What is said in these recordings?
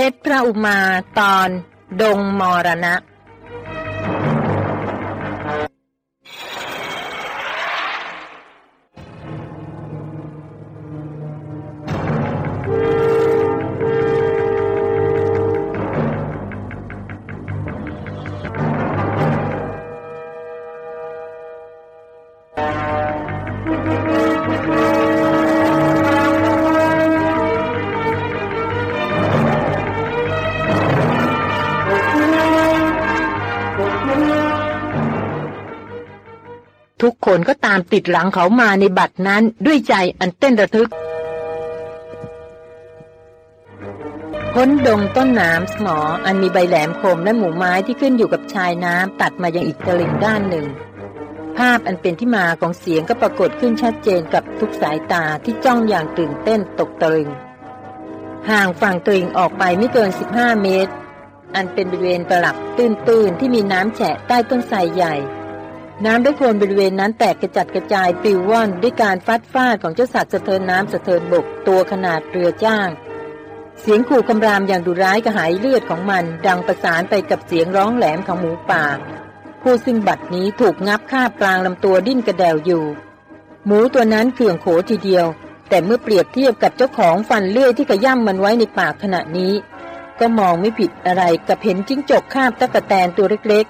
เพชรพระอุมาตอน ดงมรณะ ติดหลังเขามาในบัตรนั้นด้วยใจอันเต้นระทึกพ้นดงต้นน้ำสมออันมีใบแหลมคมและหมู่ไม้ที่ขึ้นอยู่กับชายน้ำตัดมายังอีกตลิ่งด้านหนึ่ง ภาพอันเป็นที่มาของเสียงก็ปรากฏขึ้นชัดเจนกับทุกสายตาที่จ้องอย่างตื่นเต้นตกตะลึง ห่างฝั่งตลิ่งออกไปไม่เกิน 15 เมตร อันเป็นบริเวณประหลับตื้นๆที่มีน้ำแฉะใต้ต้นไทรใหญ่ น้ำได้โคลนบริเวณนั้นแตกกระจัดกระจายปลิวว่อนด้วยการฟัดฟาดของเจ้าสัตว์สะเทินน้ำสะเทินบกตัวขนาดเรือจ้าง เสียงขู่คำรามอย่างดุร้ายกระหายเลือดของมัน ดังประสานไปกับเสียงร้องแหลมของหมูป่า ผู้ซึ่งบัดนี้ถูกงับคาบกลางลำตัวดิ้นกระเดวอยู่ หมูตัวนั้นเขื่องโขทีเดียว แต่เมื่อเปรียบเทียบกับเจ้าของฟันเลื่อยที่กระย่ำมันไว้ในปากขณะนี้ ก็มองไม่ผิดอะไรกับเห็นจิ้งจกคาบตะกะแตนตัวเล็ก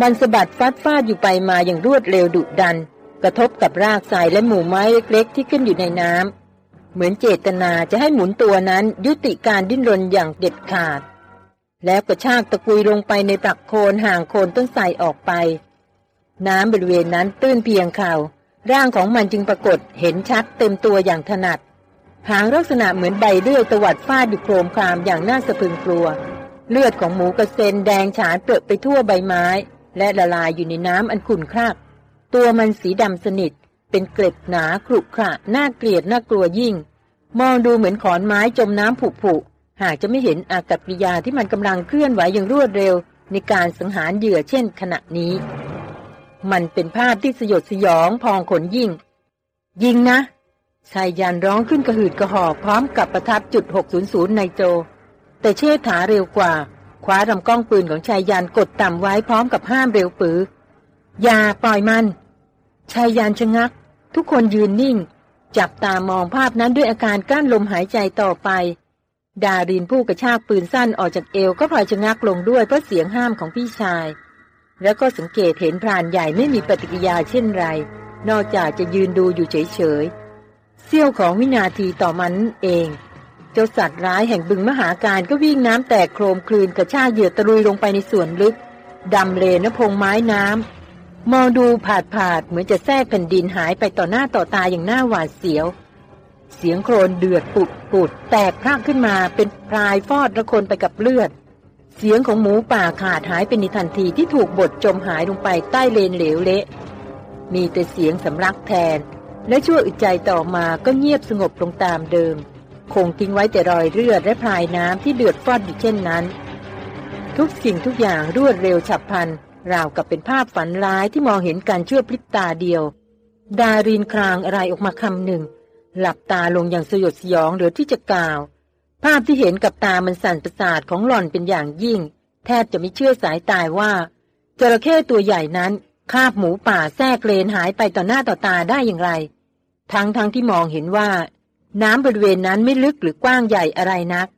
มันสะบัดฟัดฟาดอยู่ไปมาอย่างรวดเร็วดุดัน กระทบกับรากทรายและหมู่ไม้เล็กๆ ที่ขึ้นอยู่ในน้ำเหมือนเจตนาจะให้หมุนตัวนั้นยุติการดิ้นรนอย่างเด็ดขาด แล้วกระชากตะกุยลงไปในปลักโคนห่างโคนต้นไทรออกไป น้ำบริเวณนั้นตื้นเพียงเข่าร่างของมันจึงปรากฏเห็นชัดเต็มตัวอย่างถนัด หางลักษณะเหมือนใบเลื่อยตวัดฟาดอยู่โครมครามอย่างน่าสะพรึงกลัว เลือดของหมูกระเซ็นแดงฉานเปรอะไปทั่วใบไม้ และละลายอยู่ในน้ำอันขุ่นคลัก ตัวมันสีดำสนิท เป็นเกล็ดหนาครุขระน่าเกลียดน่ากลัวยิ่ง มองดูเหมือนขอนไม้จมน้ำผุผุหากจะไม่เห็นอากัปกิริยาที่มันกำลังเคลื่อนไหวอย่างรวดเร็ว ในการสังหารเหยื่อเช่นขณะนี้ มันเป็นภาพที่สยดสยองพองขนยิ่ง ยิงนะชายยันร้องขึ้นกระหืดกระหอบพร้อมกับประทับจุด 600 ในโจ แต่เชษฐาเร็วกว่า คว้าลำกล้องปืนของชายยันกดต่ำไว้พร้อมกับห้ามเร็วปือ อย่าปล่อยมัน ชายยันชะงัก ทุกคนยืนนิ่ง จับตามองภาพนั้นด้วยอาการกลั้นลมหายใจต่อไป ดารินผู้กระชากปืนสั้นออกจากเอวก็พลอยชะงักลงด้วยเพราะเสียงห้ามของพี่ชาย แล้วก็สังเกตเห็นพรานใหญ่ไม่มีปฏิกิริยาเช่นไร นอกจากจะยืนดูอยู่เฉยๆเสี้ยวของวินาทีต่อมันเอง เจ้าสัตว์ร้ายแห่งบึงมหาการก็วิ่งน้ำแตกโครมคลืนกระชากเหยื่อตะลุยลงไปในส่วนลึกดำเลนพงไม้น้ำมองดูผาดผาดเหมือนจะแทรกแผ่นดินหายไปต่อหน้าต่อตาอย่างหน่าหวาดเสียว เสียงโครนเดือดปุดปุดแตกพรากขึ้นมาเป็นพรายฟอดระคนไปกับเลือด เสียงของหมูป่าขาดหายเป็นในทันทีที่ถูกบดจมหายลงไปใต้เลนเหลวเละ มีแต่เสียงสำลักแทน และชั่วอึดใจต่อมาก็เงียบสงบลงตามเดิม คงทิ้งไว้แต่รอยเลือดและพรายน้ำที่เดือดฟอดอยู่เช่นนั้น ทุกสิ่งทุกอย่างรวดเร็วฉับพลัน ราวกับเป็นภาพฝันร้ายที่มองเห็นการเชื่อพลิบตาเดียว ดารินครางอะไรออกมาคำหนึ่ง หลับตาลงอย่างสยดสยองเหลือที่จะกล่าว ภาพที่เห็นกับตามันสั่นประสาทของหล่อนเป็นอย่างยิ่ง แทบจะไม่เชื่อสายตายว่าจระเข้ตัวใหญ่นั้นคาบหมูป่าแทรกเลนหายไปต่อหน้าต่อตาได้อย่างไร ทั้งทั้งที่มองเห็นว่า น้ำบริเวณนั้นไม่ลึกหรือกว้างใหญ่อะไรนัก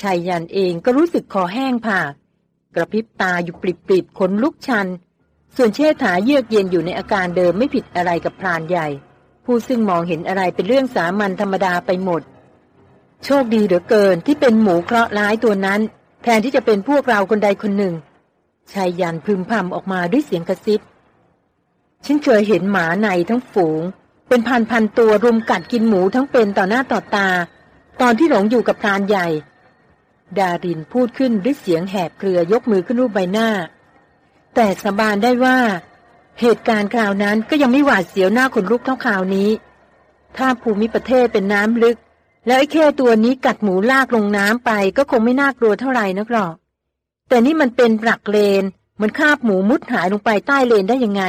ชายยันเองก็รู้สึกคอแห้งผากระพริบตาอยู่ปริบๆขนลุกชัน ส่วนเชษฐาเยือกเย็นอยู่ในอาการเดิมไม่ผิดอะไรกับพรานใหญ่ ผู้ซึ่งมองเห็นอะไรเป็นเรื่องสามัญธรรมดาไปหมด โชคดีเหลือเกินที่เป็นหมูเคราะห์ร้ายตัวนั้น แทนที่จะเป็นพวกเราคนใดคนหนึ่งชายยันพึมพำออกมาด้วยเสียงกระซิบฉันเคยเห็นหมาในทั้งฝูง เป็นพันพันตัวรุมกัดกินหมูทั้งเป็นต่อหน้าต่อตา ตอนที่หลงอยู่กับพรานใหญ่ ดารินพูดขึ้นด้วยเสียงแหบเครือยกมือขึ้นรูปใบหน้า แต่สาบานได้ว่า เหตุการณ์คราวนั้นก็ยังไม่หวาดเสียวหน้าขนลุกเท่าคราวนี้ ถ้าภูมิประเทศเป็นน้ำลึก แล้วไอ้แค่ตัวนี้กัดหมูลากลงน้ำไปก็คงไม่น่ากลัวเท่าไหร่นักหรอก แต่นี่มันเป็นปลักเลนมันคาบหมูมุดหายลงไปใต้เลนได้ยังไง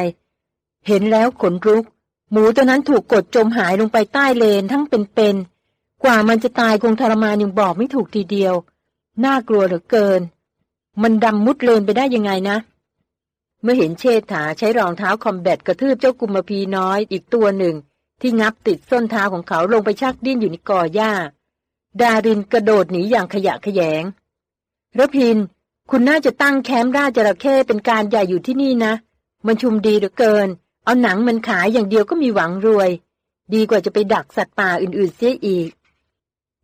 เห็นแล้วขนลุก หมูตัวนั้นถูกกดจมหายลงไปใต้เลนทั้งเป็นๆ กว่ามันจะตายคงทรมานยังบอกไม่ถูกทีเดียว น่ากลัวเหลือเกิน มันดำมุดเลนไปได้ยังไงนะ เมื่อเห็นเชษฐาใช้รองเท้าคอมแบทกระทืบเจ้ากุมพีน้อยอีกตัวหนึ่ง ที่งับติดส้นเท้าของเขาลงไปชักดิ้นอยู่ในกอหญ้า ดารินกระโดดหนีอย่างขยะขยงระพิน คุณน่าจะตั้งแคมป์ราจระเข้เป็นการใหญ่อยู่ที่นี่นะ มันชุมดีเหลือเกิน เอาหนังมันขายอย่างเดียวก็มีหวังรวย ดีกว่าจะไปดักสัตว์ป่าอื่นๆเสียอีก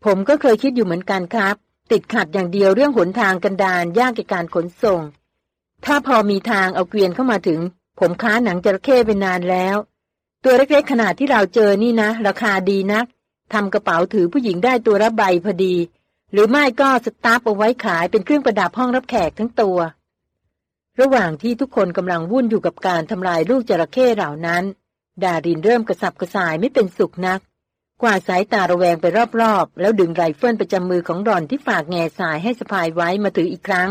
ผมก็เคยคิดอยู่เหมือนกันครับ ติดขัดอย่างเดียวเรื่องหนทางกันดานยากในการขนส่ง ถ้าพอมีทางเอาเกวียนเข้ามาถึง ผมค้าหนังจระเข้เป็นนานแล้ว ตัวเล็กๆขนาดที่เราเจอนี่นะ ราคาดีนักทำกระเป๋าถือผู้หญิงได้ตัวละใบพอดี หรือไม่ก็ stuff เอาไว้ขายเป็นเครื่องประดับห้องรับแขกทั้งตัว ระหว่างที่ทุกคนกำลังวุ่นอยู่กับการทำลายลูกจระเข้เหล่านั้น ดารินเริ่มกระสับกระส่ายไม่เป็นสุขนัก กวาดสายตาระแวงไปรอบๆ แล้วดึงไรเฟิลประจำมือของหล่อนที่ฝากแงซายให้สะพายไว้มาถืออีกครั้ง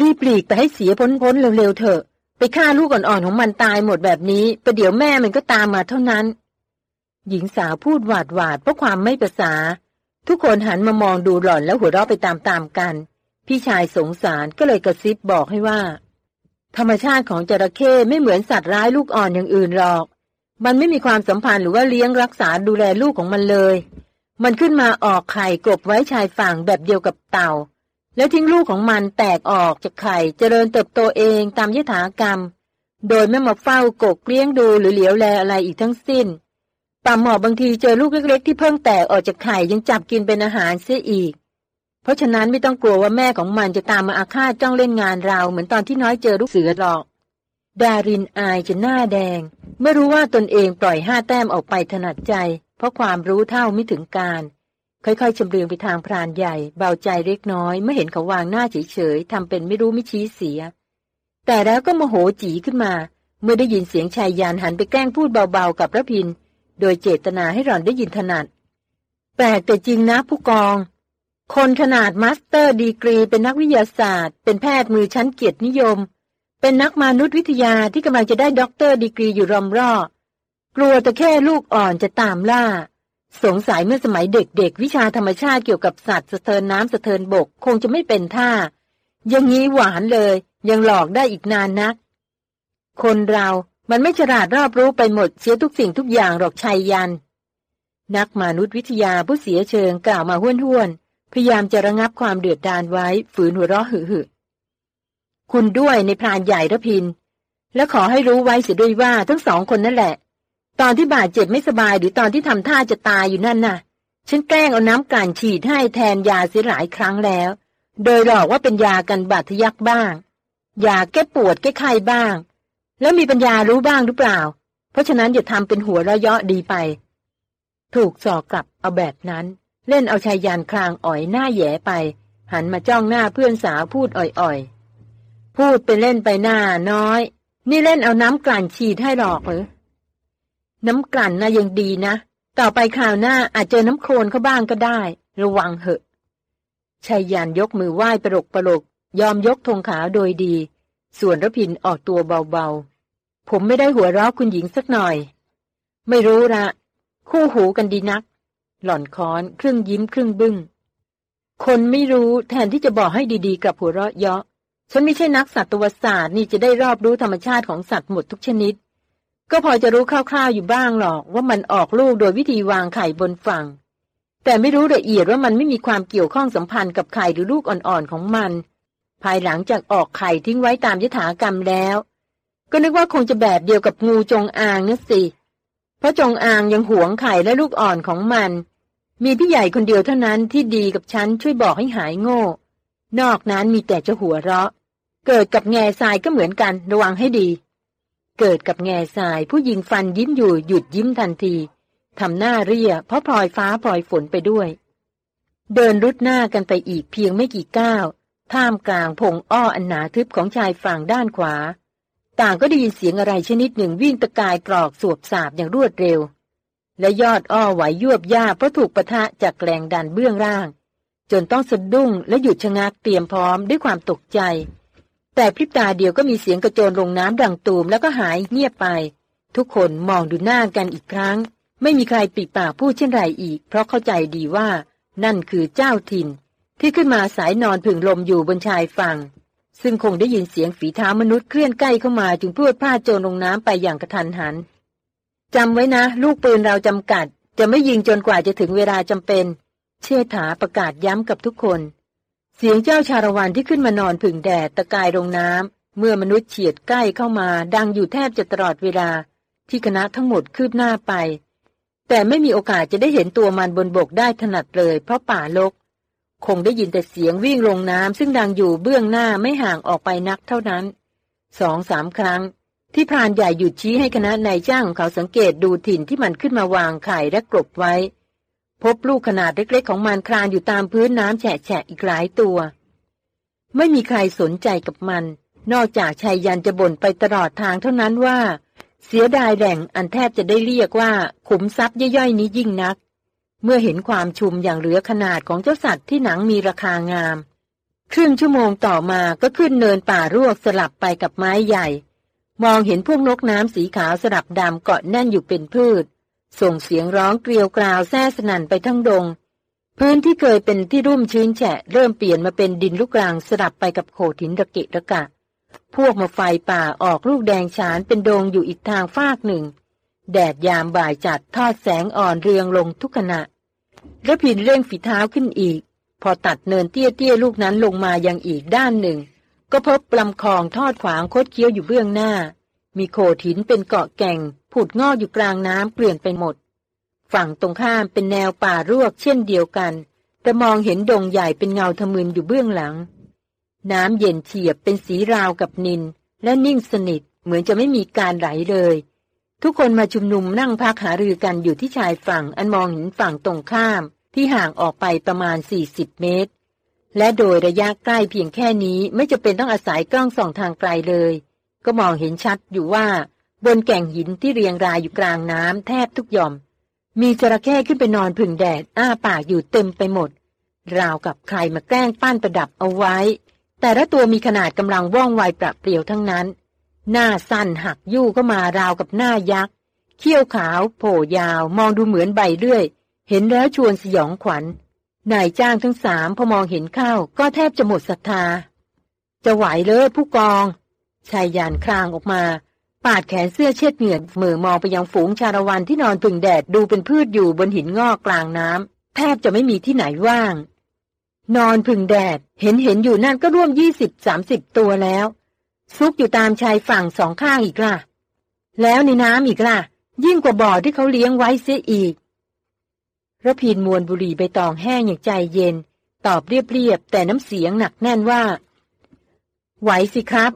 รีบปลีกไปให้เสียพ้นๆเร็วๆเถอะ ไปฆ่าลูกอ่อนๆของมันตายหมดแบบนี้ประเดี๋ยวแม่มันก็ตามมาเท่านั้น หญิงสาวพูดหวาดหวาดเพราะความไม่ประสาทุกคนหันมามองดูหล่อนแล้วหัวเราะไปตามๆกัน พี่ชายสงสารก็เลยกระซิบบอกให้ว่า ธรรมชาติของจระเข้ไม่เหมือนสัตว์ร้ายลูกอ่อนอย่างอื่นหรอก มันไม่มีความสัมพันธ์หรือว่าเลี้ยงรักษาดูแลลูกของมันเลย มันขึ้นมาออกไข่กบไว้ชายฝั่งแบบเดียวกับเต่า แล้วทิ้งลูกของมันแตกออกจากไข่เจริญเติบโตเองตามยถากรรม โดยไม่มาเฝ้ากกเลี้ยงดูหรือเหลียวแลอะไรอีกทั้งสิ้นป่าหมอบางทีเจอลูกเล็กๆ ที่เพิ่งแตกออกจากไข่ยังจับกินเป็นอาหารเสียอีก เพราะฉะนั้นไม่ต้องกลัวว่าแม่ของมันจะตามมาอาฆาตจ้องเล่นงานเราเหมือนตอนที่น้อยเจอลูกเสือหรอก ดารินอายจะหน้าแดง เมื่อรู้ว่าตนเองปล่อยห้าแต้มออกไปถนัดใจ เพราะความรู้เท่าไม่ถึงการ ค่อยๆชำเลืองไปทางพรานใหญ่ เบาใจเล็กน้อย เมื่อเห็นเขาวางหน้าเฉยๆทำเป็นไม่รู้ไม่ชี้เสีย แต่แล้วก็โมโหจี๊ดขึ้นมา เมื่อได้ยินเสียงไชยยันต์หันไปแกล้งพูดเบาๆกับรพินทร์ โดยเจตนาให้หล่อนได้ยินถนัดแปลกแต่จริงนะผู้กอง คนขนาด master degree เป็นนักวิทยาศาสตร์ เป็นแพทย์มือชั้นเกียรตินิยม เป็นนักมนุษยวิทยาที่กำลังจะได้ doctor degree อยู่รอมร่อกลัวแต่แค่ลูกอ่อนจะตามล่า สงสัยเมื่อสมัยเด็กๆ วิชาธรรมชาติเกี่ยวกับสัตว์สะเทินน้ำสะเทินบกคงจะไม่เป็นท่ายังงี้หวานเลย ยังหลอกได้อีกนานนัก คนเรามันไม่ฉลาดรอบรู้ไปหมดเสียทุกสิ่งทุกอย่างหรอกชัยยัน นักมนุษยวิทยาผู้เสียเชิงกล่าวมาห้วนห้วน พยายามจะระงับความเดือดดานไว้ ฝืนหัวเราะหึหึคุณด้วยในพรานใหญ่ระพิน และขอให้รู้ไว้เสียด้วยว่าทั้งสองคนนั่นแหละ ตอนที่บาดเจ็บไม่สบายหรือตอนที่ทำท่าจะตายอยู่นั่นน่ะ ฉันแกล้งเอาน้ำกันฉีดให้แทนยาเสียหลายครั้งแล้ว โดยหลอกว่าเป็นยากันบาดทะยักบ้าง ยาแก้ปวดแก้ไข้บ้าง แล้วมีปัญญารู้บ้างหรือเปล่า เพราะฉะนั้นอย่าทำเป็นหัวเราะเยาะดีไป ถูกสอกกลับเอาแบบนั้น เล่นเอาชายยานคลางอ่อยหน้าแย่ไป หันมาจ้องหน้าเพื่อนสาวพูดอ่อยๆ พูดไปเล่นไปหน้าน้อย นี่เล่นเอาน้ำกลั่นฉีดให้หรอกหรือน้ำกลั่นน่ะยังดีนะ ต่อไปข่าวหน้าอาจเจอน้ำโคลนเขาบ้างก็ได้ ระวังเหอะชายยานยกมือไหว้ประลกประลก ยอมยกธงขาวโดยดี ส่วนรพินออกตัวเบาๆ ผมไม่ได้หัวเราะคุณหญิงสักหน่อย ไม่รู้ละคู่หูกันดีนัก หล่อนค้อนครึ่งยิ้มครึ่งบึง้ง คนไม่รู้แทนที่จะบอกให้ดีๆ กับหัวเราะเยาะ ฉันไม่ใช่นักสัตวศาสตร์นี่จะได้รอบรู้ธรรมชาติของสัตว์หมดทุกชนิด ก็พอจะรู้คร่าวๆอยู่บ้างหรอกว่ามันออกลูกโดยวิธีวางไข่บนฝั่ง แต่ไม่รู้ละเอียดว่ามันไม่มีความเกี่ยวข้องสัมพันธ์กับไข่หรือลูกอ่อนๆของมัน ภายหลังจากออกไข่ทิ้งไว้ตามยถากรรมแล้ว ก็นึกว่าคงจะแบบเดียวกับงูจงอางนะสิ เพราะจงอางยังหวงไข่และลูกอ่อนของมัน มีพี่ใหญ่คนเดียวเท่านั้นที่ดีกับฉันช่วยบอกให้หายโง่ นอกนั้นมีแต่จะหัวเราะ เกิดกับแง่ทรายก็เหมือนกันระวังให้ดี เกิดกับแง่ทรายผู้ยิงฟันยิ้มอยู่หยุดยิ้มทันทีทำหน้าเรียเพราะพลอยฟ้าพลอยฝนไปด้วย เดินรุดหน้ากันไปอีกเพียงไม่กี่ก้าวท่ามกลางพงอ้ออันหนาทึบของชายฝั่งด้านขวา ต่างก็ได้ยินเสียงอะไรชนิดหนึ่งวิ่งตะกายกรอกสวบสาบอย่างรวดเร็ว และยอดอ้อไหวยวบย่าเพราะถูกปะทะจากแรงดันเบื้องล่าง จนต้องสะดุ้งและหยุดชะงักเตรียมพร้อมด้วยความตกใจ แต่พริบตาเดียวก็มีเสียงกระโจนลงน้ำดังตูมแล้วก็หายเงียบไป ทุกคนมองดูหน้ากันอีกครั้ง ไม่มีใครปิดปากพูดเช่นไรอีก เพราะเข้าใจดีว่า นั่นคือเจ้าถิ่น ที่ขึ้นมาสายนอนผึ่งลมอยู่บนชายฝั่ง ซึ่งคงได้ยินเสียงฝีเท้ามนุษย์เคลื่อนใกล้เข้ามาจึงพูดพลาดโจรลงน้ำไปอย่างกระทันหันจำไว้นะ ลูกปืนเราจำกัด จะไม่ยิงจนกว่าจะถึงเวลาจำเป็น เชษฐาประกาศย้ำกับทุกคน เสียงเจ้าชาละวันที่ขึ้นมานอนผึ่งแดดตะกายลงน้ำเมื่อมนุษย์เฉียดใกล้เข้ามา ดังอยู่แทบจะตลอดเวลา ที่คณะทั้งหมดคืบหน้าไป แต่ไม่มีโอกาสจะได้เห็นตัวมันบนบกได้ถนัดเลย เพราะป่าลก คงได้ยินแต่เสียงวิ่งลงน้ำซึ่งดังอยู่เบื้องหน้าไม่ห่างออกไปนักเท่านั้นสองสามครั้ง ที่พรานใหญ่หยุดชี้ให้คณะนายจ้างของเขาสังเกตดูถิ่นที่มันขึ้นมาวางไข่และกลบไว้ พบลูกขนาดเล็กๆของมันคลานอยู่ตามพื้นน้ำแฉะๆอีกหลายตัว ไม่มีใครสนใจกับมัน นอกจากชายยันจะบ่นไปตลอดทางเท่านั้นว่า เสียดายแหล่งอันแทบจะได้เรียกว่าขุมทรัพย์ย่อยๆนี้ยิ่งนัก เมื่อเห็นความชุมอย่างเหลือขนาดของเจ้าสัตว์ที่หนังมีราคางาม ครึ่งชั่วโมงต่อมาก็ขึ้นเนินป่ารวกสลับไปกับไม้ใหญ่ มองเห็นพวกนกน้ำสีขาวสลับดำเกาะแน่นอยู่เป็นพืช ส่งเสียงร้องเกลียวกราวแซ่สนั่นไปทั้งดง พื้นที่เคยเป็นที่รุ่มชื้นแฉะ เริ่มเปลี่ยนมาเป็นดินลูกรังสลับไปกับโขดหินระเกะระกะ พวกมาไฟป่าออกลูกแดงฉานเป็นดงอยู่อีกทางฟากหนึ่ง แดดยามบ่ายจัดทอดแสงอ่อนเรืองลงทุกขณะ ระพินเร่งฝีเท้าขึ้นอีก พอตัดเนินเตี้ยๆลูกนั้นลงมายังอีกด้านหนึ่ง ก็พบลำคลองทอดขวางคดเคี้ยวอยู่เบื้องหน้า มีโขดหินเป็นเกาะแก่ง ผุดงอกอยู่กลางน้ำเกลื่อนไปหมด ฝั่งตรงข้ามเป็นแนวป่ารวกเช่นเดียวกัน แต่มองเห็นดงใหญ่เป็นเงาทะมึนอยู่เบื้องหลัง น้ำเย็นเฉียบเป็นสีราวกับนิน และนิ่งสนิทเหมือนจะไม่มีการไหลเลย ทุกคนมาชุมนุมนั่งพักหารือกันอยู่ที่ชายฝั่งอันมองเห็นฝั่งตรงข้าม ที่ห่างออกไปประมาณ 40 เมตร และโดยระยะใกล้เพียงแค่นี้ไม่จะเป็นต้องอาศัยกล้องส่องทางไกลเลย ก็มองเห็นชัดอยู่ว่า บนแก่งหินที่เรียงรายอยู่กลางน้ำแทบทุกหย่อม มีจระเข้ขึ้นไปนอนพึ่งแดดอ้าปากอยู่เต็มไปหมด ราวกับใครมาแกล้งปั้นประดับเอาไว้ แต่ละตัวมีขนาดกำลังว่องไวประเปรียวทั้งนั้น หน้าสั้นหักยู่ก็มาราวกับหน้ายักษ์ เขี้ยวขาว โผล่ยาว มองดูเหมือนใบเลื่อย เห็นแล้วชวนสยองขวัญนายจ้างทั้งสามพอมองเห็นเข้าก็แทบจะหมดศรัทธา จะไหวเลยผู้กอง ชายยานคลางออกมา ปาดแขนเสื้อเช็ดเหงื่อเหม่อมองไปยังฝูงชาละวันที่นอนพึ่งแดดดูเป็นพืชอยู่บนหินงอกกลางน้ำแทบจะไม่มีที่ไหนว่าง นอนพึ่งแดดเห็นเห็นอยู่นั่นก็ร่วมยี่สิบสามสิบตัวแล้ว ซุกอยู่ตามชายฝั่งสองข้างอีกล่ะ แล้วในน้ำอีกล่ะ ยิ่งกว่าบ่อที่เขาเลี้ยงไว้เสียอีกระพินมวนบุหรี่ใบตองแห้งอย่างใจเย็น ตอบเรียบๆแต่น้ำเสียงหนักแน่นว่า ไหวสิครับ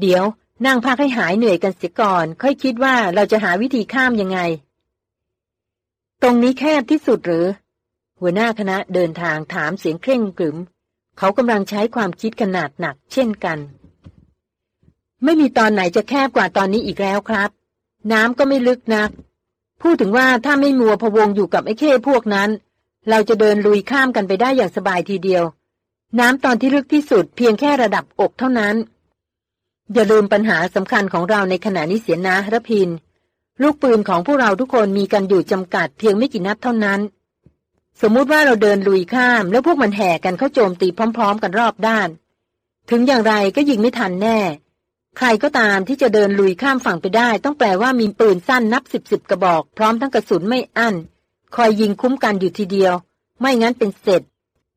เดี๋ยวนั่งพักให้หายเหนื่อยกันเสียก่อน ค่อยคิดว่าเราจะหาวิธีข้ามยังไง ตรงนี้แคบที่สุดหรือ หัวหน้าคณะเดินทางถามเสียงเคร่งกรึม เขากำลังใช้ความคิดขนาดหนักเช่นกัน ไม่มีตอนไหนจะแคบกว่าตอนนี้อีกแล้วครับ น้ำก็ไม่ลึกนัก พูดถึงว่าถ้าไม่มัวพวงอยู่กับไอ้เข้พวกนั้น เราจะเดินลุยข้ามกันไปได้อย่างสบายทีเดียว น้ำตอนที่ลึกที่สุดเพียงแค่ระดับอกเท่านั้น อย่าลืมปัญหาสำคัญของเราในขณะนี้เสียนะระพิน ลูกปืนของพวกเราทุกคนมีกันอยู่จำกัดเพียงไม่กี่นัดเท่านั้น สมมุติว่าเราเดินลุยข้าม แล้วพวกมันแห่กันเข้าโจมตีพร้อม ๆ กันรอบด้าน ถึงอย่างไรก็ยิงไม่ทันแน่ ใครก็ตามที่จะเดินลุยข้ามฝั่งไปได้ ต้องแปลว่ามีปืนสั้นนับสิบสิบกระบอก พร้อมทั้งกระสุนไม่อั้น คอยยิงคุ้มกันอยู่ทีเดียว ไม่งั้นเป็นเสร็จ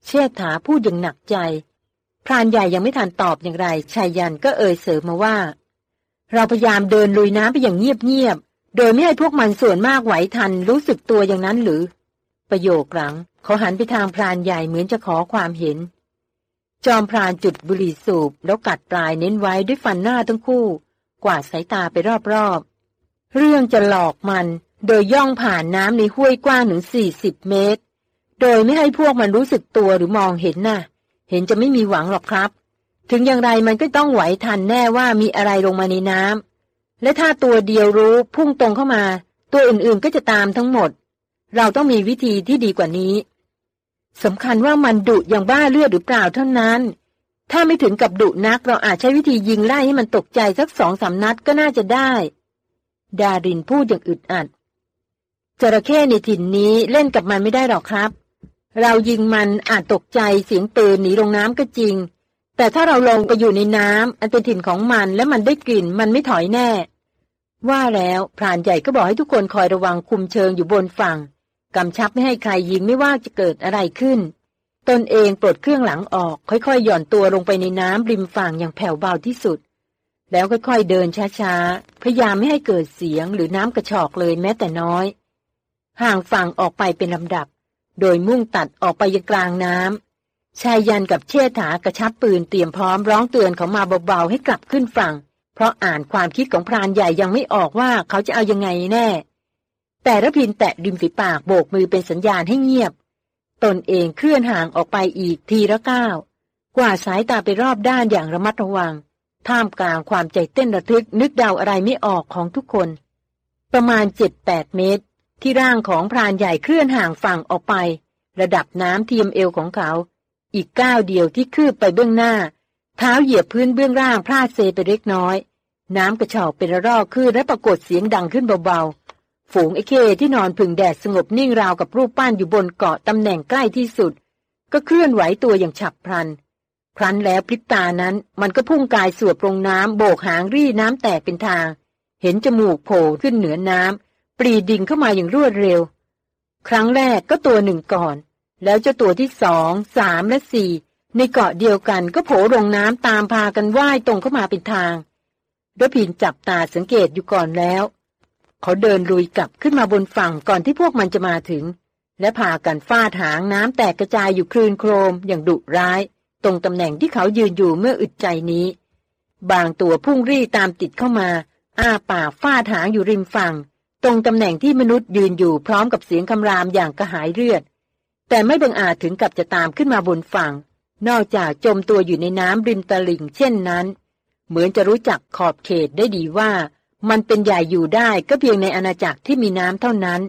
เชษฐาพูดอย่างหนักใจ พรานใหญ่ยังไม่ทันตอบอย่างไรชายยันก็เอ่ยเสริมมาว่า เราพยายามเดินลุยน้ำไปอย่างเงียบๆโดยไม่ให้พวกมันส่วนมากไหวทันรู้สึกตัวอย่างนั้นหรือ ประโยคหลังเขาหันไปทางพรานใหญ่เหมือนจะขอความเห็น จอมพรานจุดบุหรี่สูบแล้วกัดปลายเน้นไว้ด้วยฟันหน้าทั้งคู่ กวาดสายตาไปรอบๆ เรื่องจะหลอกมันโดยย่องผ่านน้ำในห้วยกว้างถึงสี่สิบเมตร โดยไม่ให้พวกมันรู้สึกตัวหรือมองเห็นน่ะ เห็นจะไม่มีหวังหรอกครับ ถึงอย่างไรมันก็ต้องไหวทันแน่ว่ามีอะไรลงมาในน้ำและถ้าตัวเดียวรู้พุ่งตรงเข้ามา ตัวอื่นๆก็จะตามทั้งหมด เราต้องมีวิธีที่ดีกว่านี้ สำคัญว่ามันดุอย่างบ้าเลือดหรือเปล่าเท่านั้น ถ้าไม่ถึงกับดุนักเราอาจใช้วิธียิงไล่ให้มันตกใจสักสองสานัดก็น่าจะได้ ดารินพูดอย่างอึดอัด จระเข้ในถิ่นนี้เล่นกับมันไม่ได้หรอกครับ เรายิงมันอาจตกใจเสียงปืนหนีลงน้ำก็จริง แต่ถ้าเราลงไปอยู่ในน้ำอันเป็นถิ่นของมันและมันได้กลิ่นมันไม่ถอยแน่ ว่าแล้วพรานใหญ่ก็บอกให้ทุกคนคอยระวังคุมเชิงอยู่บนฝั่ง กำชับไม่ให้ใครยิงไม่ว่าจะเกิดอะไรขึ้น ตนเองปลดเครื่องหลังออก ค่อยๆ หย่อนตัวลงไปในน้ำริมฝั่งอย่างแผ่วเบาที่สุด แล้วค่อยๆเดินช้าๆ พยายามไม่ให้เกิดเสียงหรือน้ำกระชอกเลยแม้แต่น้อย ห่างฝั่งออกไปเป็นลำดับ โดยมุ่งตัดออกไปยังกลางน้ำชายยันกับเชษฐากระชับปืนเตรียมพร้อมร้องเตือนเขามาเบาๆให้กลับขึ้นฝั่ง เพราะอ่านความคิดของพรานใหญ่ยังไม่ออกว่าเขาจะเอายังไงแน่ แต่ระพินแตะริมฝีปากโบกมือเป็นสัญญาณให้เงียบ ตนเองเคลื่อนห่างออกไปอีกทีละก้าวกว่าสายตาไปรอบด้านอย่างระมัดระวัง ท่ามกลางความใจเต้นระทึกนึกเดาอะไรไม่ออกของทุกคน ประมาณเจ็ดแปดเมตร ที่ร่างของพรานใหญ่เคลื่อนห่างฝั่งออกไป ระดับน้ำเทียมเอวของเขา อีกก้าวเดียวที่คืบไปเบื้องหน้า เท้าเหยียบพื้นเบื้องล่างพลาดเซไปเล็กน้อย น้ำกระชอกเป็นระรอกขึ้นและปรากฏเสียงดังขึ้นเบา ฝูงไอเคที่นอนพึ่งแดดสงบนิ่งราวกับรูปปั้นอยู่บนเกาะตำแหน่งใกล้ที่สุด ก็เคลื่อนไหวตัวอย่างฉับพลันพลันแล้วพริบตานั้นมันก็พุ่งกายสวบลงน้ำโบกหางรี่น้ำแตกเป็นทาง เห็นจมูกโผล่ขึ้นเหนือน้ำปรีดิ่งเข้ามาอย่างรวดเร็ว ครั้งแรกก็ตัวหนึ่งก่อน แล้วเจ้าตัวที่สองสามและสี่ในเกาะเดียวกันก็โผล่ลงน้ำตามพากันว่ายตรงเข้ามาเป็นทางดพินจับตาสังเกตอยู่ก่อนแล้ว เขาเดินลุยกลับขึ้นมาบนฝั่งก่อนที่พวกมันจะมาถึง และพากันฟาดหางน้ำแตกกระจายอยู่คลื่นโครมอย่างดุร้าย ตรงตำแหน่งที่เขายืนอยู่เมื่ออึดใจนี้ บางตัวพุ่งรี่ตามติดเข้ามา อ้าปากฟาดหางอยู่ริมฝั่ง ตรงตำแหน่งที่มนุษย์ยืนอยู่พร้อมกับเสียงคำรามอย่างกระหายเลือด แต่ไม่บังอาจถึงกับจะตามขึ้นมาบนฝั่ง นอกจากจมตัวอยู่ในน้ำริมตลิ่งเช่นนั้น เหมือนจะรู้จักขอบเขตได้ดีว่า มันเป็นใหญ่อยู่ได้ก็เพียงในอาณาจักรที่มีน้ำเท่านั้น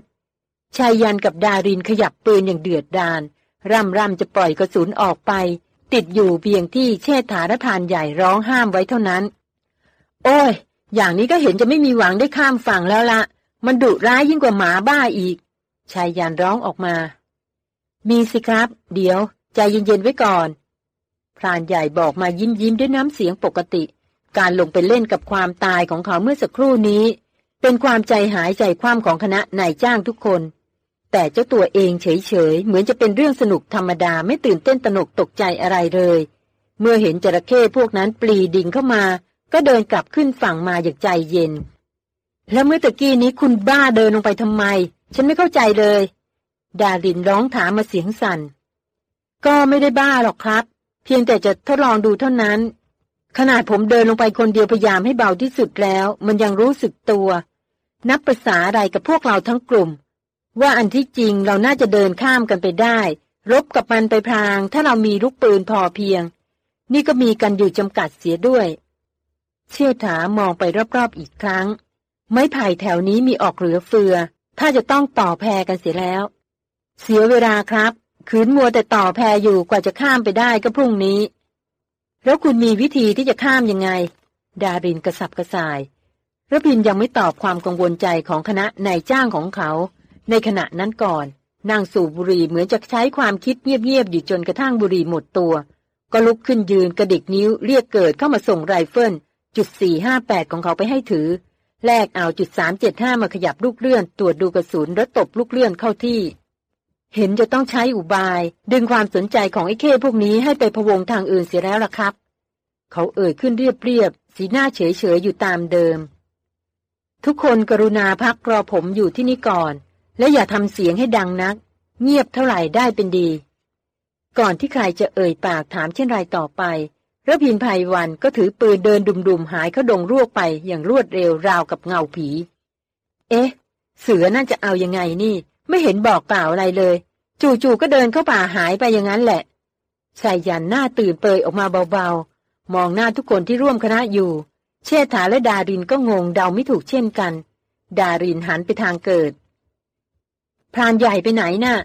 ชายยันกับดารินขยับปืนอย่างเดือดดาลร่ำร่ำจะปล่อยกระสุนออกไป ติดอยู่เพียงที่เชษฐารทานใหญ่ร้องห้ามไว้เท่านั้น โอ้ย อย่างนี้ก็เห็นจะไม่มีหวังได้ข้ามฝั่งแล้วละ มันดุร้ายยิ่งกว่าหมาบ้าอีก ชายยันร้องออกมา มีสิครับ เดี๋ยว ใจเย็นๆไว้ก่อนพรานใหญ่บอกมายิ้มยิ้มด้วยน้ำเสียงปกติ การลงไปเล่นกับความตายของเขาเมื่อสักครู่นี้ เป็นความใจหายใจคว่ำของคณะนายจ้างทุกคน แต่เจ้าตัวเองเฉยๆ เหมือนจะเป็นเรื่องสนุกธรรมดาไม่ตื่นเต้นตนกตกใจอะไรเลย เมื่อเห็นจระเข้พวกนั้นปลีดิ่งเข้ามา ก็เดินกลับขึ้นฝั่งมาอย่างใจเย็น แล้วเมื่อตะกี้นี้คุณบ้าเดินลงไปทำไม ฉันไม่เข้าใจเลย ดารินร้องถามมาเสียงสัน่นก็ไม่ได้บ้าหรอกครับ เพียงแต่จะทดลองดูเท่านั้น ขนาดผมเดินลงไปคนเดียวพยายามให้เบาที่สุดแล้ว มันยังรู้สึกตัว นับภาษาอะไรกับพวกเราทั้งกลุ่ม ว่าอันที่จริงเราน่าจะเดินข้ามกันไปได้ รบกับมันไปพราง ถ้าเรามีลูกปืนพอเพียง นี่ก็มีกันอยู่จำกัดเสียด้วย เชี่ยถามองไปรอบๆอีกครั้ง ไม้ไผ่แถวนี้มีออกเหลือเฟือ ถ้าจะต้องต่อแพรกันเสียแล้ว เสียเวลาครับขืนมัวแต่ต่อแพรอยู่กว่าจะข้ามไปได้ก็พรุ่งนี้ แล้วคุณมีวิธีที่จะข้ามยังไง ดารินกระสับกระส่ายระพินยังไม่ตอบความกังวลใจของคณะนายจ้างของเขา ในขณะนั้นก่อนนั่งสูบบุหรี่เหมือนจะใช้ความคิดเงียบๆอยู่จนกระทั่งบุหรี่หมดตัว ก็ลุกขึ้นยืนกระดิกนิ้วเรียกเกิดเข้ามาส่งไรเฟิลจุดสี่ห้าแปดของเขาไปให้ถือ แลกเอาจุดสามเจ็ดห้ามาขยับลูกเลื่อน ตรวจดูกระสุนแล้วตบลูกเลื่อนเข้าที่ เห็นจะต้องใช้อุบาย ดึงความสนใจของไอ้เข้พวกนี้ให้ไปพวงทางอื่นเสียแล้วล่ะครับ เขาเอ่ยขึ้นเรียบๆ สีหน้าเฉยๆ อยู่ตามเดิม ทุกคนกรุณาพักรอผมอยู่ที่นี่ก่อน และอย่าทำเสียงให้ดังนัก เงียบเท่าไหร่ได้เป็นดี ก่อนที่ใครจะเอ่ยปากถามเช่นไรต่อไประพินภัยวันก็ถือปืนเดินดุมๆหายเข้าดงรวกไปอย่างรวดเร็วราวกับเงาผี เอ๊ะ เสือน่าจะเอายังไงนี่ ไม่เห็นบอกกล่าวอะไรเลย จู่ๆก็เดินเข้าป่าหายไปอย่างนั้นแหละชายยันหน้าตื่นเปยออกมาเบาๆ มองหน้าทุกคนที่ร่วมคณะอยู่ เชษฐาและดารินก็งงเดาไม่ถูกเช่นกัน ดารินหันไปทางเกิด พรานใหญ่ไปไหนนะ่ะ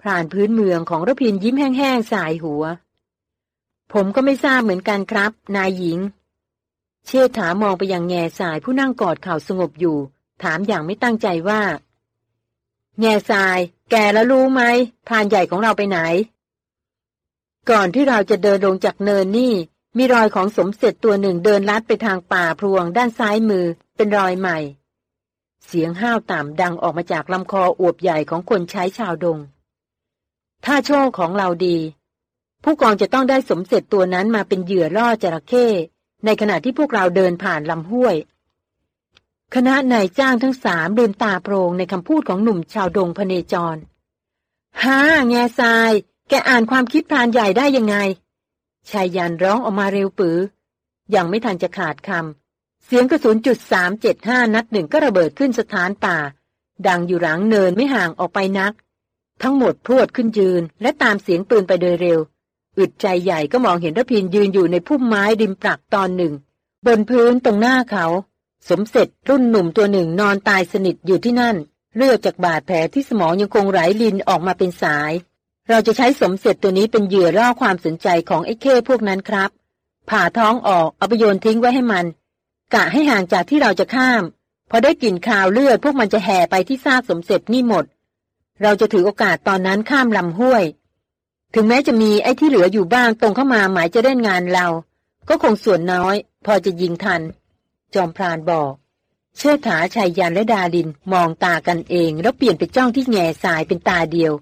พรานพื้นเมืองของรพินยิ้มแห้งๆสายหัว ผมก็ไม่ทราบเหมือนกันครับ นายหญิง เชษฐามองไปยังแง่สายผู้นั่งกอดเข่าสงบอยู่ ถามอย่างไม่ตั้งใจว่า แง่ทราย แกแล้วรู้ไหมพรานใหญ่ของเราไปไหน ก่อนที่เราจะเดินลงจากเนินนี่ มีรอยของสมเสร็จตัวหนึ่งเดินลัดไปทางป่าพรวงด้านซ้ายมือเป็นรอยใหม่ เสียงห้าวต่ำดังออกมาจากลำคออวบใหญ่ของคนใช้ชาวดง ถ้าโชคของเราดี ผู้กองจะต้องได้สมเสร็จตัวนั้นมาเป็นเหยื่อล่อจระเข้ในขณะที่พวกเราเดินผ่านลำห้วย คณะนายจ้างทั้งสามเลืมตาโปรงในคำพูดของหนุ่มชาวดงพเนจรฮ่าแง่ทราย แกอ่านความคิดพรานใหญ่ได้ยังไง ชายยันร้องออกมาเร็วปือ ยังไม่ทันจะขาดคำ เสียงกระสุนจุดสามเจ็ดห้านัดหนึ่งก็ระเบิดขึ้นสถานป่า ดังอยู่หลังเนินไม่ห่างออกไปนัก ทั้งหมดพรวดขึ้นยืน และตามเสียงปืนไปโดยเร็ว อึดใจใหญ่ก็มองเห็นระพินยืนอยู่ในพุ่มไม้ริมปรักตอนหนึ่ง บนพื้นตรงหน้าเขา สมเสร็จรุ่นหนุ่มตัวหนึ่งนอนตายสนิทอยู่ที่นั่น เลือดจากบาดแผลที่สมองยังคงไหลลินออกมาเป็นสาย เราจะใช้สมเสร็จตัวนี้เป็นเหยื่อล่อความสนใจของไอ้เข้พวกนั้นครับ ผ่าท้องออกเอาไปโยนทิ้งไว้ให้มัน กะให้ห่างจากที่เราจะข้าม พอได้กลิ่นคาวเลือดพวกมันจะแห่ไปที่ซากสมเสร็จนี่หมด เราจะถือโอกาสตอนนั้นข้ามลำห้วย ถึงแม้จะมีไอ้ที่เหลืออยู่บ้างตรงเข้ามาหมายจะเล่นงานเรา ก็คงส่วนน้อย พอจะยิงทัน จอมพรานบอก เชิดถาชายยันและดาลินมองตากันเอง แล้วเปลี่ยนไปจ้องที่แง่สายเป็นตาเดียว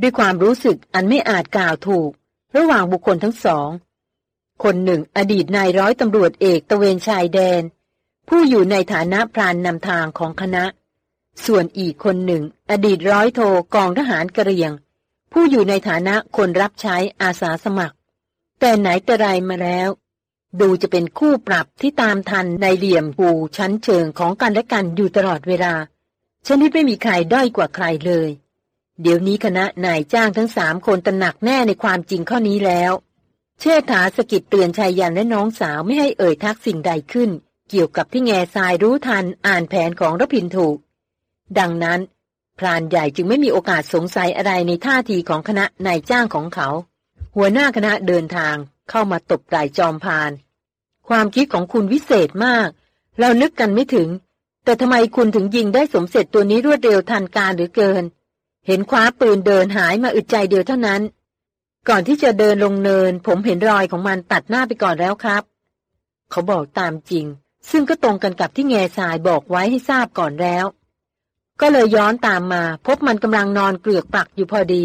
ด้วยความรู้สึกอันไม่อาจกล่าวถูก ระหว่างบุคคลทั้งสอง คนหนึ่งอดีตนายร้อยตำรวจเอกตะเวนชายแดน ผู้อยู่ในฐานะพรานนำทางของคณะ ส่วนอีกคนหนึ่ง อดีตร้อยโทกองทหารกระเรียง ผู้อยู่ในฐานะคนรับใช้อาสาสมัคร แต่ไหนแต่ไรมาแล้ว ดูจะเป็นคู่ปรับที่ตามทันในเหลี่ยมปูชั้นเชิงของกันและกันอยู่ตลอดเวลา ชนิดไม่มีใครด้อยกว่าใครเลย เดี๋ยวนี้คณะนายจ้างทั้งสามคนตระหนักแน่ในความจริงข้อนี้แล้ว เชษฐาสกิดเตือนชายยันและน้องสาวไม่ให้เอ่ยทักสิ่งใดขึ้น เกี่ยวกับที่แง่ทรายรู้ทันอ่านแผนของรพินถูก ดังนั้นพรานใหญ่จึงไม่มีโอกาสสงสัยอะไรในท่าทีของคณะนายจ้างของเขา หัวหน้าคณะเดินทางเข้ามาตบไหล่จอมพาน ความคิดของคุณวิเศษมาก เรานึกกันไม่ถึง แต่ทำไมคุณถึงยิงได้สมเสร็จตัวนี้รวดเร็วทันการหรือเกิน เห็นคว้าปืนเดินหายมาอึดใจเดียวเท่านั้น ก่อนที่จะเดินลงเนิน ผมเห็นรอยของมันตัดหน้าไปก่อนแล้วครับ เขาบอกตามจริง ซึ่งก็ตรงกันกับที่แง่สายบอกไว้ให้ทราบก่อนแล้ว ก็เลยย้อนตามมา พบมันกำลังนอนเกลือกปักอยู่พอดี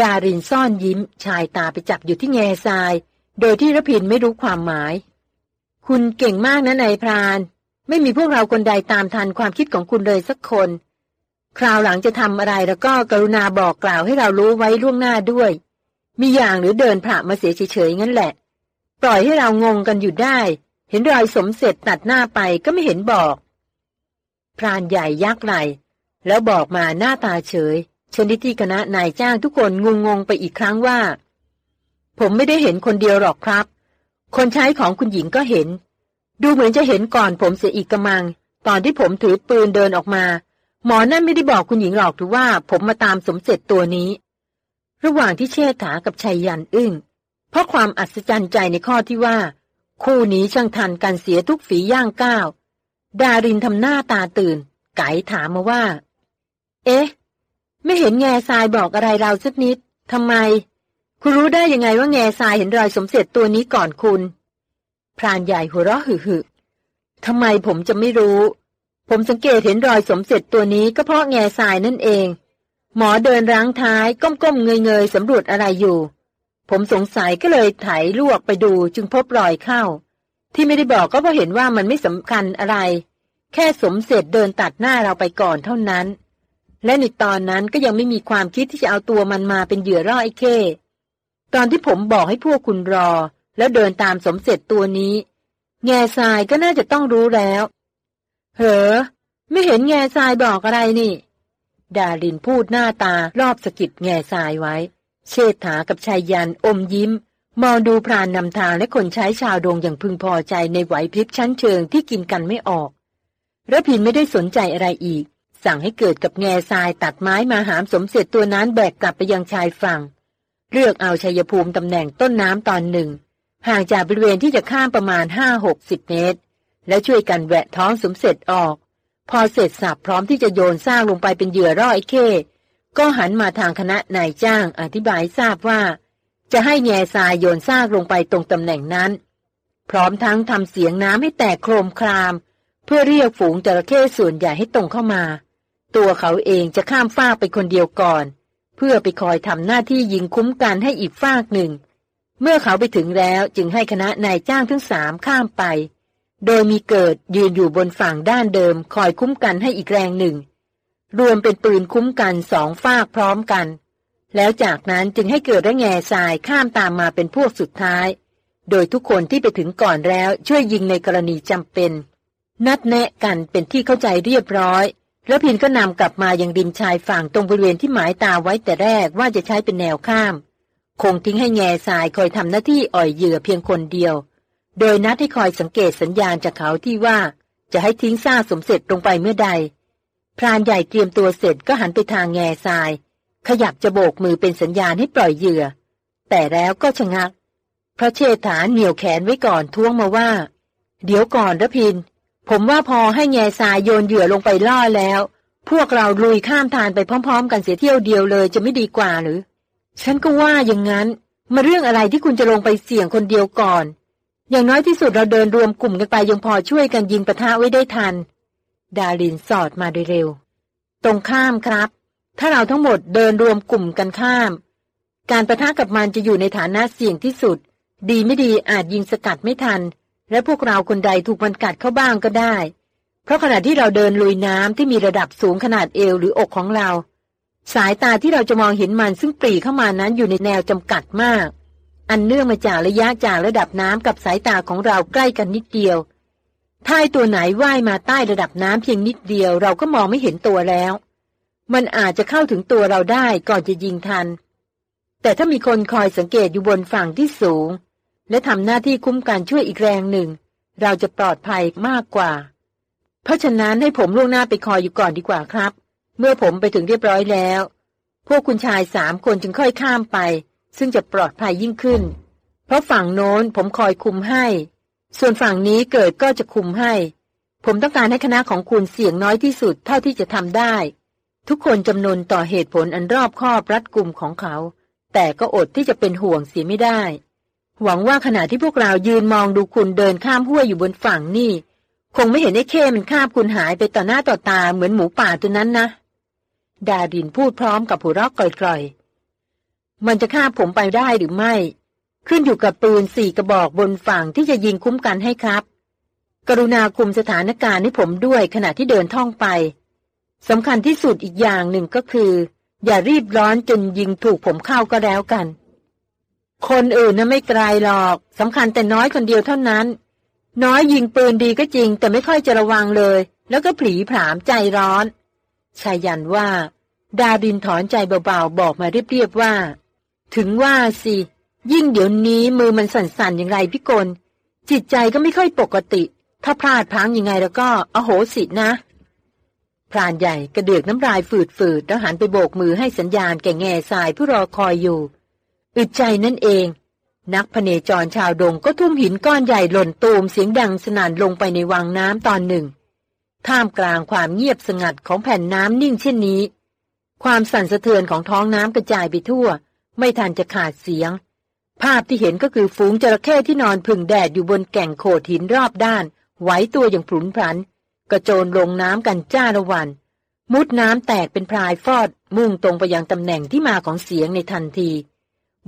ดารินซ่อนยิ้ม ชายตาไปจับอยู่ที่แง่ทราย โดยที่ระพินไม่รู้ความหมาย คุณเก่งมากนะนายพราน ไม่มีพวกเราคนใดตามทันความคิดของคุณเลยสักคน คราวหลังจะทำอะไรแล้วก็กรุณาบอกกล่าวให้เรารู้ไว้ล่วงหน้าด้วย มีอย่างหรือเดินผ่ามาเสียเฉยๆงั้นแหละ ปล่อยให้เรางงกันอยู่ได้ เห็นรอยสมเสร็จตัดหน้าไปก็ไม่เห็นบอก พรานใหญ่ยักไหลแล้วบอกมาหน้าตาเฉย ชนิดที่คณะนายจ้างทุกคนงงงไปอีกครั้งว่า ผมไม่ได้เห็นคนเดียวหรอกครับ คนใช้ของคุณหญิงก็เห็น ดูเหมือนจะเห็นก่อนผมเสียอีกกระมัง ตอนที่ผมถือปืนเดินออกมา หมอนั่นไม่ได้บอกคุณหญิงหรอกถือว่าผมมาตามสมเสร็จตัวนี้ ระหว่างที่เชษฐากับชัยยันอึ้ง เพราะความอัศจรรย์ใจในข้อที่ว่า คู่นี้ช่างทันกันเสียทุกฝีย่างก้าวดารินทำหน้าตาตื่น ไก่ถามมาว่า เอ๊ะ ไม่เห็นแง่ทรายบอกอะไรเราสักนิดทำไม คุณรู้ได้ยังไงว่าแง่ทรายเห็นรอยสมเสร็จตัวนี้ก่อนคุณ พรานใหญ่หัวเราะหึหึทำไมผมจะไม่รู้ ผมสังเกตเห็นรอยสมเสร็จตัวนี้ก็เพราะแง่ทรายนั่นเอง หมอเดินร้างท้ายก้มๆเงยๆสำรวจอะไรอยู่ ผมสงสัยก็เลยไถลวกไปดูจึงพบรอยเข้า ที่ไม่ได้บอกก็เพราะเห็นว่ามันไม่สำคัญอะไร แค่สมเสร็จเดินตัดหน้าเราไปก่อนเท่านั้น และในตอนนั้นก็ยังไม่มีความคิดที่จะเอาตัวมันมาเป็นเหยื่อร่อไอ้เคตอนที่ผมบอกให้พวกคุณรอ แล้วเดินตามสมเสร็จตัวนี้ แง่ทรายก็น่าจะต้องรู้แล้วเหอไม่เห็นแง่ทรายบอกอะไรนี่ ดาลินพูดหน้าตารอบสกิดแง่ทรายไว้ เชษฐากับชายยันอมยิ้ม มองดูพรานนำทางและคนใช้ชาวดงอย่างพึงพอใจในไหวพริบชั้นเชิงที่กินกันไม่ออกระพินไม่ได้สนใจอะไรอีก สั่งให้เกิดกับแง่ทรายตัดไม้มาหามสมเสร็จตัวนั้นแบกกลับไปยังชายฝั่ง เลือกเอาชัยภูมิตำแหน่งต้นน้ำตอนหนึ่ง ห่างจากบริเวณที่จะข้ามประมาณห้าหกสิบเมตร แล้วช่วยกันแหวะท้องสมเสร็จออก พอเสร็จสับพร้อมที่จะโยนซากลงไปเป็นเหยื่อร่อไอ้เข้ก็หันมาทางคณะนายจ้างอธิบายทราบว่า จะให้แง่ทรายโยนซากลงไปตรงตำแหน่งนั้น พร้อมทั้งทำเสียงน้ำให้แตกโครมคราม เพื่อเรียกฝูงจระเข้ส่วนใหญ่ให้ตรงเข้ามา ตัวเขาเองจะข้ามฟากไปคนเดียวก่อน เพื่อไปคอยทำหน้าที่ยิงคุ้มกันให้อีกฟากหนึ่ง เมื่อเขาไปถึงแล้วจึงให้คณะนายจ้างทั้งสามข้ามไป โดยมีเกิดยืนอยู่บนฝั่งด้านเดิมคอยคุ้มกันให้อีกแรงหนึ่ง รวมเป็นปืนคุ้มกันสองฝากพร้อมกัน แล้วจากนั้นจึงให้เกิดระแง่ทรายข้ามตามมาเป็นพวกสุดท้าย โดยทุกคนที่ไปถึงก่อนแล้วช่วยยิงในกรณีจำเป็น นัดแนะกันเป็นที่เข้าใจเรียบร้อย แล้วพินก็นำกลับมายังดิมชายฝั่งตรงบริเวณที่หมายตาไว้แต่แรกว่าจะใช้เป็นแนวข้าม คงทิ้งให้แง่ทรายคอยทำหน้าที่อ่อยเหยื่อเพียงคนเดียว โดยนัดให้คอยสังเกตสัญญาณจากเขาที่ว่าจะให้ทิ้งซ่าสมเสร็จลงไปเมื่อใด พรานใหญ่เตรียมตัวเสร็จก็หันไปทางแง่ทราย ขยับจะโบกมือเป็นสัญญาณให้ปล่อยเหยื่อ แต่แล้วก็ชะงัก เพราะเชษฐาเหนี่ยวแขนไว้ก่อนท้วงมาว่า เดี๋ยวก่อนระพิน ผมว่าพอให้แง่ทรายโยนเหยื่อลงไปล่อแล้ว พวกเราลุยข้ามทานไปพร้อม ๆ กันเสียเที่ยวเดียวเลยจะไม่ดีกว่าหรือ ฉันก็ว่าอย่างนั้น มาเรื่องอะไรที่คุณจะลงไปเสี่ยงคนเดียวก่อน อย่างน้อยที่สุดเราเดินรวมกลุ่มกันไปยังพอช่วยกันยิงปะทะไว้ได้ทัน ดารินสอดมาโดยเร็ว ตรงข้ามครับ ถ้าเราทั้งหมดเดินรวมกลุ่มกันข้าม การประทะกับมันจะอยู่ในฐานะเสี่ยงที่สุด ดีไม่ดีอาจยิงสกัดไม่ทัน และพวกเราคนใดถูกมันกัดเข้าบ้างก็ได้ เพราะขณะที่เราเดินลุยน้ำที่มีระดับสูงขนาดเอวหรืออกของเรา สายตาที่เราจะมองเห็นมันซึ่งปรีเข้ามานั้นอยู่ในแนวจำกัดมาก อันเนื่องมาจากระยะจากระดับน้ำกับสายตาของเราใกล้กันนิดเดียวถ้าตัวไหนว่ายมาใต้ระดับน้ำเพียงนิดเดียวเราก็มองไม่เห็นตัวแล้ว มันอาจจะเข้าถึงตัวเราได้ก่อนจะยิงทัน แต่ถ้ามีคนคอยสังเกตอยู่บนฝั่งที่สูง และทำหน้าที่คุ้มกันช่วยอีกแรงหนึ่ง เราจะปลอดภัยมากกว่า เพราะฉะนั้นให้ผมล่วงหน้าไปคอยอยู่ก่อนดีกว่าครับ เมื่อผมไปถึงเรียบร้อยแล้ว พวกคุณชายสามคนจึงค่อยข้ามไป ซึ่งจะปลอดภัยยิ่งขึ้น เพราะฝั่งโน้นผมคอยคุมให้ ส่วนฝั่งนี้เกิดก็จะคุมให้ ผมต้องการให้คณะของคุณเสี่ยงน้อยที่สุดเท่าที่จะทำได้ ทุกคนจำนวนต่อเหตุผลอันรอบคอบรัดกลุ่มของเขา แต่ก็อดที่จะเป็นห่วงเสียไม่ได้ หวังว่าขณะที่พวกเรายืนมองดูคุณเดินข้ามห้วยอยู่บนฝั่งนี่ คงไม่เห็นไอ้เข้มันคาบคุณหายไปต่อหน้าต่อตาเหมือนหมูป่าตัวนั้นนะ ดาดินพูดพร้อมกับหัวเราะกร่อยๆ มันจะฆ่าผมไปได้หรือไม่ ขึ้นอยู่กับปืนสี่กระบอกบนฝั่งที่จะยิงคุ้มกันให้ครับ กรุณาคุมสถานการณ์ให้ผมด้วยขณะที่เดินท่องไปสำคัญที่สุดอีกอย่างหนึ่งก็คือ อย่ารีบร้อนจนยิงถูกผมเข้าก็แล้วกัน คนอื่นน่ะไม่ไกลหรอกสำคัญแต่น้อยคนเดียวเท่านั้น น้อยยิงปืนดีก็จริง แต่ไม่ค่อยจะระวังเลย แล้วก็ผีผามใจร้อนชายันว่า ดาดินถอนใจเบาๆบอกมาเรียบๆว่า ถึงว่าสิ ยิ่งเดี๋ยวนี้มือมันสั่นๆอย่างไรพี่กลจิตใจก็ไม่ค่อยปกติ ถ้าพลาดพังยังไงแล้วก็อโหสินะพรานใหญ่กระเดือกน้ำลายฝืดๆแล้วหันไปโบกมือให้สัญญาณแก่แง่ทรายผู้รอคอยอยู่ อึดใจนั่นเอง นักพเนจรชาวดงก็ทุ่มหินก้อนใหญ่หล่นตูมเสียงดังสนั่นลงไปในวังน้ำตอนหนึ่ง ท่ามกลางความเงียบสงัดของแผ่นน้ำนิ่งเช่นนี้ ความสั่นสะเทือนของท้องน้ำกระจายไปทั่ว ไม่ทันจะขาดเสียง ภาพที่เห็นก็คือฝูงจระเข้ที่นอนพึ่งแดดอยู่บนแก่งโขดหินรอบด้าน ไหวตัวอย่างผุนพลัน กระโจนลงน้ำกันจ้าละวัน มุดน้ำแตกเป็นพรายฟอดมุ่งตรงไปยังตำแหน่งที่มาของเสียงในทันที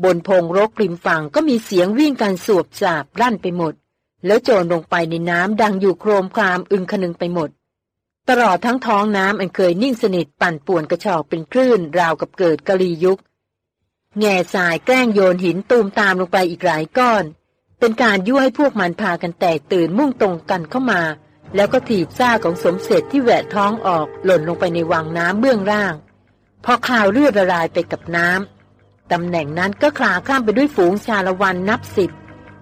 บนพงรกริมฝั่งก็มีเสียงวิ่งกันสวบสาบลั่นไปหมด แล้วโจรลงไปในน้ำดังอยู่โครมครามอึงคนึงไปหมด ตลอดทั้งท้องน้ำอันเคยนิ่งสนิทปั่นป่วนกระชอกเป็นคลื่นราวกับเกิดกะลียุค แง่สายแกล้งโยนหินตูมตามลงไปอีกหลายก้อน เป็นการยั่วให้พวกมันพากันแตกตื่นมุ่งตรงกันเข้ามา แล้วก็ถีบซ่าของสมเสร็จที่แหวะท้องออกหล่นลงไปในวังน้ำเบื้องล่าง พอข่าวเลือดละลายไปกับน้ำ ตำแหน่งนั้นก็คลาข้ามไปด้วยฝูงชาละวันนับสิบ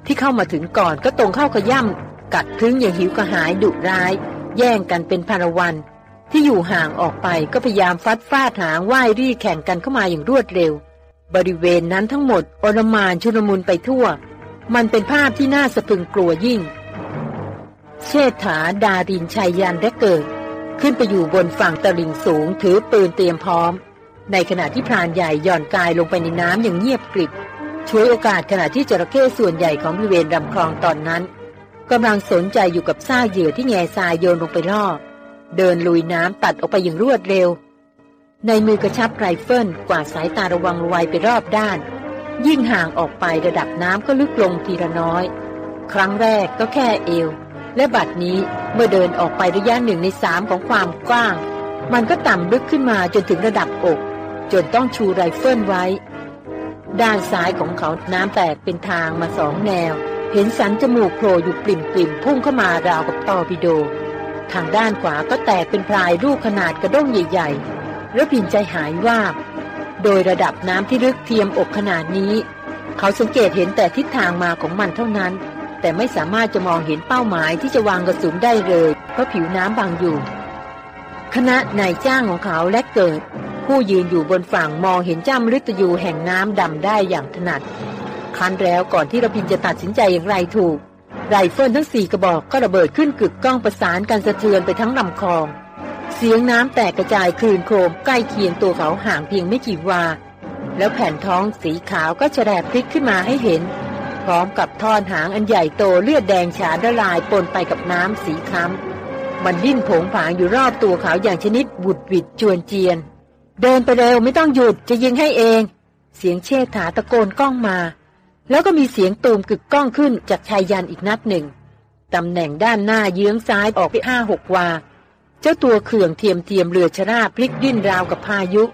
ที่เข้ามาถึงก่อนก็ตรงเข้ากระย่ำกัดทึ้งอย่างหิวกระหายดุร้าย แย่งกันเป็นพารวัน ที่อยู่ห่างออกไปก็พยายามฟัดฟาดหางว่ายรี่แข่งกันเข้ามาอย่างรวดเร็ว บริเวณนั้นทั้งหมดอรมานชุลมุนไปทั่ว มันเป็นภาพที่น่าสะพึงกลัวยิ่ง เชษฐาดารินชัยยันและเกิด ขึ้นไปอยู่บนฝั่งตะลิงสูงถือปืนเตรียมพร้อม ในขณะที่พรานใหญ่ย่อนกายลงไปในน้ำอย่างเงียบกริบช่วยโอกาสขณะที่จระเข้ส่วนใหญ่ของบริเวณลำคลองตอนนั้นกำลังสนใจอยู่กับซากเหยื่อที่แง่ทรายโยนลงไปล่อ เดินลุยน้ำตัดออกไปอย่างรวดเร็ว ในมือกระชับไรเฟิลกว่าสายตาระวังไวไปรอบด้าน ยิ่งห่างออกไประดับน้ำก็ลึกลงทีละน้อย ครั้งแรกก็แค่เอว และบัดนี้เมื่อเดินออกไประยะหนึ่งในสามของความกว้าง มันก็ต่ำลึกขึ้นมาจนถึงระดับอก จนต้องชูไรเฟิลไว้ ด้านซ้ายของเขาน้ำแตกเป็นทางมาสองแนว เห็นสันจมูกโผล่อยู่ปริ่มๆพุ่งเข้ามาราวกับตอปิโด ทางด้านขวาก็แตกเป็นพรายรูปขนาดกระด้งใหญ่ๆระพินใจหายว่า โดยระดับน้ำที่ลึกเทียมอกขนาดนี้ เขาสังเกตเห็นแต่ทิศทางมาของมันเท่านั้น แต่ไม่สามารถจะมองเห็นเป้าหมายที่จะวางกระสุนได้เลย เพราะผิวน้ำบังอยู่คณะนายจ้างของเขาและเกิด ผู้ยืนอยู่บนฝั่งมองเห็นจ้ามฤตยูแห่งน้ำดำได้อย่างถนัดคันแล้วก่อนที่ระพินจะตัดสินใจอย่างไรถูก ไรเฟิลทั้งสี่กระบอกก็ระเบิดขึ้นกึกก้องประสานกันสะเทือนไปทั้งลำคลอง เสียงน้ำแตกกระจายคลื่นโครมใกล้เคียงตัวเขาห่างเพียงไม่กี่วา แล้วแผ่นท้องสีขาวก็แฉลบพลิกขึ้นมาให้เห็น พร้อมกับท่อนหางอันใหญ่โตเลือดแดงฉาละลายปนไปกับน้ำสีคล้ำมันดิ้นผงผางอยู่รอบตัวเขาอย่างชนิดบุดวิดจวนเจียน เดินไปเร็วไม่ต้องหยุดจะยิงให้เอง เสียงเชษฐาตะโกนก้องมา แล้วก็มีเสียงตูมกึกก้องขึ้นจากชายยันอีกนัดหนึ่งตำแหน่งด้านหน้าเยื้องซ้ายออกไปห้าหกวา เจ้าตัวเขื่องเทียมเทียมเรือชราพลิกดิ้นราวกับพายุ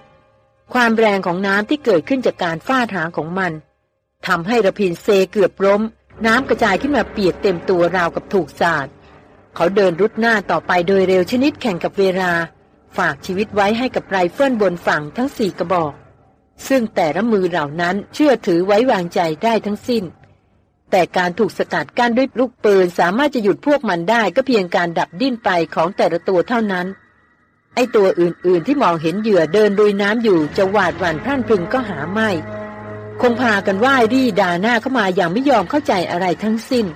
ความแรงของน้ำที่เกิดขึ้นจากการฟาดหางของมันทำให้ระพินเซเกือบล้ม น้ำกระจายขึ้นมาเปียกเต็มตัวราวกับถูกสาดเขาเดินรุดหน้าต่อไปโดยเร็วชนิดแข่งกับเวลา ฝากชีวิตไว้ให้กับไรเฟิลบนฝั่งทั้งสี่กระบอก ซึ่งแต่ละมือเหล่านั้นเชื่อถือไว้วางใจได้ทั้งสิ้น แต่การถูกสกัดกั้นด้วยลูกปืนสามารถจะหยุดพวกมันได้ก็เพียงการดับดิ้นไปของแต่ละตัวเท่านั้น ไอ้ตัวอื่นๆที่มองเห็นเหยื่อเดินลุยน้ำอยู่จะหวาดหวั่นพรั่นพรึงก็หาไม่ คงพากันว่ายรี่ดาหน้าเข้ามาอย่างไม่ยอมเข้าใจอะไรทั้งสิ้น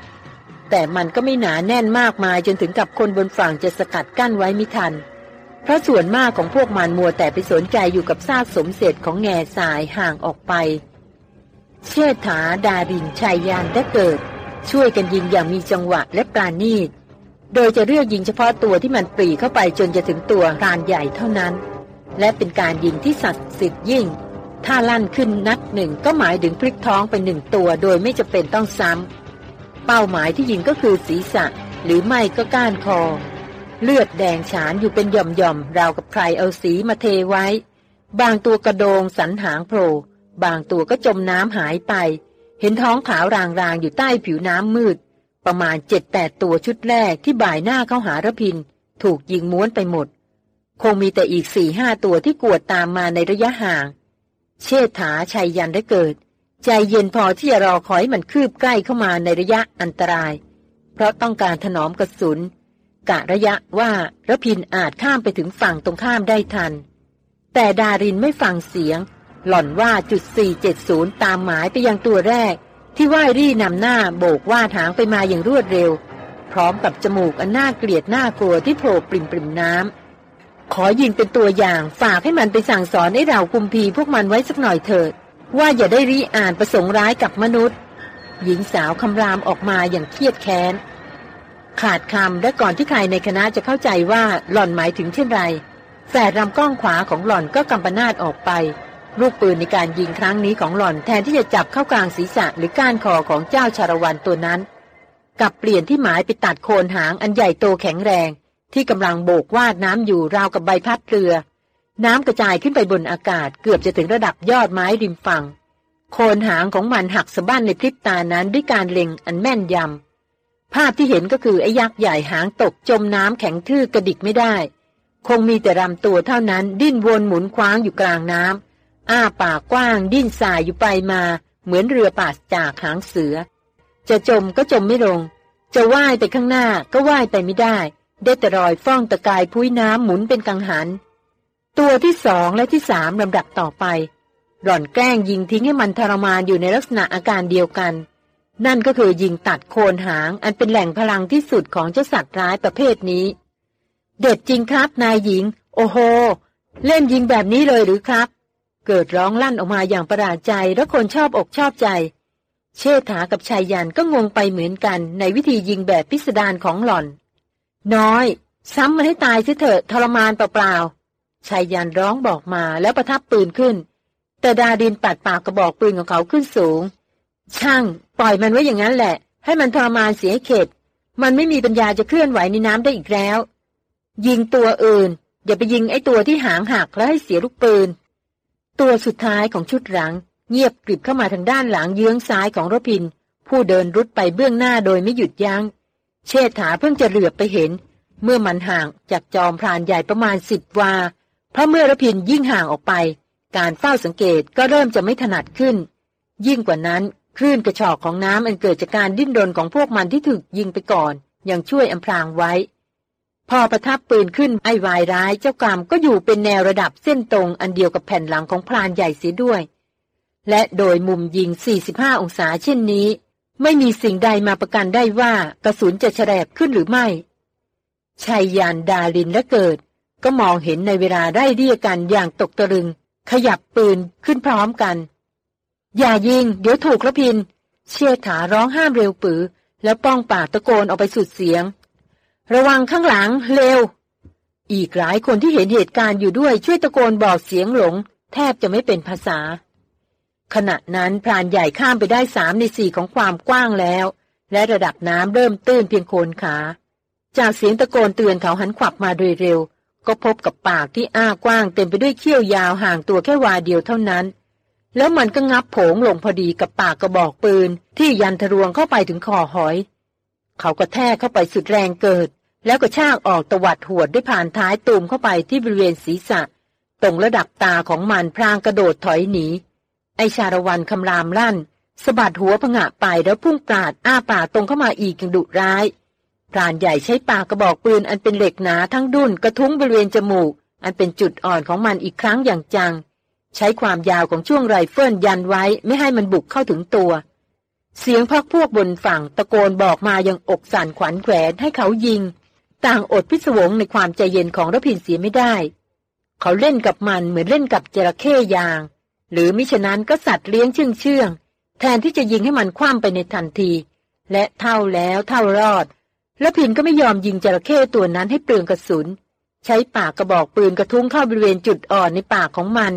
แต่มันก็ไม่หนาแน่นมากมายจนถึงกับคนบนฝั่งจะสกัดกั้นไว้ไม่ทัน เพราะส่วนมากของพวกมันมัวแต่ไปสนใจอยู่กับซากสมเสร็จของแง่สายห่างออกไป เชษฐาดารินชายยานได้เกิด ช่วยกันยิงอย่างมีจังหวะและปราณีต โดยจะเลือกยิงเฉพาะตัวที่มันปรีเข้าไปจนจะถึงตัวรานใหญ่เท่านั้น และเป็นการยิงที่สัตว์สิทธิ์ยิ่ง ถ้าลั่นขึ้นนัดหนึ่งก็หมายถึงพลิกท้องไปหนึ่งตัวโดยไม่จะเป็นต้องซ้ำเป้าหมายที่ยิงก็คือศีรษะ หรือไม่ก็ก้านคอ เลือดแดงฉานอยู่เป็นหย่อมๆราวกับใครเอาสีมาเทไว้ บางตัวกระโดงสันหางโผล่บางตัวก็จมน้ำหายไป เห็นท้องขาวรางๆอยู่ใต้ผิวน้ำมืด ประมาณเจ็ดแปดตัวชุดแรกที่บ่ายหน้าเข้าหาระพิน ถูกยิงม้วนไปหมด คงมีแต่อีกสี่ห้าตัวที่กวดตามมาในระยะห่าง เชษฐาชัยยันได้เกิด ใจเย็นพอที่จะรอคอยมันคืบใกล้เข้ามาในระยะอันตราย เพราะต้องการถนอมกระสุน กะระยะว่าระพินอาจข้ามไปถึงฝั่งตรงข้ามได้ทัน แต่ดารินไม่ฟังเสียง หล่อนว่าจุด 470 ตามหมายไปยังตัวแรก ที่ว่ายรี่นำหน้าโบกว่าทางไปมาอย่างรวดเร็ว พร้อมกับจมูกอันน่าเกลียดน่ากลัวที่โผล่ปริมปริมน้ำขอยิงเป็นตัวอย่างฝากให้มันไปสั่งสอนให้เราคุมพีพวกมันไว้สักหน่อยเถิด ว่าอย่าได้รีอ่านประสงค์ร้ายกับมนุษย์ หญิงสาวคำรามออกมาอย่างเครียดแค้น ขาดคำและก่อนที่ใครในคณะจะเข้าใจว่าหล่อนหมายถึงเช่นไรแฝดลำกล้องขวาของหล่อนก็กำปนาตออกไป ลูกปืนในการยิงครั้งนี้ของหล่อนแทนที่จะจับเข้ากลางศีรษะหรือก้านคอของเจ้าชารวันตัวนั้นกับเปลี่ยนที่หมายไปตัดโคนหางอันใหญ่โตแข็งแรง ที่กำลังโบกวาดน้ำอยู่ราวกับใบพัดเรือ น้ำกระจายขึ้นไปบนอากาศเกือบจะถึงระดับยอดไม้ริมฝั่ง โคนหางของมันหักสะบั้นในพริบตานั้นด้วยการเล็งอันแม่นยำ ภาพที่เห็นก็คือไอ้ยักษ์ใหญ่หางตกจมน้ำแข็งทื่อกระดิกไม่ได้ คงมีแต่ลำตัวเท่านั้นดิ้นวนหมุนคว้างอยู่กลางน้ำอ้าปากกว้างดิ้นสายอยู่ไปมา เหมือนเรือป่าจากหางเสือ จะจมก็จมไม่ลง จะว่ายไปข้างหน้าก็ว่ายไปไม่ได้ ได้แต่รอยฟ้องตะกายพุ้ยน้ำหมุนเป็นกังหัน ตัวที่สองและที่สามลำดับต่อไป หล่อนแกล้งยิงทิ้งให้มันทรมานอยู่ในลักษณะอาการเดียวกัน นั่นก็คือยิงตัดโคนหางอันเป็นแหล่งพลังที่สุดของเจ้าสัตว์ร้ายประเภทนี้ เด็ดจริงครับนายหญิง โอ้โห เล่นยิงแบบนี้เลยหรือครับ เกิดร้องลั่นออกมาอย่างประหลาดใจและคนชอบอกชอบใจ เชษฐากับชายยันก็งงไปเหมือนกันในวิธียิงแบบพิสดารของหล่อน น้อย ซ้ำมันให้ตายเสียเถอะทรมานเปล่าๆชายยันร้องบอกมาแล้วประทับปืนขึ้น แต่ดาดินปัดปากกระบอกปืนของเขาขึ้นสูง ช่าง ปล่อยมันไว้อย่างนั้นแหละ ให้มันทรมานเสียเข็ด มันไม่มีปัญญาจะเคลื่อนไหวในน้ำได้อีกแล้ว ยิงตัวอื่น อย่าไปยิงไอ้ตัวที่หางหักแล้วให้เสียลูกปืน ตัวสุดท้ายของชุดหลัง เงียบกริบเข้ามาทางด้านหลังเยื้องซ้ายของรพิน ผู้เดินรุดไปเบื้องหน้าโดยไม่หยุดยัง้ง เชษฐาเพิ่งจะเหลือบไปเห็น เมื่อมันห่างจากจอมพรานใหญ่ประมาณสิบวา เพราะเมื่อรพินยิ่งห่างออกไป การเฝ้าสังเกตก็เริ่มจะไม่ถนัดขึ้น ยิ่งกว่านั้น คลื่นกระชอกของน้ำอันเกิดจากการดิ้นรนของพวกมันที่ถูกยิงไปก่อนยังช่วยอำพรางไว้ พอประทับปืนขึ้นไอ้วายร้ายเจ้ากรรมก็อยู่เป็นแนวระดับเส้นตรงอันเดียวกับแผ่นหลังของพรานใหญ่เสียด้วย และโดยมุมยิง 45 องศาเช่นนี้ ไม่มีสิ่งใดมาประกันได้ว่ากระสุนจะแฉลบขึ้นหรือไม่ชัยยานดาลินและเกิด ก็มองเห็นในเวลาได้เรียกกันอย่างตกตะลึง ขยับปืนขึ้นพร้อมกัน อย่ายิง เดี๋ยวถูกละพิน เชี่ยถาร้องห้ามเร็วปือ แล้วป้องปากตะโกนออกไปสุดเสียง ระวังข้างหลังเร็ว อีกหลายคนที่เห็นเหตุการณ์อยู่ด้วยช่วยตะโกนบอกเสียงหลง แทบจะไม่เป็นภาษา ขณะนั้นพรานใหญ่ข้ามไปได้สามในสี่ของความกว้างแล้ว และระดับน้ำเริ่มตื้นเพียงโคนขา จากเสียงตะโกนเตือนเขาหันขวับมาโดยเร็ว ก็พบกับปากที่อ้ากว้างเต็มไปด้วยเขี้ยวยาวห่างตัวแค่วาเดียวเท่านั้น แล้วมันก็งับโผงลงพอดีกับปากกระบอกปืน ที่ยันทะรวงเข้าไปถึงคอหอย เขาก็แทกเข้าไปสุดแรงเกิด แล้วก็ชากออกตวัดหวดด้วยผ่านท้ายตูมเข้าไปที่บริเวณศีรษะ ตรงระดับตาของมันพรางกระโดดถอยหนี ไอชาละวันคำรามลั่นสะบัดหัวผงะไปแล้วพุ่งปราดอ้าปากตรงเข้ามาอีกอย่างดุร้ายพรานใหญ่ใช้ปากกระบอกปืนอันเป็นเหล็กหนาทั้งดุนกระทุ้งบริเวณจมูก อันเป็นจุดอ่อนของมันอีกครั้งอย่างจัง ใช้ความยาวของช่วงไรเฟิลยันไว้ไม่ให้มันบุกเข้าถึงตัว เสียงพักพวกบนฝั่งตะโกนบอกมายังอกสั่นขวัญแขวนให้เขายิง ต่างอดพิศวงในความใจเย็นของรพินเสียไม่ได้ เขาเล่นกับมันเหมือนเล่นกับจระเข้ยาง หรือมิฉะนั้นก็สัตว์เลี้ยงเชื่องเชื่องแทนที่จะยิงให้มันคว่ำไปในทันที และเท่าแล้วเท่ารอด แล้วพินก็ไม่ยอมยิงจระเข้ตัวนั้นให้เปลืองกระสุน ใช้ปากกระบอกปืนกระทุ้งเข้าบริเวณจุดอ่อนในปากของมัน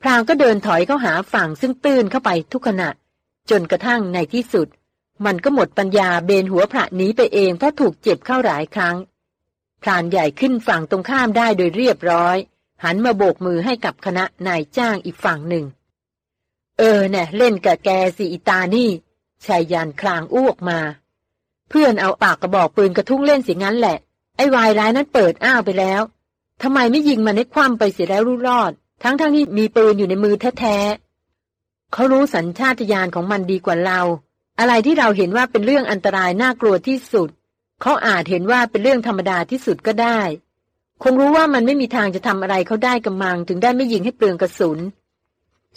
พรางก็เดินถอยเข้าหาฝั่งซึ่งตื้นเข้าไปทุกขณะ จนกระทั่งในที่สุด มันก็หมดปัญญาเบนหัวพระหนีไปเองเพราะถูกเจ็บเข้าหลายครั้งพรานใหญ่ขึ้นฝั่งตรงข้ามได้โดยเรียบร้อย หันมาโบกมือให้กับคณะนายจ้างอีกฝั่งหนึ่ง เออเนี่ยเล่นกับแกสิอิตานี่ชายยันคลางอ้วกมา เพื่อนเอาปากกระบอกปืนกระทุ้งเล่นสิงั้นแหละ ไอ้วายร้ายนั้นเปิดอ้าวไปแล้วทำไมไม่ยิงมันให้คว่ำไปเสียแล้วรู้รอด ทั้งๆทที่มีปืนอยู่ในมือแท้ๆเขารู้สัญชาตญาณของมันดีกว่าเรา อะไรที่เราเห็นว่าเป็นเรื่องอันตรายน่ากลัวที่สุด เขาอาจเห็นว่าเป็นเรื่องธรรมดาที่สุดก็ได้ คงรู้ว่ามันไม่มีทางจะทำอะไรเขาได้กำมังถึงได้ไม่ยิงให้เปลืองกระสุน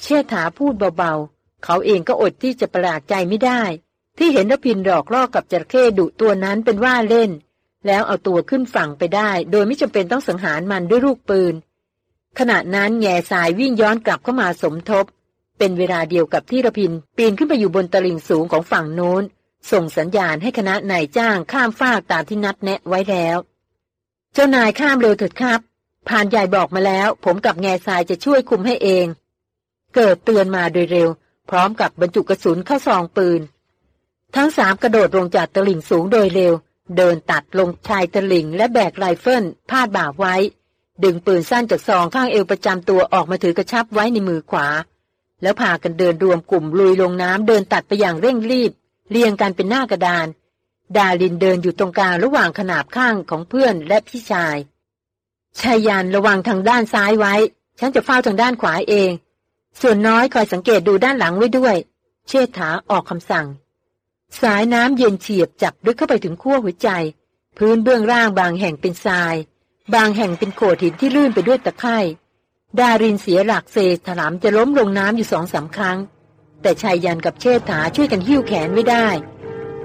เชษฐาพูดเบาๆ เขาเองก็อดที่จะประหลาดใจไม่ได้ ที่เห็นรพินหลอกล่อกับจระเข้ดุตัวนั้นเป็นว่าเล่นแล้วเอาตัวขึ้นฝั่งไปได้ โดยไม่จำเป็นต้องสังหารมันด้วยลูกปืน ขณะนั้นแง่สายวิ่งย้อนกลับเข้ามาสมทบ เป็นเวลาเดียวกับที่รพินปีนขึ้นไปอยู่บนตลิ่งสูงของฝั่งโน้น ส่งสัญญาณให้คณะนายจ้างข้ามฟากตามที่นัดแนะไว้แล้ว เจ้านายข้ามเร็วเถิดครับผ่านใหญ่บอกมาแล้ว ผมกับแง่ทรายจะช่วยคุมให้เอง เกิดเตือนมาโดยเร็ว พร้อมกับบรรจุกระสุนเข้าซองปืน ทั้งสามกระโดดลงจากตลิ่งสูงโดยเร็ว เดินตัดลงชายตลิ่งและแบกไรเฟิลพาดบ่าไว้ ดึงปืนสั้นจากซองข้างเอวประจำตัวออกมาถือกระชับไว้ในมือขวา แล้วพากันเดินรวมกลุ่มลุยลงน้ำเดินตัดไปอย่างเร่งรีบ เรียงกันเป็นหน้ากระดาน ดาลินเดินอยู่ตรงกลางระหว่างขนาบข้างของเพื่อนและพี่ชายชายยานระวังทางด้านซ้ายไว้ ฉันจะเฝ้าทางด้านขวาเอง ส่วนน้อยคอยสังเกตดูด้านหลังไว้ด้วย เชษฐาออกคำสั่ง สายน้ำเย็นเฉียบจับลึกเข้าไปถึงขั้วหัวใจ พื้นเบื้องล่างบางแห่งเป็นทราย บางแห่งเป็นโขดหินที่ลื่นไปด้วยตะไคร่ดารินเสียหลักเซถลำจะล้มลงน้ำอยู่สองสาครั้ง แต่ชายยันกับเชษฐาช่วยกันหิ้วแขนไม่ได้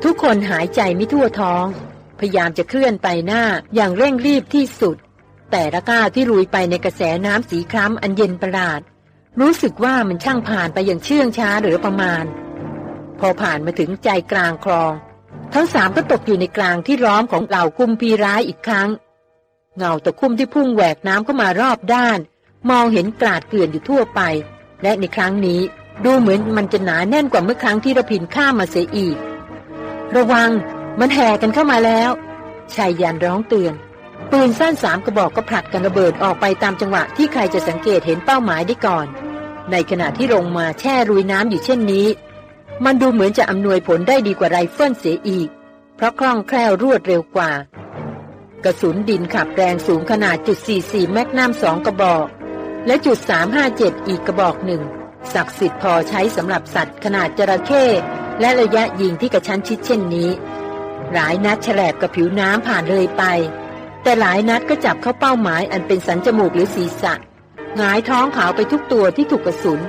ทุกคนหายใจไม่ทั่วท้อง พยายามจะเคลื่อนไปหน้าอย่างเร่งรีบที่สุด แต่ละก้าวที่ลุยไปในกระแสน้ำสีคล้ำอันเย็นประหลาด รู้สึกว่ามันช่างผ่านไปอย่างเชื่องช้าหรือประมาณ พอผ่านมาถึงใจกลางคลอง ทั้งสามก็ตกอยู่ในกลางที่ล้อมของเหล่ากุมพีร้ายอีกครั้ง เงาตะคุ่มที่พุ่งแหวกน้ำเข้ามารอบด้าน มองเห็นกราดเกลื่อนอยู่ทั่วไป และในครั้งนี้ดูเหมือนมันจะหนาแน่นกว่าเมื่อครั้งที่ระพินข้ามมาเสียอีก ระวังมันแห่กันเข้ามาแล้วไชยยันต์ร้องเตือน ปืนสั้นสามกระบอกก็ผลัดกันระเบิดออกไปตามจังหวะที่ใครจะสังเกตเห็นเป้าหมายได้ก่อน ในขณะที่ลงมาแช่ลุยน้ำอยู่เช่นนี้ มันดูเหมือนจะอำนวยผลได้ดีกว่าไรเฟิลเสียอีก เพราะคล่องแคล่วรวดเร็วกว่า กระสุนดินขับแรงสูงขนาดจุด44แมกนัมสองกระบอก และจุด357 อีกกระบอกหนึ่งศักดิ์สิทธิ์พอใช้สำหรับสัตว์ขนาดจระเข้และระยะยิงที่กระชั้นชิดเช่นนี้ หลายนัดแฉลบกับผิวน้ำผ่านเลยไป แต่หลายนัดก็จับเข้าเป้าหมายอันเป็นสันจมูกหรือศีรษะหงายท้องขาวไปทุกตัวที่ถูกกระสุน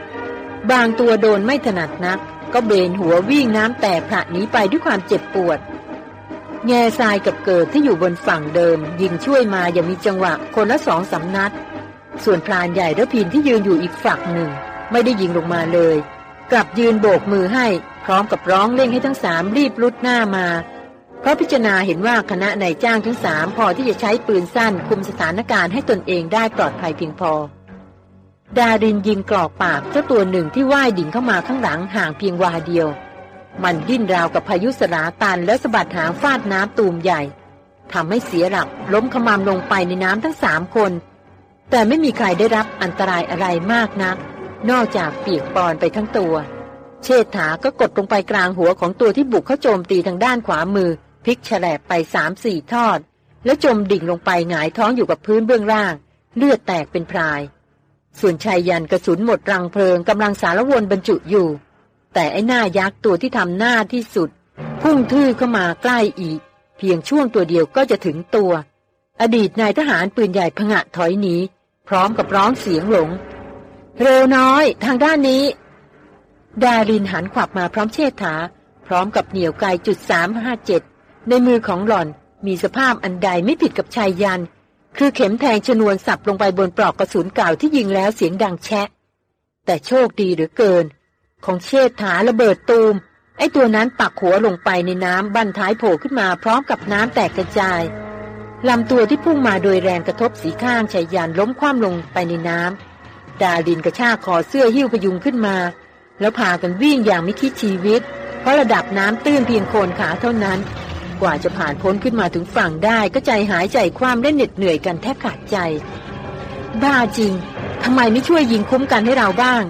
บางตัวโดนไม่ถนัดนัก ก็เบนหัววิ่งน้ำแตกผละหนีไปด้วยความเจ็บปวด แง่ทรายกับเกิดที่อยู่บนฝั่งเดิม ยิงช่วยมาอย่างมีจังหวะคนละสองสานัด ส่วนพรานใหญ่และพินที่ยืนอยู่อีกฝั่งหนึ่ง ไม่ได้ยิงลงมาเลย กลับยืนโบกมือให้พร้อมกับร้องเร่งให้ทั้งสามรีบลุดหน้ามา เพราะพิจารณาเห็นว่าคณะนายจ้างทั้งสามพอที่จะใช้ปืนสั้นคุมสถานการณ์ให้ตนเองได้ปลอดภัยเพียงพอ ดารินยิงกรอกปากเจ้าตัวหนึ่งที่ว่ายดิ่งเข้ามาข้างหลังห่างเพียงวาเดียว มันดิ้นราวกับพายุสลาตันและสะบัดหางฟาดน้ำตูมใหญ่ทำให้เสียหลักล้มขมามลงไปในน้ำทั้งสามคน แต่ไม่มีใครได้รับอันตรายอะไรมากนัก นอกจากเปียกปอนไปทั้งตัว เชษฐาก็กดลงไปกลางหัวของตัวที่บุกเข้าโจมตีทางด้านขวามือพลิกแฉลบไปสามสี่ทอด แล้วจมดิ่งลงไปหงายท้องอยู่กับพื้นเบื้องล่าง เลือดแตกเป็นพราย ส่วนชายยันกระสุนหมดรังเพลิงกำลังสารวนบรรจุอยู่ แต่ไอ้หน้ายักษ์ตัวที่ทำหน้าที่สุด พุ่งทื่อเข้ามาใกล้อีก เพียงช่วงตัวเดียวก็จะถึงตัว อดีตนายทหารปืนใหญ่ผงะถอยหนีพร้อมกับร้องเสียงหลง เร็วน้อย ทางด้านนี้ ดารินหันขวับมาพร้อมเชษฐา พร้อมกับเหนี่ยวไกจุดสามห้าเจ็ดในมือของหล่อนมีสภาพอันใดไม่ผิดกับชายยัน คือเข็มแทงชนวนสับลงไปบนปลอกกระสุนเก่าที่ยิงแล้วเสียงดังแชะ แต่โชคดีหรือเกิน ของเชษฐาระเบิดตูม ไอตัวนั้นปักหัวลงไปในน้ำบั้นท้ายโผล่ขึ้นมาพร้อมกับน้ำแตกกระจายลำตัวที่พุ่งมาโดยแรงกระทบสีข้างชายยันล้มคว่ำลงไปในน้ำดาดินกระชากคอเสื้อหิ้วพยุงขึ้นมา แล้วพากันวิ่งอย่างไม่คิดชีวิต เพราะระดับน้ำตื้นเพียงโคนขาเท่านั้น กว่าจะผ่านพ้นขึ้นมาถึงฝั่งได้ก็ใจหายใจความเล่นเหน็ดเหนื่อยกันแทบขาดใจ บ้าจริงทำไมไม่ช่วยยิงคุ้มกันให้เราบ้าง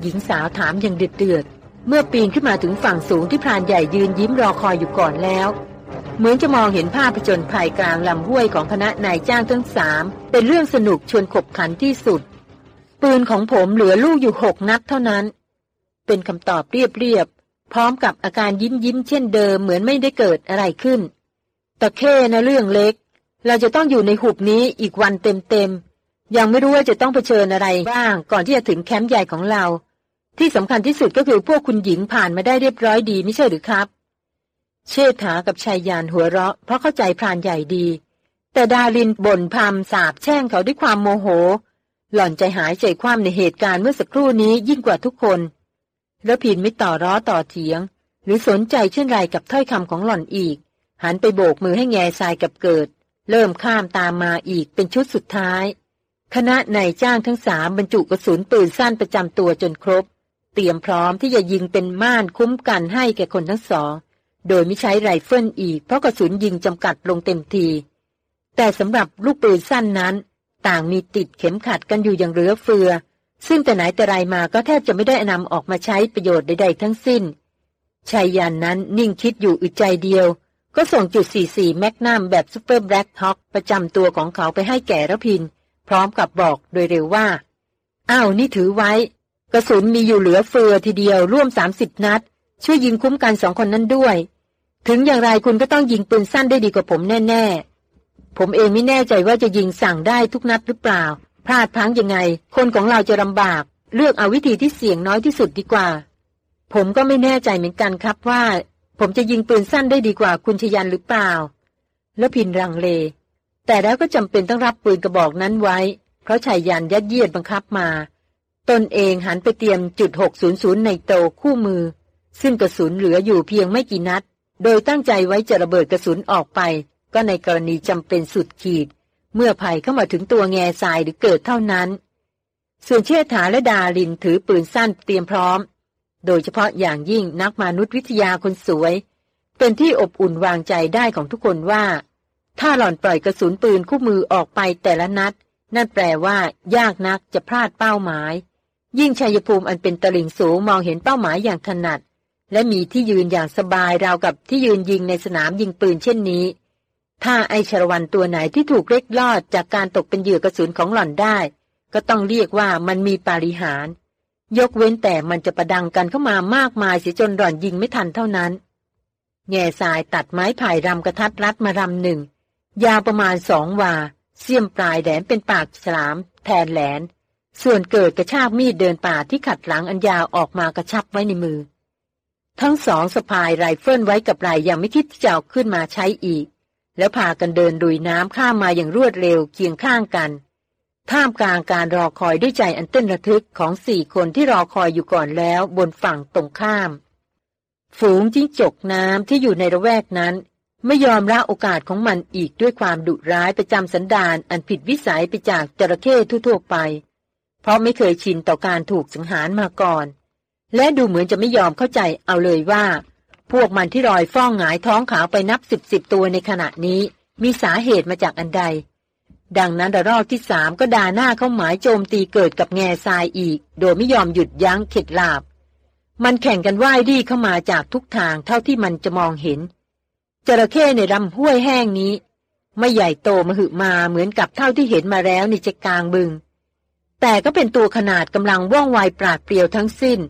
หญิงสาวถามอย่างเดือดเดือด เมื่อปีนขึ้นมาถึงฝั่งสูงที่พรานใหญ่ยืนยิ้มรอคอยอยู่ก่อนแล้ว เหมือนจะมองเห็นภาพผจญภัยกลางลำห้วยของคณะนายจ้างทั้งสามเป็นเรื่องสนุกชวนขบขันที่สุด ปืนของผมเหลือลูกอยู่หกนัดเท่านั้น เป็นคำตอบเรียบๆพร้อมกับอาการยิ้มยิ้มเช่นเดิมเหมือนไม่ได้เกิดอะไรขึ้นแต่แค่นะเรื่องเล็ก เราจะต้องอยู่ในหุบนี้อีกวันเต็มๆยังไม่รู้ว่าจะต้องเผชิญอะไรบ้าง ก่อนที่จะถึงแคมป์ใหญ่ของเรา ที่สำคัญที่สุดก็คือพวกคุณหญิงผ่านมาได้เรียบร้อยดีไม่ใช่หรือครับ เชษฐากับชายยานหัวเราะ เพราะเข้าใจพรานใหญ่ดี แต่ดารินบ่นพามสาบแช่งเขาด้วยความโมโห หล่อนใจหายใจคว่ำในเหตุการณ์เมื่อสักครู่นี้ยิ่งกว่าทุกคนแล้วผินไม่ต่อร้อต่อเถียง หรือสนใจเช่นไรกับถ้อยคำของหล่อนอีก หันไปโบกมือให้แง่ทรายกับเกิด เริ่มข้ามตามมาอีกเป็นชุดสุดท้าย คณะนายจ้างทั้งสามบรรจุกระสุนปืนสั้นประจำตัวจนครบ เตรียมพร้อมที่จะยิงเป็นม่านคุ้มกันให้แก่คนทั้งสอง โดยไม่ใช้ไรเฟิลอีกเพราะกระสุนยิงจำกัดลงเต็มที แต่สำหรับลูกปืนสั้นนั้น ต่างมีติดเข็มขัดกันอยู่อย่างเหลือเฟือ ซึ่งแต่ไหนแต่ไรมาก็แทบจะไม่ได้นำออกมาใช้ประโยชน์ใดๆทั้งสิ้นชายยันนั้นนิ่งคิดอยู่อึดใจเดียว ก็ส่งจุด 44 แมกนัมแบบซูเปอร์แบล็กฮอคประจำตัวของเขาไปให้แก่ระพิน พร้อมกับบอกโดยเร็วว่า อ้าว นี่ถือไว้ กระสุนมีอยู่เหลือเฟือทีเดียวร่วม30นัด ช่วยยิงคุ้มกันสองคนนั้นด้วย ถึงอย่างไรคุณก็ต้องยิงปืนสั้นได้ดีกว่าผมแน่ ๆ ผมเองไม่แน่ใจว่าจะยิงสั่งได้ทุกนัดหรือเปล่า พลาดพังยังไง คนของเราจะลำบาก เลือกเอาวิธีที่เสี่ยงน้อยที่สุดดีกว่า ผมก็ไม่แน่ใจเหมือนกันครับว่า ผมจะยิงปืนสั้นได้ดีกว่าคุณชยันหรือเปล่า แล้วพินรังเล แต่แล้วก็จำเป็นต้องรับปืนกระบอกนั้นไว้ เพราะชายยันยัดเยียดบังคับมา ตนเองหันไปเตรียมจุด600ในโตคู่มือ ซึ่งกระสุนเหลืออยู่เพียงไม่กี่นัด โดยตั้งใจไว้จะระเบิดกระสุนออกไป ก็ในกรณีจำเป็นสุดขีด เมื่อภัยเข้ามาถึงตัวแง่ทรายหรือเกิดเท่านั้น ส่วนเชษฐาและดาลินถือปืนสั้นเตรียมพร้อม โดยเฉพาะอย่างยิ่งนักมนุษยวิทยาคนสวย เป็นที่อบอุ่นวางใจได้ของทุกคนว่า ถ้าหล่อนปล่อยกระสุนปืนคู่มือออกไปแต่ละนัด นั่นแปลว่ายากนักจะพลาดเป้าหมาย ยิ่งชัยภูมิอันเป็นตลิ่งสูงมองเห็นเป้าหมายอย่างถนัด และมีที่ยืนอย่างสบายราวกับที่ยืนยิงในสนามยิงปืนเช่นนี้ ถ้าไอชรวันตัวไหนที่ถูกเล็กลอดจากการตกเป็นเหยื่อกระสุนของหล่อนได้ ก็ต้องเรียกว่ามันมีปาริหาร ยกเว้นแต่มันจะประดังกันเข้ามามากมายเสียจนหล่อนยิงไม่ทันเท่านั้น แง่ทรายตัดไม้ไผ่รำกระทัดรัดมารำหนึ่งยาวประมาณสองวาเสียมปลายแหลมเป็นปากฉลาม แทนแหลน ส่วนเกิดกระชากมีดเดินป่าที่ขัดหลังอันยาวออกมากระชับไว้ในมือ ทั้งสองสะพายไรเฟิลไว้กับไหลยังไม่คิดที่จะเอาขึ้นมาใช้อีก แล้วพากันเดินดุยน้ำข้ามมาอย่างรวดเร็วเคียงข้างกันท่ามกลางการรอคอยด้วยใจอันเต้นระทึกของสี่คนที่รอคอยอยู่ก่อนแล้วบนฝั่งตรงข้าม ฝูงจิ้งจกน้ำที่อยู่ในระแวกนั้น ไม่ยอมละโอกาสของมันอีกด้วยความดุร้ายประจำสันดานอันผิดวิสัยไปจากจระเข้ทั่วๆไป เพราะไม่เคยชินต่อการถูกสังหารมาก่อน และดูเหมือนจะไม่ยอมเข้าใจเอาเลยว่า พวกมันที่ลอยฟ้องหงายท้องขาวไปนับสิบสิบตัวในขณะนี้ มีสาเหตุมาจากอันใด ดังนั้นระลอกที่สามก็ด่าหน้าเข้าหมายโจมตีเกิดกับแง่ทรายอีก โดยไม่ยอมหยุดยั้งเข็ดลาบ มันแข่งกันว่ายดีเข้ามาจากทุกทางเท่าที่มันจะมองเห็นจระเข้ในลำห้วยแห้งนี้ ไม่ใหญ่โตมหึมาเหมือนกับเท่าที่เห็นมาแล้วในเจกลางบึง แต่ก็เป็นตัวขนาดกำลังว่องไวปราดเปรียวทั้งสิ้น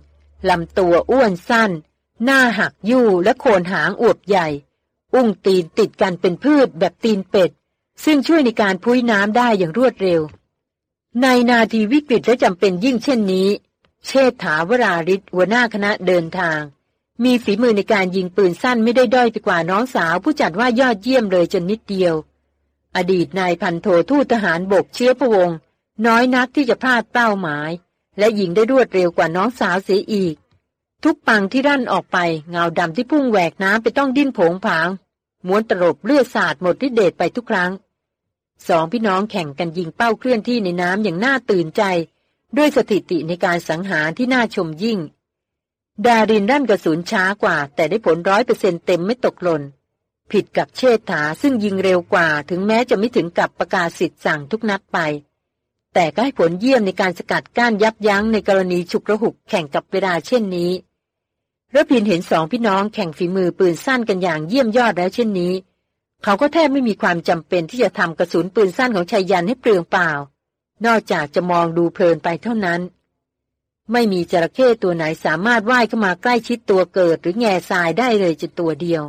ลำตัวอ้วนสั้น หน้าหักยู่และโคนหางอวบใหญ่ อุ้งตีนติดกันเป็นพืชแบบตีนเป็ด ซึ่งช่วยในการพุ้ยน้ำได้อย่างรวดเร็ว ในนาทีวิกฤตและจำเป็นยิ่งเช่นนี้ เชษฐาวราริศหัวหน้าคณะเดินทาง มีฝีมือในการยิงปืนสั้นไม่ได้ด้อยไปกว่าน้องสาวผู้จัดว่ายอดเยี่ยมเลยจนนิดเดียว อดีตนายพันโททูตทหารบกเชื้อพระวงศ์ น้อยนักที่จะพลาดเป้าหมาย และยิงได้รวดเร็วกว่าน้องสาวเสียอีก ทุกปังที่รั่นออกไปเงาดำที่พุ่งแหวกน้ำไปต้องดิ้นผงผางม้วนตลบเลือดสาดหมดที่เดชไปทุกครั้งสองพี่น้องแข่งกันยิงเป้าเคลื่อนที่ในน้ำอย่างน่าตื่นใจ ด้วยสถิติในการสังหารที่น่าชมยิ่ง ดารินรั่นกระสุนช้ากว่า แต่ได้ผลร้อยเปอร์เซ็นเต็มไม่ตกหล่นผิดกับเชษฐาซึ่งยิงเร็วกว่าถึงแม้จะไม่ถึงกับประกาศสิทธิ์สั่งทุกนัดไป แต่ก็ให้ผลเยี่ยมในการสกัดกั้นยับยั้งในกรณีฉุกระหุกแข่งกับเวลาเช่นนี้ระพินเห็นสองพี่น้องแข่งฝีมือปืนสั้นกันอย่างเยี่ยมยอดแล้วเช่นนี้ เขาก็แทบไม่มีความจำเป็นที่จะทำกระสุนปืนสั้นของชายยันให้เปลืองเปล่า นอกจากจะมองดูเพลินไปเท่านั้น ไม่มีจระเข้ตัวไหนสามารถว่ายเข้ามาใกล้ชิดตัวเกิดหรือแง่ทรายได้เลยจะตัวเดียว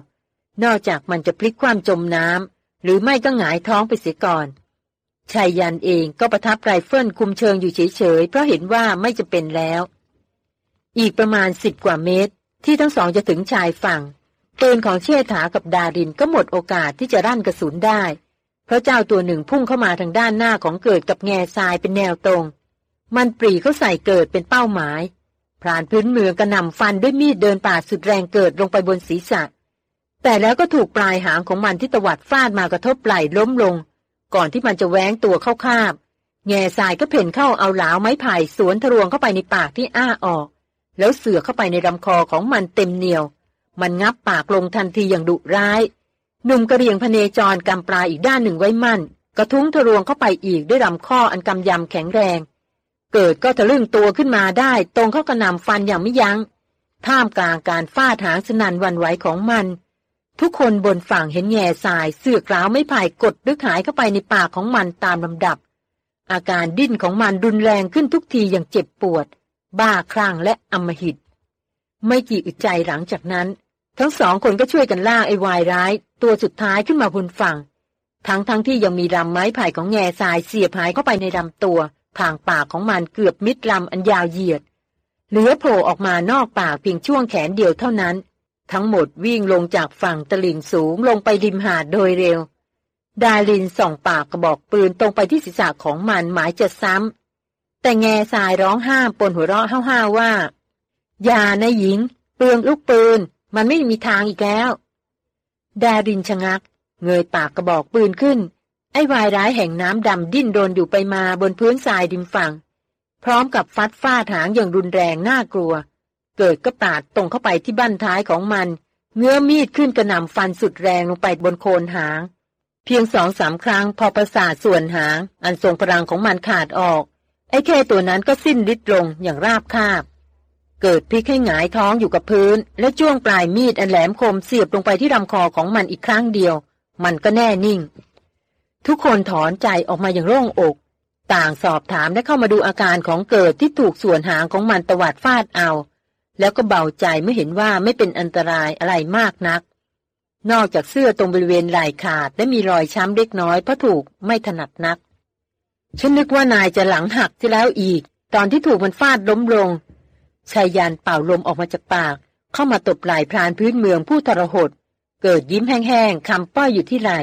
นอกจากมันจะพลิกความจมน้ำหรือไม่ก็หงายท้องไปเสียก่อน ชายยันเองก็ประทับไรเฟิลคุมเชิงอยู่เฉยๆ เพราะเห็นว่าไม่จะเป็นแล้ว อีกประมาณสิบกว่าเมตร ที่ทั้งสองจะถึงชายฝั่งปืนของเชษฐากับดารินก็หมดโอกาสที่จะรั่นกระสุนได้ เพราะเจ้าตัวหนึ่งพุ่งเข้ามาทางด้านหน้าของเกิดกับแง่ทรายเป็นแนวตรง มันปรีเข้าใส่เกิดเป็นเป้าหมายพรานพื้นเมืองกระหน่ำฟันด้วยมีดเดินป่าสุดแรงเกิดลงไปบนศีรษะ แต่แล้วก็ถูกปลายหางของมันที่ตวัดฟาดมากระทบไหล่ล้มลง ก่อนที่มันจะแหวงตัวเข้าคาบ แง่ทรายก็เพ่นเข้าเอาหลาวไม้ไผ่สวนทะลวงเข้าไปในปากที่อ้าออก แล้วเสือเข้าไปในลำคอของมันเต็มเหนียว มันงับปากลงทันทีอย่างดุร้าย หนุ่มกระเรียงพเนจรกำปลาอีกด้านหนึ่งไว้มั่น กระทุ้งทะลวงเข้าไปอีกด้วยลำข้ออันกำยำแข็งแรง เกิดก็ทะลึ่งตัวขึ้นมาได้ ตรงเข้ากระนำฟันอย่างไม่ยัง้งท่ามกลางการฟาดหางสนันวันไหวของมัน ทุกคนบนฝั่งเห็นแง่สายเสือกล้าวไม่ผ่ายกดลึกหายเข้าไปในปากของมันตามลำดับ อาการดิ้นของมันรุนแรงขึ้นทุกทีอย่างเจ็บปวด บ้าคลั่งและอำมหิต ไม่กี่อึดใจหลังจากนั้น ทั้งสองคนก็ช่วยกันล่ากไอ้วายร้าย ตัวสุดท้ายขึ้นมาบนฝั่ง ทั้งทั้งที่ยังมีลำไม้ไผ่ของแง่ทรายเสียบหายเข้าไปในลำตัวทางปากของมันเกือบมิดลำอันยาวเหยียด เหลือโผล่ออกมานอกปากเพียงช่วงแขนเดียวเท่านั้น ทั้งหมดวิ่งลงจากฝั่งตลิ่งสูงลงไปริมหาดโดยเร็ว ดารินส่องปากกระบอกปืนตรงไปที่ศีรษะของมันหมายจะซ้ำ แต่แง่สายร้องห้ามปนหัวเราะห้าวๆว่า อย่านะหญิง เปลืองลูกปืน มันไม่มีทางอีกแล้ว ดารินชะงัก เงยปากกระบอกปืนขึ้น ไอ้วายร้ายแห่งน้ำดำดิ้นโดนอยู่ไปมาบนพื้นทรายริมฝั่ง พร้อมกับฟัดฟาดหางอย่างรุนแรงน่ากลัว เกิดก็ปาดตรงเข้าไปที่บั้นท้ายของมัน เงื้อมีดขึ้นกระหน่ำฟันสุดแรงลงไปบนโคนหาง เพียงสองสามครั้งพอประสาทส่วนหาง อันทรงพลังของมันขาดออก ไอ้แค่ตัวนั้นก็สิ้นฤทธิ์ลงอย่างราบคาบ เกิดพลิกให้หงายท้องอยู่กับพื้น และจ้วงปลายมีดอันแหลมคมเสียบลงไปที่ลำคอของมันอีกครั้งเดียว มันก็แน่นิ่ง ทุกคนถอนใจออกมาอย่างโล่งอกต่างสอบถามและเข้ามาดูอาการของเกิดที่ถูกส่วนหางของมันตวัดฟาดเอา แล้วก็เบาใจไม่เห็นว่าไม่เป็นอันตรายอะไรมากนัก นอกจากเสื้อตรงบริเวณไหล่ขาดและมีรอยช้ำเล็กน้อยเพราะถูกไม่ถนัดนัก ฉันนึกว่านายจะหลังหักที่แล้วอีก ตอนที่ถูกมันฟาดล้มลงชายยานเป่าลมออกมาจากปาก เข้ามาตบไหล่พรานพื้นเมืองผู้ทรหด เกิดยิ้มแห้งๆคำป้อยอยู่ที่ไหล่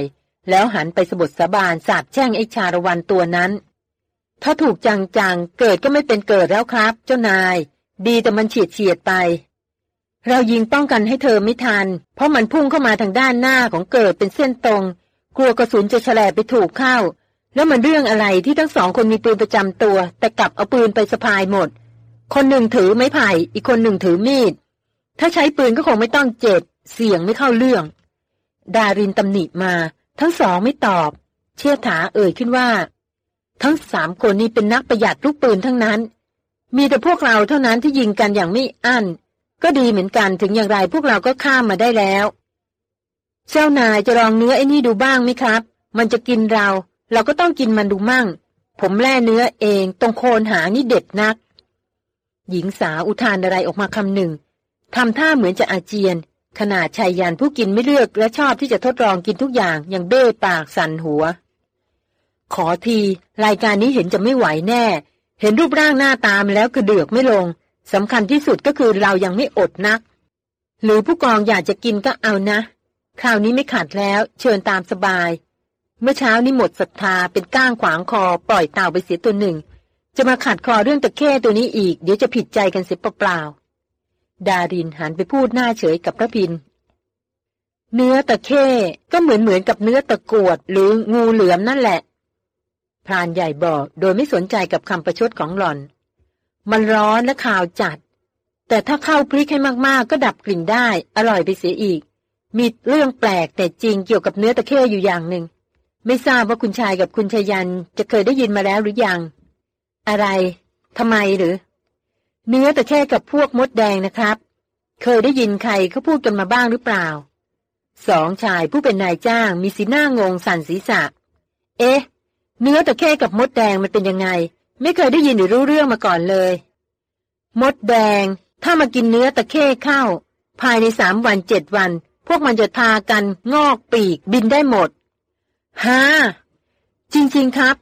แล้วหันไปสบทสาบานสาบแช่งไอ้ชาละวันตัวนั้น ถ้าถูกจังๆ เกิดก็ไม่เป็นเกิดแล้วครับ เจ้านาย ดีแต่มันเฉียดเฉียดไป เรายิงป้องกันให้เธอไม่ทัน เพราะมันพุ่งเข้ามาทางด้านหน้าของเกิดเป็นเส้นตรง กลัวกระสุนจะแฉลบไปถูกเข้า แล้วมันเรื่องอะไรที่ทั้งสองคนมีปืนประจำตัว แต่กลับเอาปืนไปสะพายหมด คนหนึ่งถือไม้ไผ่อีกคนหนึ่งถือมีด ถ้าใช้ปืนก็คงไม่ต้องเจ็บ เสียงไม่เข้าเรื่อง ดารินตำหนิมา ทั้งสองไม่ตอบ เชี่ยถาเอ่ยขึ้นว่า ทั้งสามคนนี้เป็นนักประหยัดลูกปืนทั้งนั้น มีแต่พวกเราเท่านั้นที่ยิงกันอย่างไม่อั้น ก็ดีเหมือนกันถึงอย่างไรพวกเราก็ข้ามมาได้แล้ว เจ้านายจะลองเนื้อไอ้นี่ดูบ้างไหมครับ มันจะกินเรา เราก็ต้องกินมันดูมั่ง ผมแล่เนื้อเองตรงโคนหางนี่เด็ดนัก หญิงสาวอุทานอะไรออกมาคำหนึ่งทำท่าเหมือนจะอาเจียน ขนาดชายยันผู้กินไม่เลือกและชอบที่จะทดลองกินทุกอย่างอย่างเบ้ปากสั่นหัว ขอที รายการนี้เห็นจะไม่ไหวแน่ เห็นรูปร่างหน้าตามแล้วกระเดือกไม่ลงสำคัญที่สุดก็คือเรายังไม่อดนัก หรือผู้กองอยากจะกินก็เอานะ คราวนี้ไม่ขัดแล้ว เชิญตามสบาย เมื่อเช้านี้หมดศรัทธาเป็นก้างขวางคอปล่อยเต่าไปเสียตัวหนึ่ง จะมาขัดคอเรื่องตะเข้ตัวนี้อีก เดี๋ยวจะผิดใจกันเสียเปล่าๆดารินหันไปพูดหน้าเฉยกับพระพินเนื้อตะเข้ก็เหมือนเหมือนกับเนื้อตะกวดหรืองูเหลือมนั่นแหละ พรานใหญ่บอกโดยไม่สนใจกับคำประชดของหล่อน มันร้อนและข่าวจัด แต่ถ้าเข้าพริกให้มากๆ ก็ดับกลิ่นได้ อร่อยไปเสียอีก มีเรื่องแปลกแต่จริงเกี่ยวกับเนื้อตะเข้อยู่อย่างหนึ่ง ไม่ทราบว่าคุณชายกับคุณชายันจะเคยได้ยินมาแล้วหรือยัง อะไรทำไมหรือ เนื้อตะเข้กับพวกมดแดงนะครับ เคยได้ยินใครเขาพูดกันมาบ้างหรือเปล่าสองชายผู้เป็นนายจ้างมีสีหน้างงสั่นศีรษะ เอ๊ะ เนื้อตะเข้กับมดแดงมันเป็นยังไง ไม่เคยได้ยินหรือรู้เรื่องมาก่อนเลย มดแดง ถ้ามากินเนื้อตะเข้เข้า ภายในสามวันเจ็ดวัน พวกมันจะพากันงอกปีกบินได้หมดฮ่าจริง ๆ ครับ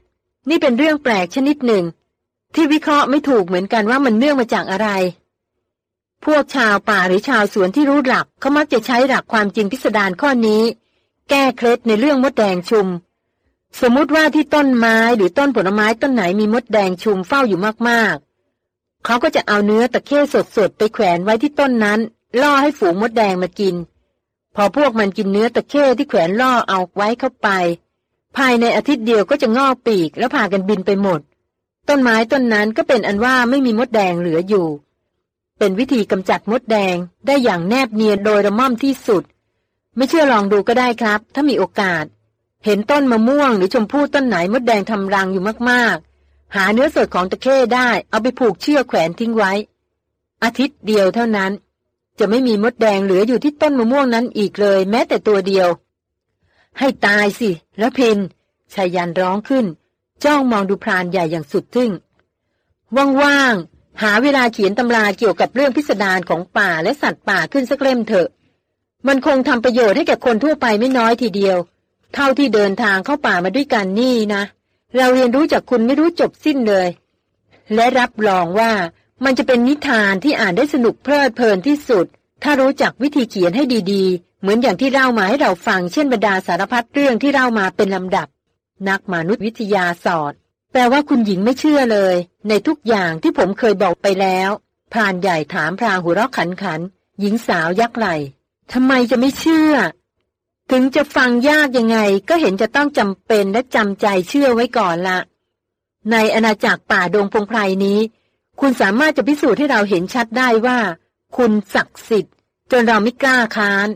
นี่เป็นเรื่องแปลกชนิดหนึ่ง ที่วิเคราะห์ไม่ถูกเหมือนกันว่ามันเนื่องมาจากอะไร พวกชาวป่าหรือชาวสวนที่รู้หลักเขามักจะใช้หลักความจริงพิสดารข้อนี้ แก้เคล็ดในเรื่องมดแดงชุม สมมุติว่าที่ต้นไม้หรือต้นผลไม้ต้นไหนมีมดแดงชุมเฝ้าอยู่มากๆ เขาก็จะเอาเนื้อตะเข้สดๆ ไปแขวนไว้ที่ต้นนั้น ล่อให้ฝูงมดแดงมากิน พอพวกมันกินเนื้อตะเข้ที่แขวนล่อเอาไว้เข้าไป ภายในอาทิตย์เดียวก็จะงอกปีกแล้วพากันบินไปหมด ต้นไม้ต้นนั้นก็เป็นอันว่าไม่มีมดแดงเหลืออยู่ เป็นวิธีกำจัดมดแดงได้อย่างแนบเนียนโดยระม่อมที่สุด ไม่เชื่อลองดูก็ได้ครับ ถ้ามีโอกาส เห็นต้นมะม่วงหรือชมพู่ต้นไหนมดแดงทำรังอยู่มากๆ หาเนื้อสดของตะเข้ได้เอาไปผูกเชือกแขวนทิ้งไว้ อาทิตย์เดียวเท่านั้น จะไม่มีมดแดงเหลืออยู่ที่ต้นมะม่วงนั้นอีกเลย แม้แต่ตัวเดียว ให้ตายสิ แล้วพินชายันร้องขึ้น จ้องมองดูพรานใหญ่อย่างสุดทึ่ง ว่างๆ หาเวลาเขียนตำราเกี่ยวกับเรื่องพิสดารของป่าและสัตว์ป่าขึ้นสักเล่มเถอะ มันคงทำประโยชน์ให้แก่คนทั่วไปไม่น้อยทีเดียว เท่าที่เดินทางเข้าป่ามาด้วยกันนี่นะ เราเรียนรู้จากคุณไม่รู้จบสิ้นเลย และรับรองว่ามันจะเป็นนิทานที่อ่านได้สนุกเพลิดเพลินที่สุด ถ้ารู้จักวิธีเขียนให้ดีๆ เหมือนอย่างที่เล่ามาให้เราฟังเช่นบรรดาสารพัดเรื่องที่เล่ามาเป็นลำดับ นักมนุษยวิทยาสอดแปลว่าคุณหญิงไม่เชื่อเลย ในทุกอย่างที่ผมเคยบอกไปแล้วพรานใหญ่ถามพรางหัวเราะขันขัน หญิงสาวยักไหลทำไมจะไม่เชื่อ ถึงจะฟังยากยังไงก็เห็นจะต้องจำเป็นและจำใจเชื่อไว้ก่อนละ ในอาณาจักรป่าดงพงไพรนี้ คุณสามารถจะพิสูจน์ให้เราเห็นชัดได้ว่า คุณศักดิ์สิทธิ์ จนเราไม่กล้าค้าน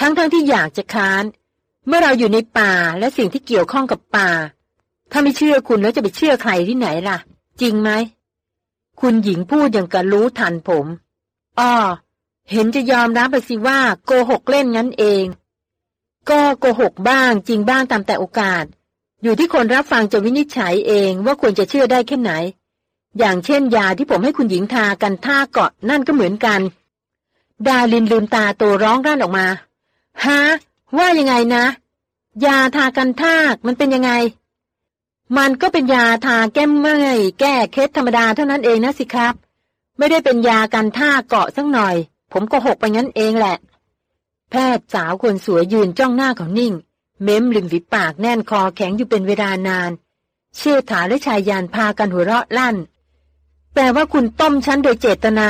ทั้งๆทที่อยากจะค้าน เมื่อเราอยู่ในป่าและสิ่งที่เกี่ยวข้องกับป่า ถ้าไม่เชื่อคุณแล้วจะไปเชื่อใครที่ไหนล่ะ จริงไหมคุณหญิงพูดอย่างกับรู้ทันผม อ้อ เห็นจะยอมรับไปสิว่าโกหกเล่นงั้นเอง ก็โกหกบ้างจริงบ้างตามแต่โอกาส อยู่ที่คนรับฟังจะวินิจฉัยเองว่าควรจะเชื่อได้แค่ไหน อย่างเช่นยาที่ผมให้คุณหญิงทากันท่าเกาะนั่นก็เหมือนกัน ดาลินลืมตาโตร้องร่านออกมาฮะว่ายังไงนะ ยาทากันท่ามันเป็นยังไง มันก็เป็นยาทาแก้มเมื่อยแก้เคล็ดธรรมดาเท่านั้นเองนะสิครับ ไม่ได้เป็นยากันท่าเกาะสักหน่อย ผมก็หกไปงั้นเองแหละ พทย์สาวคนสวยยืนจ้องหน้าเขานิ่ง เม้มริมฝีปากแน่นคอแข็งอยู่เป็นเวลานาน เชื่อถาและชายยานพากันหัวเราะลั่น แปลว่าคุณต้มฉันโดยเจตนา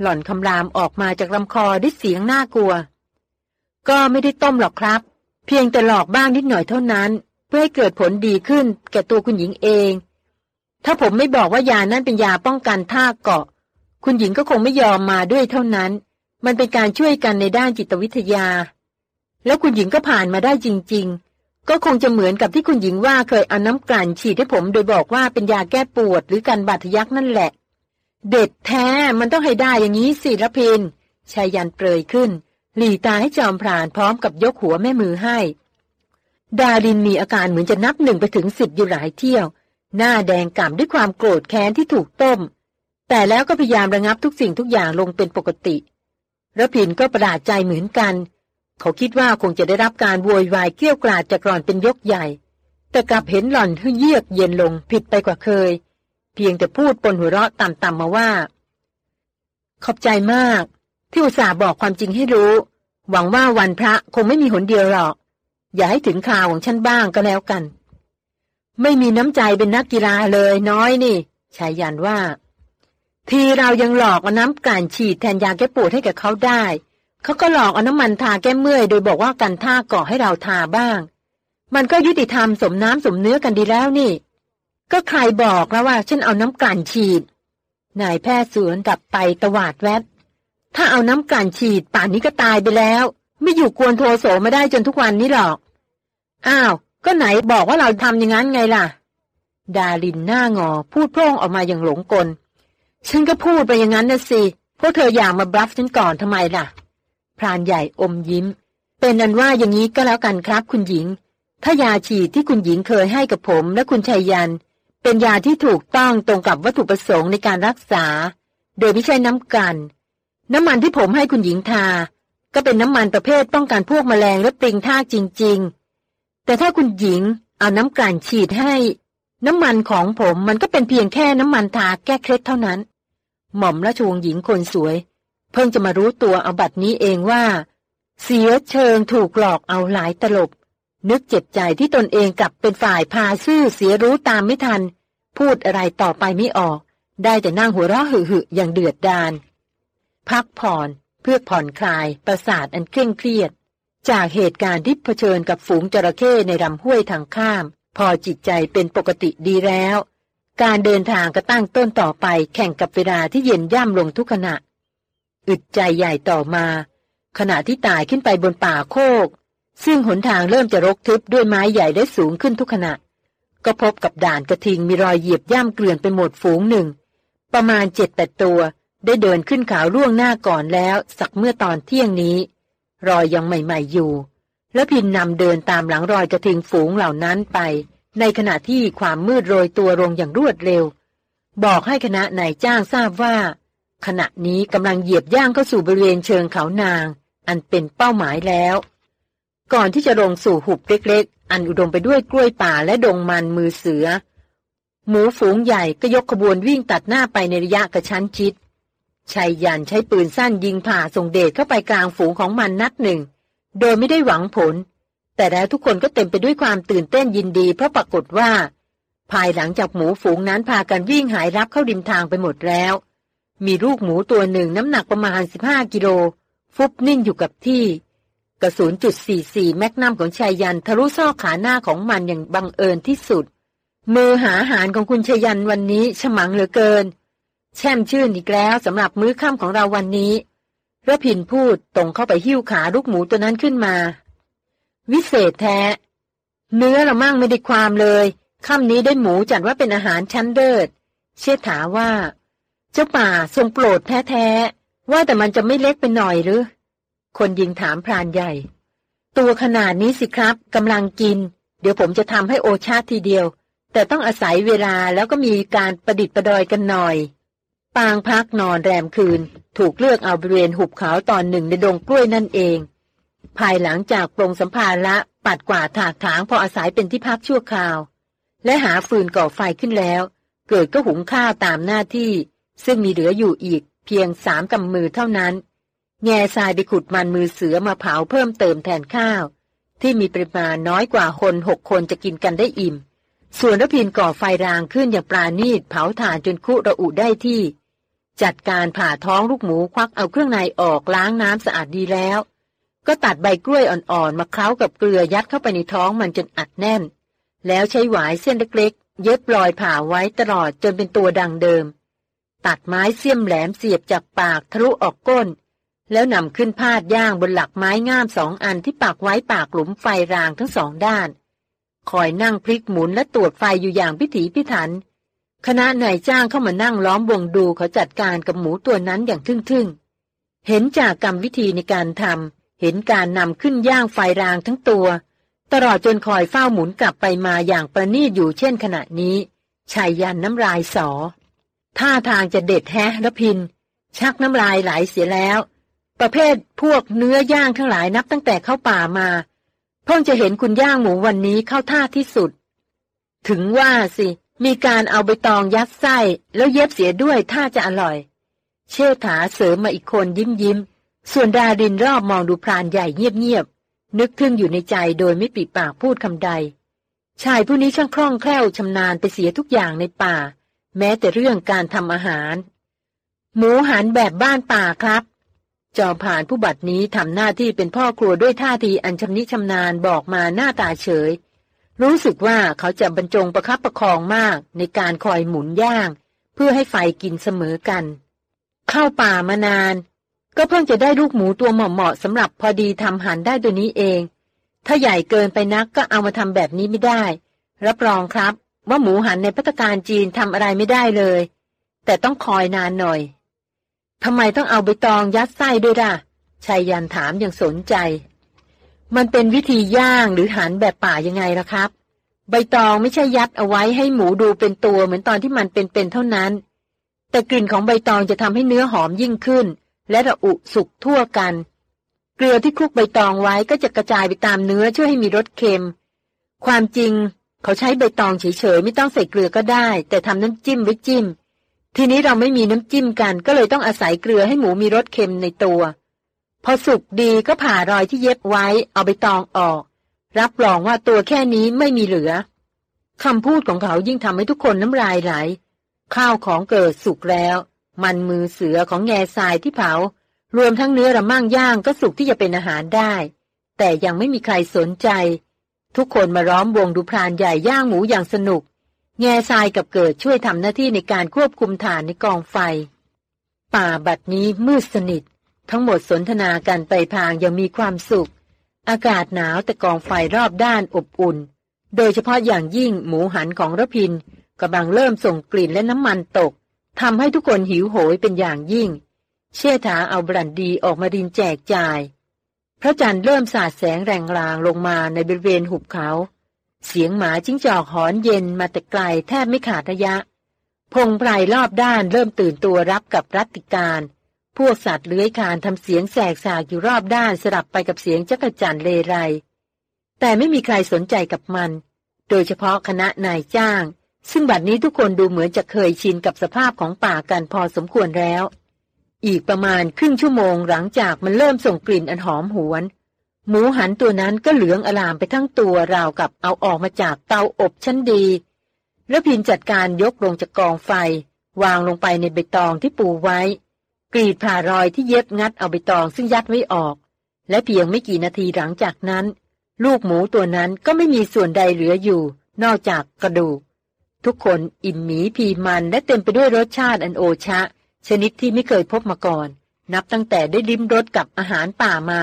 หล่อนคำรามออกมาจากลำคอด้วยเสียงน่ากลัว ก็ไม่ได้ต้มหรอกครับ เพียงแต่หลอกบ้างนิดหน่อยเท่านั้น เพื่อให้เกิดผลดีขึ้นแก่ตัวคุณหญิงเอง ถ้าผมไม่บอกว่ายานั้นเป็นยาป้องกันท่าเกาะ คุณหญิงก็คงไม่ยอมมาด้วยเท่านั้น มันเป็นการช่วยกันในด้านจิตวิทยา แล้วคุณหญิงก็ผ่านมาได้จริง ๆ ก็คงจะเหมือนกับที่คุณหญิงว่าเคยเอาน้ำกลั่นฉีดให้ผมโดยบอกว่าเป็นยาแก้ปวดหรือการบาดทะยักนั่นแหละ เด็ดแท้มันต้องให้ได้อย่างนี้สิละพินชายยันเปรยขึ้น หลีตาให้จอมพรานพร้อมกับยกหัวแม่มือให้ ดารินมีอาการเหมือนจะนับหนึ่งไปถึงสิบอยู่หลายเที่ยว หน้าแดงก่ำด้วยความโกรธแค้นที่ถูกต้ม แต่แล้วก็พยายามระงับทุกสิ่งทุกอย่างลงเป็นปกติ ระพินก็ประหลาดใจเหมือนกัน เขาคิดว่าคงจะได้รับการโวยวายเกี้ยวกราดจากหล่อนเป็นยกใหญ่ แต่กลับเห็นหล่อนเยือกเย็นลงผิดไปกว่าเคย เพียงแต่พูดปนหัวเราะต่ำๆมาว่า ขอบใจมาก ที่อุตส่าห์บอกความจริงให้รู้ หวังว่าวันพระคงไม่มีหนเดียวหรอก อย่าให้ถึงข่าวของฉันบ้างก็แล้วกัน ไม่มีน้ำใจเป็นนักกีฬาเลยน้อยนี่ชายยันว่า ทีเรายังหลอกเอาน้ำการฉีดแทนยาแก้ปวดให้กับเขาได้ เขาก็หลอกเอาน้ำมันทาแก้เมื่อยโดยบอกว่ากันท่าก่อให้เราทาบ้าง มันก็ยุติธรรมสมน้ำสมเนื้อกันดีแล้วนี่ ก็ใครบอกแล้วว่าฉันเอาน้ำกันฉีด นายแพทย์สวนดับไปตวาดแวดถ้าเอาน้ำกันฉีดป่านนี้ก็ตายไปแล้ว ไม่อยู่กวนโทโสมาได้จนทุกวันนี้หรอก อ้าว ก็ไหนบอกว่าเราทำอย่างนั้นไงล่ะ ดาลินหน้างอพูดโพร่งออกมาอย่างหลงกล ฉันก็พูดไปอย่างนั้นนะสิ พวกเธออยากมาบลัฟฉันก่อนทำไมล่ะ พรานใหญ่อมยิ้ม เป็นอันว่าอย่างนี้ก็แล้วกันครับคุณหญิง ถ้ายาฉีดที่คุณหญิงเคยให้กับผมและคุณชัยยัน เป็นยาที่ถูกต้องตรงกับวัตถุประสงค์ในการรักษา โดยไม่ใช่น้ำกัน น้ำมันที่ผมให้คุณหญิงทา ก็เป็นน้ำมันประเภทป้องกันพวกมแมลงและปลิงทากจริง ๆ แต่ถ้าคุณหญิงเอาน้ำกลั่นฉีดให้ น้ำมันของผมมันก็เป็นเพียงแค่น้ำมันทาแก้เคล็ดเท่านั้น หม่อมราชวงศ์หญิงคนสวย เพิ่งจะมารู้ตัวเอาบัตรนี้เองว่า เสียเชิงถูกหลอกเอาหลายตลบ นึกเจ็บใจที่ตนเองกลับเป็นฝ่ายพาซื่อเสียรู้ตามไม่ทัน พูดอะไรต่อไปไม่ออก ได้แต่นั่งหัวเราะหึ่ๆอย่างเดือดดานพักผ่อนเพื่อผ่อนคลายประสาทอันเคร่งเครียด จากเหตุการณ์ที่เผชิญกับฝูงจระเข้ในลำห้วยทางข้าม พอจิตใจเป็นปกติดีแล้ว การเดินทางก็ตั้งต้นต่อไปแข่งกับเวลาที่เย็นย่ำลงทุกขณะ อึดใจใหญ่ต่อมา ขณะที่ตายขึ้นไปบนป่าโคก ซึ่งหนทางเริ่มจะรกทึบด้วยไม้ใหญ่ได้สูงขึ้นทุกขณะ ก็พบกับด่านกระทิงมีรอยเหยียบย่ำเกลื่อนไปหมดฝูงหนึ่ง ประมาณเจ็ดแปดตัว ได้เดินขึ้นขาวล่วงหน้าก่อนแล้ว สักเมื่อตอนเที่ยงนี้ รอยยังใหม่ๆอยู่ แล้วพินนำเดินตามหลังรอยกระทิงฝูงเหล่านั้นไป ในขณะที่ความมืดโรยตัวลงอย่างรวดเร็ว บอกให้คณะนายจ้างทราบว่า ขณะนี้กำลังเหยียบย่างเข้าสู่บริเวณเชิงเขานาง อันเป็นเป้าหมายแล้ว ก่อนที่จะลงสู่หุบเล็กๆ อันอุดมไปด้วยกล้วยป่าและดงมันมือเสือ หมูฝูงใหญ่ก็ยกขบวนวิ่งตัดหน้าไปในระยะกระชั้นชิดชายยันใช้ปืนสั้นยิงผ่าส่งเดชเข้าไปกลางฝูงของมันนัดหนึ่ง โดยไม่ได้หวังผล แต่แล้วทุกคนก็เต็มไปด้วยความตื่นเต้นยินดี เพราะปรากฏว่า ภายหลังจากหมูฝูงนั้นพากันวิ่งหายรับเข้าริมทางไปหมดแล้ว มีลูกหมูตัวหนึ่งน้ำหนักประมาณ 15 กิโล ฟุบนิ่งอยู่กับที่ กระสุนจุด44 แมกนัมของชายยันทะลุซอกขาหน้าของมันอย่างบังเอิญที่สุด มือหาอาหารของคุณชายันวันนี้ฉมังเหลือเกิน แช่มชื่นอีกแล้วสำหรับมื้อค่ำของเราวันนี้ระพินพูดตรงเข้าไปหิ้วขาลูกหมูตัวนั้นขึ้นมา วิเศษแท้ เนื้อเรามั่งไม่ได้ความเลยค่ำนี้ได้หมูจัดว่าเป็นอาหารชั้นเดิดเชษฐาว่า เจ้าป่าทรงโปรดแท้ๆ ว่าแต่มันจะไม่เล็กไปหน่อยหรือ คนยิงถามพรานใหญ่ ตัวขนาดนี้สิครับกำลังกิน เดี๋ยวผมจะทำให้โอชาทีเดียว แต่ต้องอาศัยเวลาแล้วก็มีการประดิษฐ์ประดอยกันหน่อย ปางพักนอนแรมคืน ถูกเลือกเอาบริเวณหุบเขาตอนหนึ่งในดงกล้วยนั่นเอง ภายหลังจากปรงสัมภาระปัดกวาดถากถางพออาศัยเป็นที่พักชั่วคราว และหาฟืนก่อไฟขึ้นแล้ว เกิดก็หุงข้าวตามหน้าที่ ซึ่งมีเหลืออยู่อีกเพียงสามกำมือเท่านั้น แง่ทรายไปขุดมันมือเสือมาเผาเพิ่มเติมแทนข้าว ที่มีปริมาณน้อยกว่าคนหกคนจะกินกันได้อิ่ม ส่วนรพินก่อไฟรางขึ้นอย่างปราณีตเผาถ่านจนคุระอุได้ที่ จัดการผ่าท้องลูกหมูควักเอาเครื่องในออกล้างน้ำสะอาดดีแล้ว ก็ตัดใบกล้วยอ่อนๆ มาเคล้ากับเกลือยัดเข้าไปในท้องมันจนอัดแน่น แล้วใช้หวายเส้นเล็กๆ เย็บรอยผ่าไว้ตลอดจนเป็นตัวดังเดิม ตัดไม้เสี้ยมแหลมเสียบจากปากทะลุออกก้น แล้วนำขึ้นพาดย่างบนหลักไม้งามสองอันที่ปักไว้ปากหลุมไฟรางทั้งสองด้าน คอยนั่งพลิกหมุนและตรวจไฟอยู่อย่างพิถีพิถัน คณะนายจ้างเข้ามานั่งล้อมวงดูเขาจัดการกับหมูตัวนั้นอย่างทึ่งๆ เห็นจากกรรมวิธีในการทำ เห็นการนำขึ้นย่างไฟรางทั้งตัว ตลอดจนคอยเฝ้าหมุนกลับไปมาอย่างประณีตอยู่เช่นขณะนี้ชายยันน้ำลายสอ ท่าทางจะเด็ดแฮะระพิน ชักน้ำลายไหลเสียแล้ว ประเภทพวกเนื้อย่างทั้งหลายนับตั้งแต่เข้าป่ามา เพิ่งจะเห็นคุณย่างหมูวันนี้เข้าท่าที่สุด ถึงว่าสิ มีการเอาใบตองยัดไส้ แล้วเย็บเสียด้วยถ้าจะอร่อย เชษฐาเสริมมาอีกคนยิ้มยิ้ม ส่วนดาดินรอบมองดูพรานใหญ่เงียบๆ นึกทึ่งอยู่ในใจโดยไม่ปิดปากพูดคำใด ชายผู้นี้ช่างคล่องแคล่วชำนาญไปเสียทุกอย่างในป่า แม้แต่เรื่องการทำอาหาร หมูหันแบบบ้านป่าครับ จอมผ่านผู้บัดนี้ทำหน้าที่เป็นพ่อครัวด้วยท่าทีอันชำนิชำนาญบอกมาหน้าตาเฉย รู้สึกว่าเขาจะบรรจงประคับประคองมากในการคอยหมุนย่าง เพื่อให้ไฟกินเสมอกัน เข้าป่ามานาน ก็เพิ่งจะได้ลูกหมูตัวเหมาะๆสำหรับพอดีทำหันได้ตัวนี้เอง ถ้าใหญ่เกินไปนักก็เอามาทำแบบนี้ไม่ได้ รับรองครับ ว่าหมูหันในพัตการจีนทำอะไรไม่ได้เลย แต่ต้องคอยนานหน่อยทำไมต้องเอาใบตองยัดไส้ด้วยล่ะชายยันถามอย่างสนใจ มันเป็นวิธีย่างหรือหันแบบป่ายังไงล่ะครับ ใบตองไม่ใช่ยัดเอาไว้ให้หมูดูเป็นตัวเหมือนตอนที่มันเป็นๆเท่านั้น แต่กลิ่นของใบตองจะทำให้เนื้อหอมยิ่งขึ้น และระอุสุกทั่วกัน เกลือที่คลุกใบตองไว้ก็จะกระจายไปตามเนื้อช่วยให้มีรสเค็ม ความจริงเขาใช้ใบตองเฉยๆไม่ต้องใส่เกลือก็ได้ แต่ทำน้ำจิ้มไว้จิ้ม ทีนี้เราไม่มีน้ำจิ้มกันก็เลยต้องอาศัยเกลือให้หมูมีรสเค็มในตัว พอสุกดีก็ผ่ารอยที่เย็บไว้เอาไปตองออก รับรองว่าตัวแค่นี้ไม่มีเหลือคำพูดของเขายิ่งทำให้ทุกคนน้ำลายไหล ข้าวของเกิดสุกแล้ว มันมือเสือของแง่ทรายที่เผา รวมทั้งเนื้อระมั่งย่างก็สุกที่จะเป็นอาหารได้ แต่ยังไม่มีใครสนใจ ทุกคนมาล้อมวงดูพรานใหญ่ย่างหมูอย่างสนุก แง่ทรายกับเกิดช่วยทำหน้าที่ในการควบคุมฐานในกองไฟ ป่าบัดนี้มืดสนิท ทั้งหมดสนทนากันไปพางยังมีความสุข อากาศหนาวแต่กองไฟรอบด้านอบอุ่น โดยเฉพาะอย่างยิ่งหมูหันของระพินกำลังเริ่มส่งกลิ่นและน้ำมันตก ทำให้ทุกคนหิวโหยเป็นอย่างยิ่ง เชี่ยถาเอาบรันดีออกมารินแจกจ่าย พระจันทร์เริ่มสาดแสงแรงรางลงมาในบริเวณหุบเขา เสียงหมาจิ้งจอกหอนเย็นมาแต่ไกลแทบไม่ขาดระยะ พงไพรรอบด้านเริ่มตื่นตัวรับกับรัติการ พวกสัตว์เลื้อยคานทำเสียงแสกสากอยู่รอบด้านสลับไปกับเสียงจักรจันเลไร แต่ไม่มีใครสนใจกับมัน โดยเฉพาะคณะนายจ้าง ซึ่งบัดนี้ทุกคนดูเหมือนจะเคยชินกับสภาพของป่ากันพอสมควรแล้ว อีกประมาณครึ่งชั่วโมงหลังจากมันเริ่มส่งกลิ่นอันหอมหวน หมูหันตัวนั้นก็เหลืองอลามไปทั้งตัวราวกับเอาออกมาจากเตาอบชั้นดี แล้วพินจัดการยกลงจากกองไฟ วางลงไปในใบตองที่ปูไว้ กรีดผ่ารอยที่เย็บงัดเอาใบตองซึ่งยัดไว้ออก และเพียงไม่กี่นาทีหลังจากนั้น ลูกหมูตัวนั้นก็ไม่มีส่วนใดเหลืออยู่ นอกจากกระดูก ทุกคนอิ่มหมีพีมันและเต็มไปด้วยรสชาติอันโอชะ ชนิดที่ไม่เคยพบมาก่อน นับตั้งแต่ได้ลิ้มรสกับอาหารป่ามา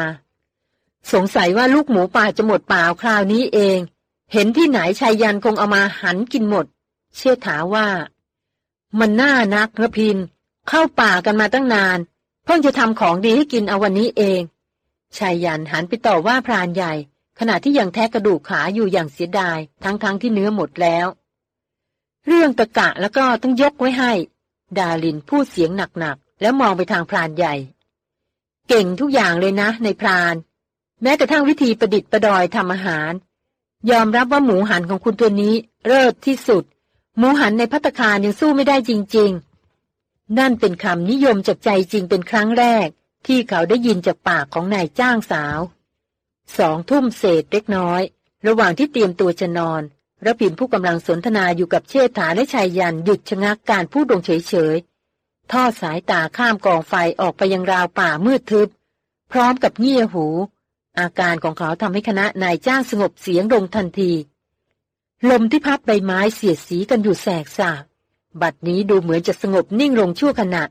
สงสัยว่าลูกหมูป่าจะหมดป่าคราวนี้เอง เห็นที่ไหนชายยันคงเอามาหันกินหมด เชื่อถาว่า มันน่านักระพิน เข้าป่ากันมาตั้งนาน เพิ่งจะทำของดีให้กินเอาวันนี้เองชายยันหันไปต่อว่าพรานใหญ่ ขณะที่ยังแทะกระดูกขาอยู่อย่างเสียดาย ทั้งๆทที่เนื้อหมดแล้ว เรื่องตะกะแล้วก็ต้องยกไว้ให้ ดาลินพูดเสียงหนักๆ แล้วมองไปทางพรานใหญ่ เก่งทุกอย่างเลยนะ ในพราน แม้กระทั่งวิธีประดิษฐ์ประดอยทำอาหาร ยอมรับว่าหมูหันของคุณตัวนี้เลิศที่สุด หมูหันในพัตคารยังสู้ไม่ได้จริง ๆ นั่นเป็นคำนิยมจากใจจริงเป็นครั้งแรก ที่เขาได้ยินจากปากของนายจ้างสาว สองทุ่มเศษเล็กน้อย ระหว่างที่เตรียมตัวจะนอน ระพินผู้กำลังสนทนาอยู่กับเชษฐาและชายยันหยุดชะงักการพูดลงเฉยๆ ทอดสายตาข้ามกองไฟออกไปยังราวป่ามืดทึบ พร้อมกับเงี่ยหู อาการของเขาทำให้คณะนายจ้างสงบเสียงลงทันที ลมที่พัดใบไม้เสียดสีกันอยู่แสกสากบัดนี้ดูเหมือนจะสงบนิ่งลงชั่วขณะ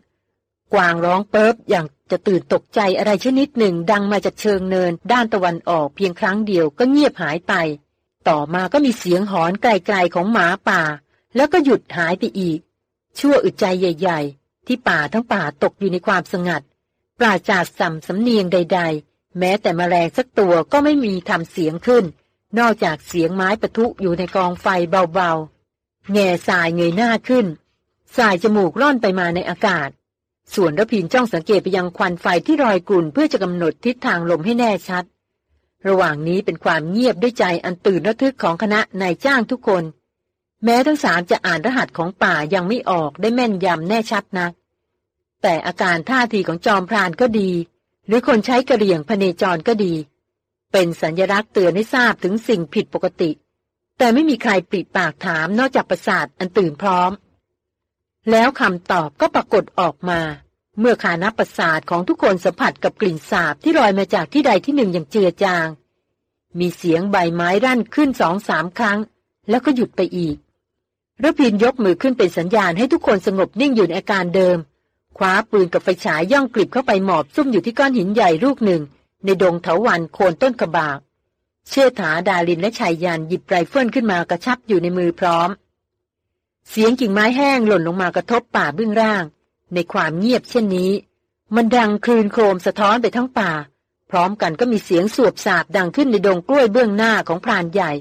กวางร้องเปิบอย่างจะตื่นตกใจอะไรชนิดหนึ่งดังมาจากเชิงเนินด้านตะวันออกเพียงครั้งเดียวก็เงียบหายไป ต่อมาก็มีเสียงหอนไกลๆของหมาป่า แล้วก็หยุดหายไปอีก ชั่วอึดใจใหญ่ ๆ ที่ป่าทั้งป่าตกอยู่ในความสงัด ปราจากสัมสำเนียงใด ๆ แม้แต่มแมลงสักตัวก็ไม่มีทำเสียงขึ้น นอกจากเสียงไม้ปะทุอยู่ในกองไฟเบาๆ แง่สายเงยหน้าขึ้น สายจมูกร่อนไปมาในอากาศ ส่วนระพินจ้องสังเกตไปยังควันไฟที่รอยกลุ่นเพื่อจะกำหนดทิศทางลมให้แน่ชัด ระหว่างนี้เป็นความเงียบด้วยใจอันตื่นระทึกของคณะนายจ้างทุกคน แม้ทั้งสามจะอ่านรหัสของป่ายังไม่ออกได้แม่นยำแน่ชัดนะักแต่อาการท่าทีของจอมพรานก็ดี หรือคนใช้กระเรียงพเนจรก็ดี เป็นสัญลักษณ์เตือนให้ทราบถึงสิ่งผิดปกติ แต่ไม่มีใครปิดปากถามนอกจากประสาทอันตื่นพร้อม แล้วคำตอบก็ปรากฏออกมา เมื่อขานับประสาทของทุกคนสัมผัสกับกลิ่นสาบที่ลอยมาจากที่ใดที่หนึ่งอย่างเจือจาง มีเสียงใบไม้รั่นขึ้นสองสามครั้ง แล้วก็หยุดไปอีกระพินยกมือขึ้นเป็นสัญญาณให้ทุกคนสงบนิ่งอยู่ในอาการเดิมคว้าปืนกับไฟฉายย่องกลิบเข้าไปหมอบซุ่มอยู่ที่ก้อนหินใหญ่ลูกหนึ่ง ในดงเถาวันโคนต้นกระบาก เชื่อถาดาลินและชายยันหยิบไรเฟิลขึ้นมากระชับอยู่ในมือพร้อม เสียงกิ่งไม้แห้งหล่นลงมากระทบป่าเบื้องล่าง ในความเงียบเช่นนี้ มันดังคลืนโครมสะท้อนไปทั้งป่า พร้อมกันก็มีเสียงสวบสาบดังขึ้นในดงกล้วยเบื้องหน้าของพรานใหญ่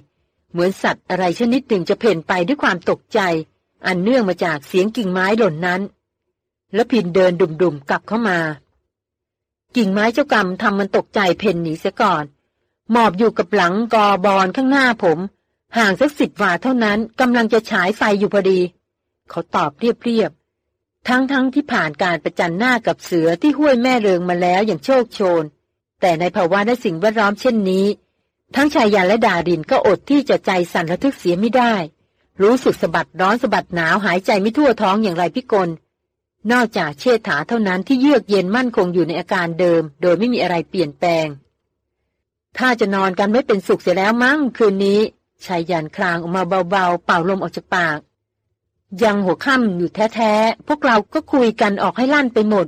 เหมือนสัตว์อะไรชนิดหนึ่งจะเพ่นไปด้วยความตกใจ อันเนื่องมาจากเสียงกิ่งไม้หล่นนั้น แล้วพินเดินดุ่มๆกลับเข้ามา กิ่งไม้เจ้ากรรมทำมันตกใจเพ่นหนีเสียก่อนหมอบอยู่กับหลังกอบอนข้างหน้าผม ห่างสักสิบวาเท่านั้นกำลังจะฉายไฟอยู่พอดี เขาตอบเรียบๆ ทั้งๆทที่ผ่านการประจันหน้ากับเสือที่ห้วยแม่เริงมาแล้วอย่างโชคโชน แต่ในภาวะและสิ่งแวดล้อมเช่นนี้ ทั้งชายยานและดาดินก็อดที่จะใจสั่นระทึกเสียไม่ได้ รู้สึกสะบัดร้อนสะบัดหนาวหายใจไม่ทั่วท้องอย่างไรพิกล นอกจากเชษฐาเท่านั้นที่เยือกเย็นมั่นคงอยู่ในอาการเดิม โดยไม่มีอะไรเปลี่ยนแปลง ถ้าจะนอนกันไม่เป็นสุขเสียแล้วมั้งคืนนี้ชายยันคลางออกมาเบาๆ เป่าลมออกจากปาก ยังหัวค่ำอยู่แท้ๆ พวกเราก็คุยกันออกให้ลั่นไปหมด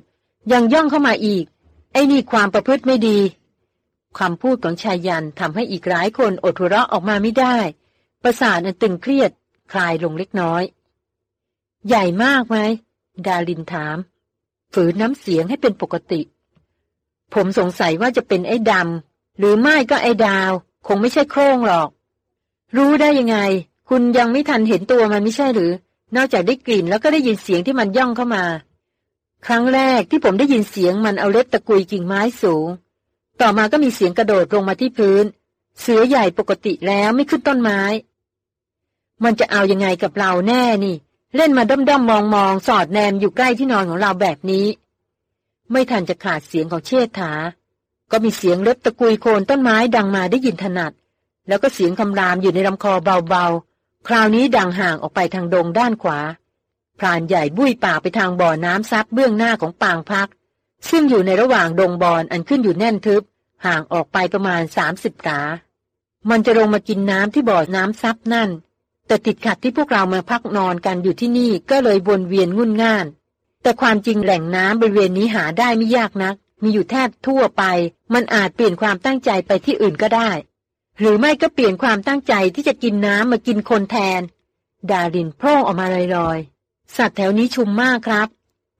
ยังย่องเข้ามาอีก ไอ้นี่ความประพฤติไม่ดีคำพูดของชายยันทำให้อีกหลายคนอดหัวเราะออกมาไม่ได้ ประสาทอันตึงเครียด คลายลงเล็กน้อย ใหญ่มากไหม ดาลินถาม ฝืนน้ำเสียงให้เป็นปกติ ผมสงสัยว่าจะเป็นไอ้ดำหรือไม่ก็ไอ้ดาว คงไม่ใช่โครงหรอก รู้ได้ยังไง คุณยังไม่ทันเห็นตัวมันไม่ใช่หรือ นอกจากได้กลิ่นแล้วก็ได้ยินเสียงที่มันย่องเข้ามา ครั้งแรกที่ผมได้ยินเสียงมันเอาเล็บตะกุยกิ่งไม้สูง ต่อมาก็มีเสียงกระโดดลงมาที่พื้น เสือใหญ่ปกติแล้วไม่ขึ้นต้นไม้ มันจะเอายังไงกับเราแน่นี่ เล่นมาด้อมด้อมมองมองสอดแนมอยู่ใกล้ที่นอนของเราแบบนี้ ไม่ทันจะขาดเสียงของเชษฐา ก็มีเสียงเล็บตะกุยโคนต้นไม้ดังมาได้ยินถนัด แล้วก็เสียงคำรามอยู่ในลำคอเบาๆ คราวนี้ดังห่างออกไปทางดงด้านขวา พรานใหญ่บุ้ยป่าไปทางบ่อน้ำซับเบื้องหน้าของปางพัก ซึ่งอยู่ในระหว่างดงบอนอันขึ้นอยู่แน่นทึบ ห่างออกไปประมาณสามสิบกามันจะลงมากินน้ำที่บ่อน้ำซับนั่น แต่ติดขัดที่พวกเรามาพักนอนกันอยู่ที่นี่ก็เลยวนเวียนงุ่นง่าน แต่ความจริงแหล่งน้ำบริเวณนี้หาได้ไม่ยากนัก มีอยู่แทบทั่วไป มันอาจเปลี่ยนความตั้งใจไปที่อื่นก็ได้ หรือไม่ก็เปลี่ยนความตั้งใจที่จะกินน้ำมากินคนแทน ดารินโพร่งออกมาลอยๆ สัตว์แถวนี้ชุมมากครับ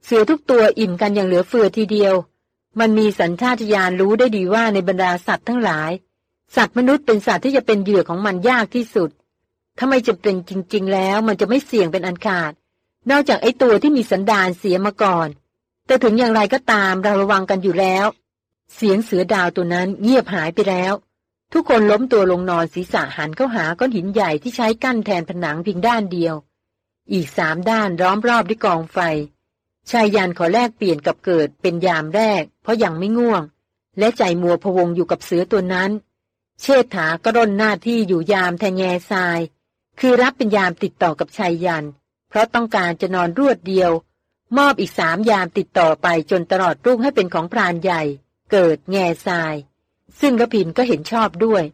เสือทุกตัวอิ่มกันอย่างเหลือเฟือทีเดียว มันมีสัญชาตญาณรู้ได้ดีว่าในบรรดาสัตว์ทั้งหลาย สัตว์มนุษย์เป็นสัตว์ที่จะเป็นเหยื่อของมันยากที่สุด ถ้าไม่จะเป็นจริง ๆ แล้วมันจะไม่เสี่ยงเป็นอันขาด นอกจากไอ้ตัวที่มีสันดานเสียมาก่อน แต่ถึงอย่างไรก็ตามเราระวังกันอยู่แล้ว เสียงเสือดาวตัวนั้นเงียบหายไปแล้ว ทุกคนล้มตัวลงนอนศีรษะหันเข้าหาก้อนหินใหญ่ที่ใช้กั้นแทนผนังเพียงด้านเดียว อีกสามด้านล้อมรอบด้วยกองไฟ ชายยันขอแลกเปลี่ยนกับเกิดเป็นยามแรก เพราะยังไม่ง่วง และใจมัวพวงอยู่กับเสือตัวนั้น เชษฐาก็ร่นหน้าที่อยู่ยามแทงแง่ทราย คือรับเป็นยามติดต่อกับชายยัน เพราะต้องการจะนอนรวดเดียว มอบอีกสามยามติดต่อไปจนตลอดรุ่งให้เป็นของพรานใหญ่ เกิดแง่ทราย ซึ่งกระพินก็เห็นชอบด้วย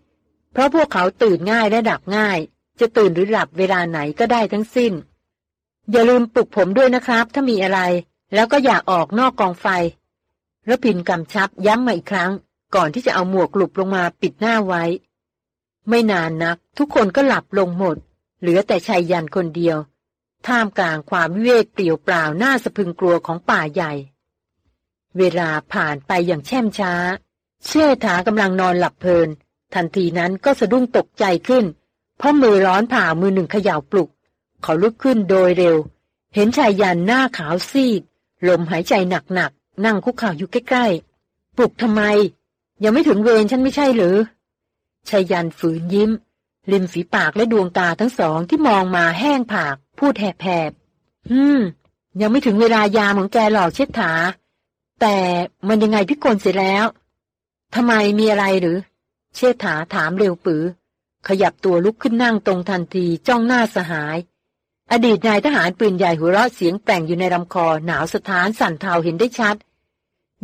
เพราะพวกเขาตื่นง่ายและดับง่าย จะตื่นหรือหลับเวลาไหนก็ได้ทั้งสิ้น อย่าลืมปลุกผมด้วยนะครับ ถ้ามีอะไร แล้วก็อย่าออกนอกกองไฟระพินกำชับย้ำมาอีกครั้ง ก่อนที่จะเอาหมวกหลุบลงมาปิดหน้าไว้ ไม่นานนัก ทุกคนก็หลับลงหมด เหลือแต่ชายยันคนเดียว ท่ามกลางความวิเวกเปลี่ยวเปล่าหน้าสะพึงกลัวของป่าใหญ่ เวลาผ่านไปอย่างแช่มช้า เชื่อถากำลังนอนหลับเพลิน ทันทีนั้นก็สะดุ้งตกใจขึ้น เพราะมือร้อนผ่ามือหนึ่งเขย่าปลุก เขาลุกขึ้นโดยเร็ว เห็นชายยันหน้าขาวซีด ลมหายใจหนักๆนั่งคุกเข่าอยู่ใกล้ๆ ปลุกทำไม ยังไม่ถึงเวรฉันไม่ใช่หรือชายยันฝืนยิ้ม ริมฝีปากและดวงตาทั้งสองที่มองมาแห้งผาก พูดแหบๆฮึมยังไม่ถึงเวลายามของแกหลอกเช็ดถา แต่มันยังไงพิกลเสร็จแล้ว ทำไมมีอะไรหรือ เชษฐาถามเร็วปือ ขยับตัวลุกขึ้นนั่งตรงทันทีจ้องหน้าสหาย อดีตนายทหารปืนใหญ่หัวเราะเสียงแปลงอยู่ในลำคอหนาวสถานสั่นเทาเห็นได้ชัด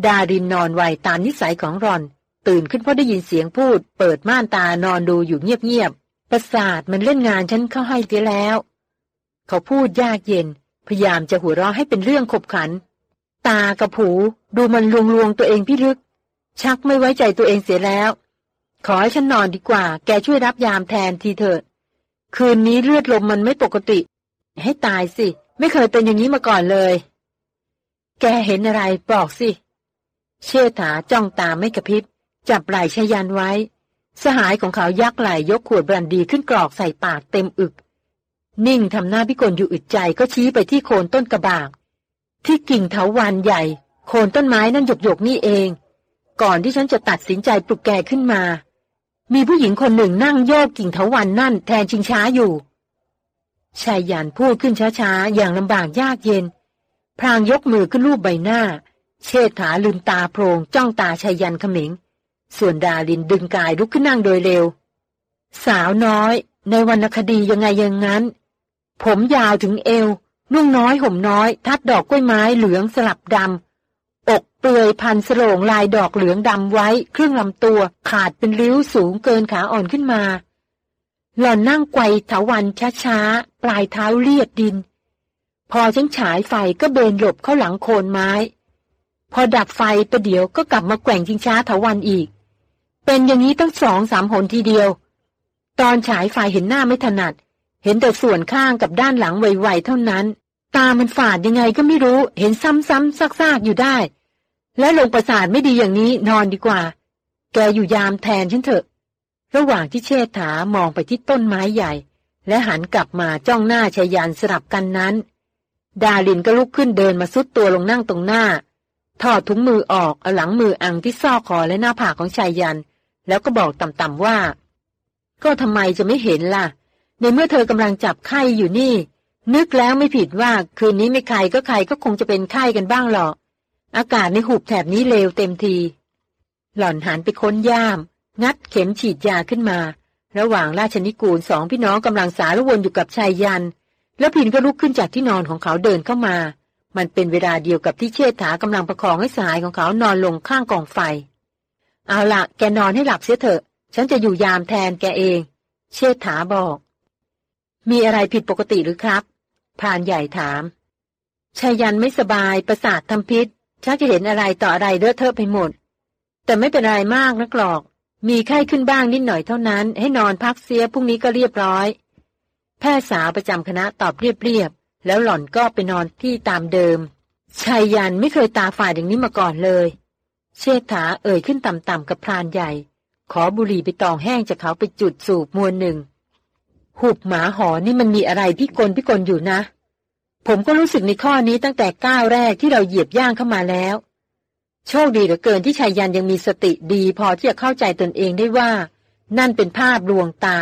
ดารินนอนไวตามนิสัยของรอน ตื่นขึ้นเพราะได้ยินเสียงพูด เปิดม่านตานอนดูอยู่เงียบๆประสาทมันเล่นงานฉันเข้าให้เสียแล้ว เขาพูดยากเย็น พยายามจะหัวเราะให้เป็นเรื่องขบขัน ตากระผูดูมันลวงลวงตัวเองพี่ลึก ชักไม่ไว้ใจตัวเองเสียแล้ว ขอให้ฉันนอนดีกว่า แกช่วยรับยามแทนทีเถิด คืนนี้เลือดลมมันไม่ปกติ ให้ตายสิ ไม่เคยเป็นอย่างนี้มาก่อนเลย แกเห็นอะไรบอกสิ เชษฐาจ้องตาไม่กระพริบ จับไหล่ชยันไว้ สหายของเขายักไหล่ยกขวดบรันดีขึ้นกรอกใส่ปากเต็มอึก นิ่งทำหน้าพิกลอยู่อึดใจก็ชี้ไปที่โคนต้นกระบาก ที่กิ่งเถาวันใหญ่ โคนต้นไม้นั่นหยกหยกนี่เอง ก่อนที่ฉันจะตัดสินใจปลุกแกขึ้นมา มีผู้หญิงคนหนึ่งนั่งโยกกิ่งเถาวันนั่นแทนชิงช้าอยู่ชายยันพูดขึ้นช้าๆ อย่างลำบากยากเย็น พรางยกมือขึ้นรูปใบหน้า เชษฐาลืมตาโพรงจ้องตาชายยันขมิง ส่วนดาลินดึงกายลุกขึ้นนั่งโดยเร็ว สาวน้อย ในวรรณคดียังไงยังงั้น ผมยาวถึงเอว นุ่งน้อยห่มน้อย ทัดดอกกล้วยไม้เหลืองสลับดำ อกเปลือยพันสโรงลายดอกเหลืองดำไว้เครึ่องลำตัวขาดเป็นริ้วสูงเกินขาอ่อนขึ้นมา หล่อนนั่งไกวเถาวันช้าๆ ปลายเท้าเลียดดิน พอฉันฉายไฟก็เบนหลบเข้าหลังโคนไม้ พอดับไฟประเดี๋ยวก็กลับมาแกว่งชิงช้าเถาวันอีก เป็นอย่างนี้ตั้งสองสามหนทีเดียว ตอนฉายไฟเห็นหน้าไม่ถนัด เห็นแต่ส่วนข้างกับด้านหลังไวๆเท่านั้น ตามันฝาดยังไงก็ไม่รู้ เห็นซ้ำๆซากๆอยู่ได้ และลงประสาทไม่ดีอย่างนี้นอนดีกว่า แกอยู่ยามแทนฉันเถอะ ระหว่างที่เชษฐามองไปที่ต้นไม้ใหญ่ และหันกลับมาจ้องหน้าชายานสลับกันนั้น ดาลินก็ลุกขึ้นเดินมาซุดตัวลงนั่งตรงหน้า ถอดถุงมือออกเอาหลังมืออังที่ซอกคอและหน้าผากของชายยัน แล้วก็บอกต่ำๆว่า ก็ทำไมจะไม่เห็นล่ะ ในเมื่อเธอกำลังจับไข้อยู่นี่ นึกแล้วไม่ผิดว่าคืนนี้ไม่ใครก็ใครก็คงจะเป็นไข้กันบ้างหรอก อากาศในหุบแถบนี้เลวเต็มที หล่อนหันไปค้นย่าม งัดเข็มฉีดยาขึ้นมา ระหว่างราชนิกูลสองพี่น้องกำลังสารวนอยู่กับชายยัน แล้วพินก็ลุกขึ้นจากที่นอนของเขาเดินเข้ามา มันเป็นเวลาเดียวกับที่เชษฐากำลังประคองให้สายของเขานอนลงข้างกองไฟ เอาละแกนอนให้หลับเสียเถอะ ฉันจะอยู่ยามแทนแกเอง เชษฐาบอก มีอะไรผิดปกติหรือครับ พรานใหญ่ถามชายันไม่สบายประสาททำพิษ ชักจะเห็นอะไรต่ออะไรเลอะเทอะไปหมด แต่ไม่เป็นไรมากนักหรอก มีไข้ขึ้นบ้างนิดหน่อยเท่านั้น ให้นอนพักเสียพรุ่งนี้ก็เรียบร้อย แพทย์สาวประจำคณะตอบเรียบๆแล้วหล่อนก็ไปนอนที่ตามเดิมชายยันไม่เคยตาฝ่ายอย่างนี้มาก่อนเลย เชษฐาเอ่ยขึ้นต่ำๆกับพรานใหญ่ ขอบุหรี่ไปตองแห้งจากเขาไปจุดสูบมวลหนึ่ง หุบหมาหอนี่มันมีอะไรพิกลพิกลอยู่นะ ผมก็รู้สึกในข้อนี้ตั้งแต่ก้าวแรกที่เราเหยียบย่างเข้ามาแล้ว โชคดีเหลือเกินที่ชายยันยังมีสติดีพอที่จะเข้าใจตนเองได้ว่า นั่นเป็นภาพลวงตา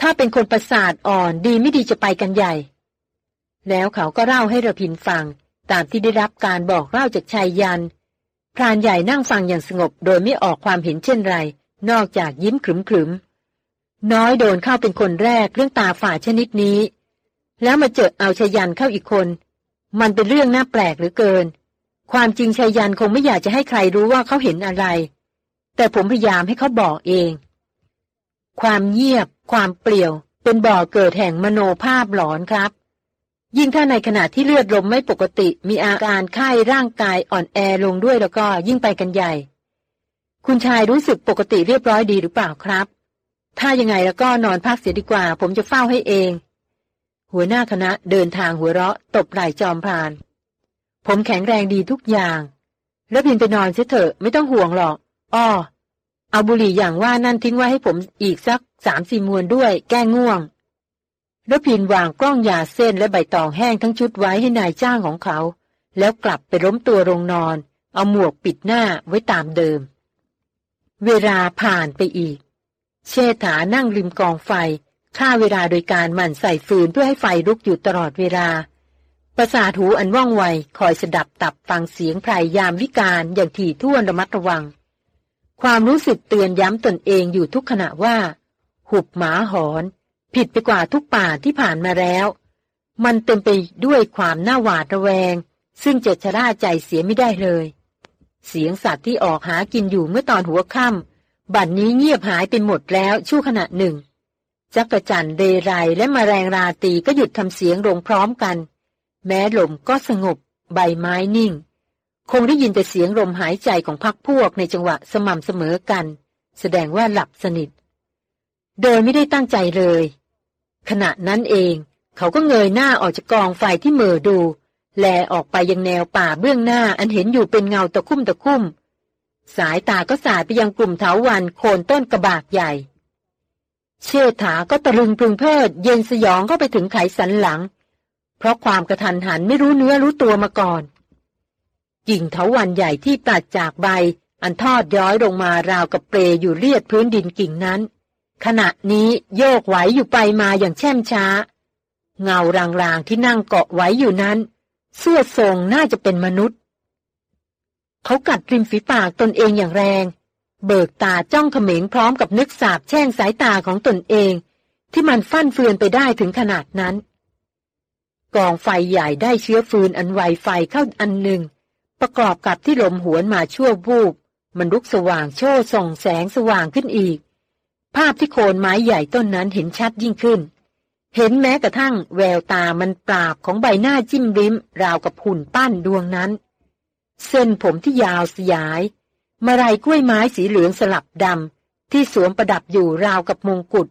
ถ้าเป็นคนประสาทอ่อนดีไม่ดีจะไปกันใหญ่ แล้วเขาก็เล่าให้ระพินฟัง ตามที่ได้รับการบอกเล่าจากชายยันพรานใหญ่นั่งฟังอย่างสงบโดยไม่ออกความเห็นเช่นไร นอกจากยิ้มขรึมๆ น้อยโดนเข้าเป็นคนแรกเรื่องตาฝาชนิดนี้ แล้วมาเจอเอาชายันเข้าอีกคน มันเป็นเรื่องน่าแปลกหรือเกิน ความจริงชายันคงไม่อยากจะให้ใครรู้ว่าเขาเห็นอะไร แต่ผมพยายามให้เขาบอกเอง ความเงียบ ความเปลี่ยว เป็นบ่อเกิดแห่งมโนภาพหลอนครับ ยิ่งถ้าในขณะที่เลือดลมไม่ปกติ มีอาการไข้ร่างกายอ่อนแอลงด้วยแล้วก็ยิ่งไปกันใหญ่ คุณชายรู้สึกปกติเรียบร้อยดีหรือเปล่าครับ ถ้ายังไงแล้วก็นอนพักเสียดีกว่า ผมจะเฝ้าให้เอง หัวหน้าคณะเดินทางหัวเราะ ตบไหล่จอมพราน ผมแข็งแรงดีทุกอย่าง แล้วพินไปนอนเสียเถอะไม่ต้องห่วงหรอก อ้อ เอาบุหรี่อย่างว่านั่นทิ้งไว้ให้ผมอีกสักสามสี่มวนด้วย แก้ง่วง แล้วพินวางกล้องยาเส้นและใบตองแห้งทั้งชุดไว้ให้นายจ้างของเขา แล้วกลับไปล้มตัวลงนอน เอาหมวกปิดหน้าไว้ตามเดิม เวลาผ่านไปอีก เชษฐานั่งริมกองไฟฆ่าเวลาโดยการหมั่นใส่ฟืนเพื่อให้ไฟลุกอยู่ตลอดเวลา ประสาทหูอันว่องไวคอยสดับตับฟังเสียงไพรยามวิการอย่างถี่ถ้วนระมัดระวัง ความรู้สึกเตือนย้ำตนเองอยู่ทุกขณะว่า หุบหมาหอน ผิดไปกว่าทุกป่าที่ผ่านมาแล้ว มันเต็มไปด้วยความน่าหวาดระแวง ซึ่งจะชะล่าใจเสียไม่ได้เลย เสียงสัตว์ที่ออกหากินอยู่เมื่อตอนหัวค่ำ บัดนนี้เงียบหายไปหมดแล้วชั่วขณะหนึ่ง จักรจันเดรายและมแมลงราตีก็หยุดทำเสียงลงพร้อมกัน แม้ลมก็สงบ ใบไม้นิ่ง คงได้ยินแต่เสียงลมหายใจของพักพวกในจังหวะสม่ำเสมอกัน แสดงว่าหลับสนิท โดยไม่ได้ตั้งใจเลย ขณะนั้นเอง เขาก็เงยหน้าออกจากกองไฟที่เมอดู แลออกไปยังแนวป่าเบื้องหน้าอันเห็นอยู่เป็นเงาตะคุ่มตะคุ่ม สายตาก็สายไปยังกลุ่มเถาวันโคนต้นกระบากใหญ่ เชษฐาก็ตะลึงพึงเพลิดเย็นสยองเข้าไปถึงไขสันหลัง เพราะความกระทันหันไม่รู้เนื้อรู้ตัวมาก่อนกิ่งเถาวันใหญ่ที่ตัดจากใบ อันทอดย้อยลงมาราวกับเปรอยู่เลียดพื้นดินกิ่งนั้น ขณะนี้โยกไหวอยู่ไปมาอย่างแช่มช้า เงารางๆที่นั่งเกาะไว้อยู่นั้น เสื้อทรงน่าจะเป็นมนุษย์ เขากัดริมฝีปากตนเองอย่างแรง เบิกตาจ้องเขม็งพร้อมกับนึกสาบแช่งสายตาของตนเอง ที่มันฟั่นเฟือนไปได้ถึงขนาดนั้น กองไฟใหญ่ได้เชื้อฟืนอันไวไฟเข้าอันหนึ่ง ประกอบกับที่ลมหวนมาชั่ววูบมันลุกสว่างโชว์ส่องแสงสว่างขึ้นอีก ภาพที่โคนไม้ใหญ่ต้นนั้นเห็นชัดยิ่งขึ้น เห็นแม้กระทั่งแววตามันปราบของใบหน้าจิ้มริมราวกับหุ่นปั้นดวงนั้น เส้นผมที่ยาวสยาย มาลายกล้วยไม้สีเหลืองสลับดำ ที่สวมประดับอยู่ราวกับมงกุฎ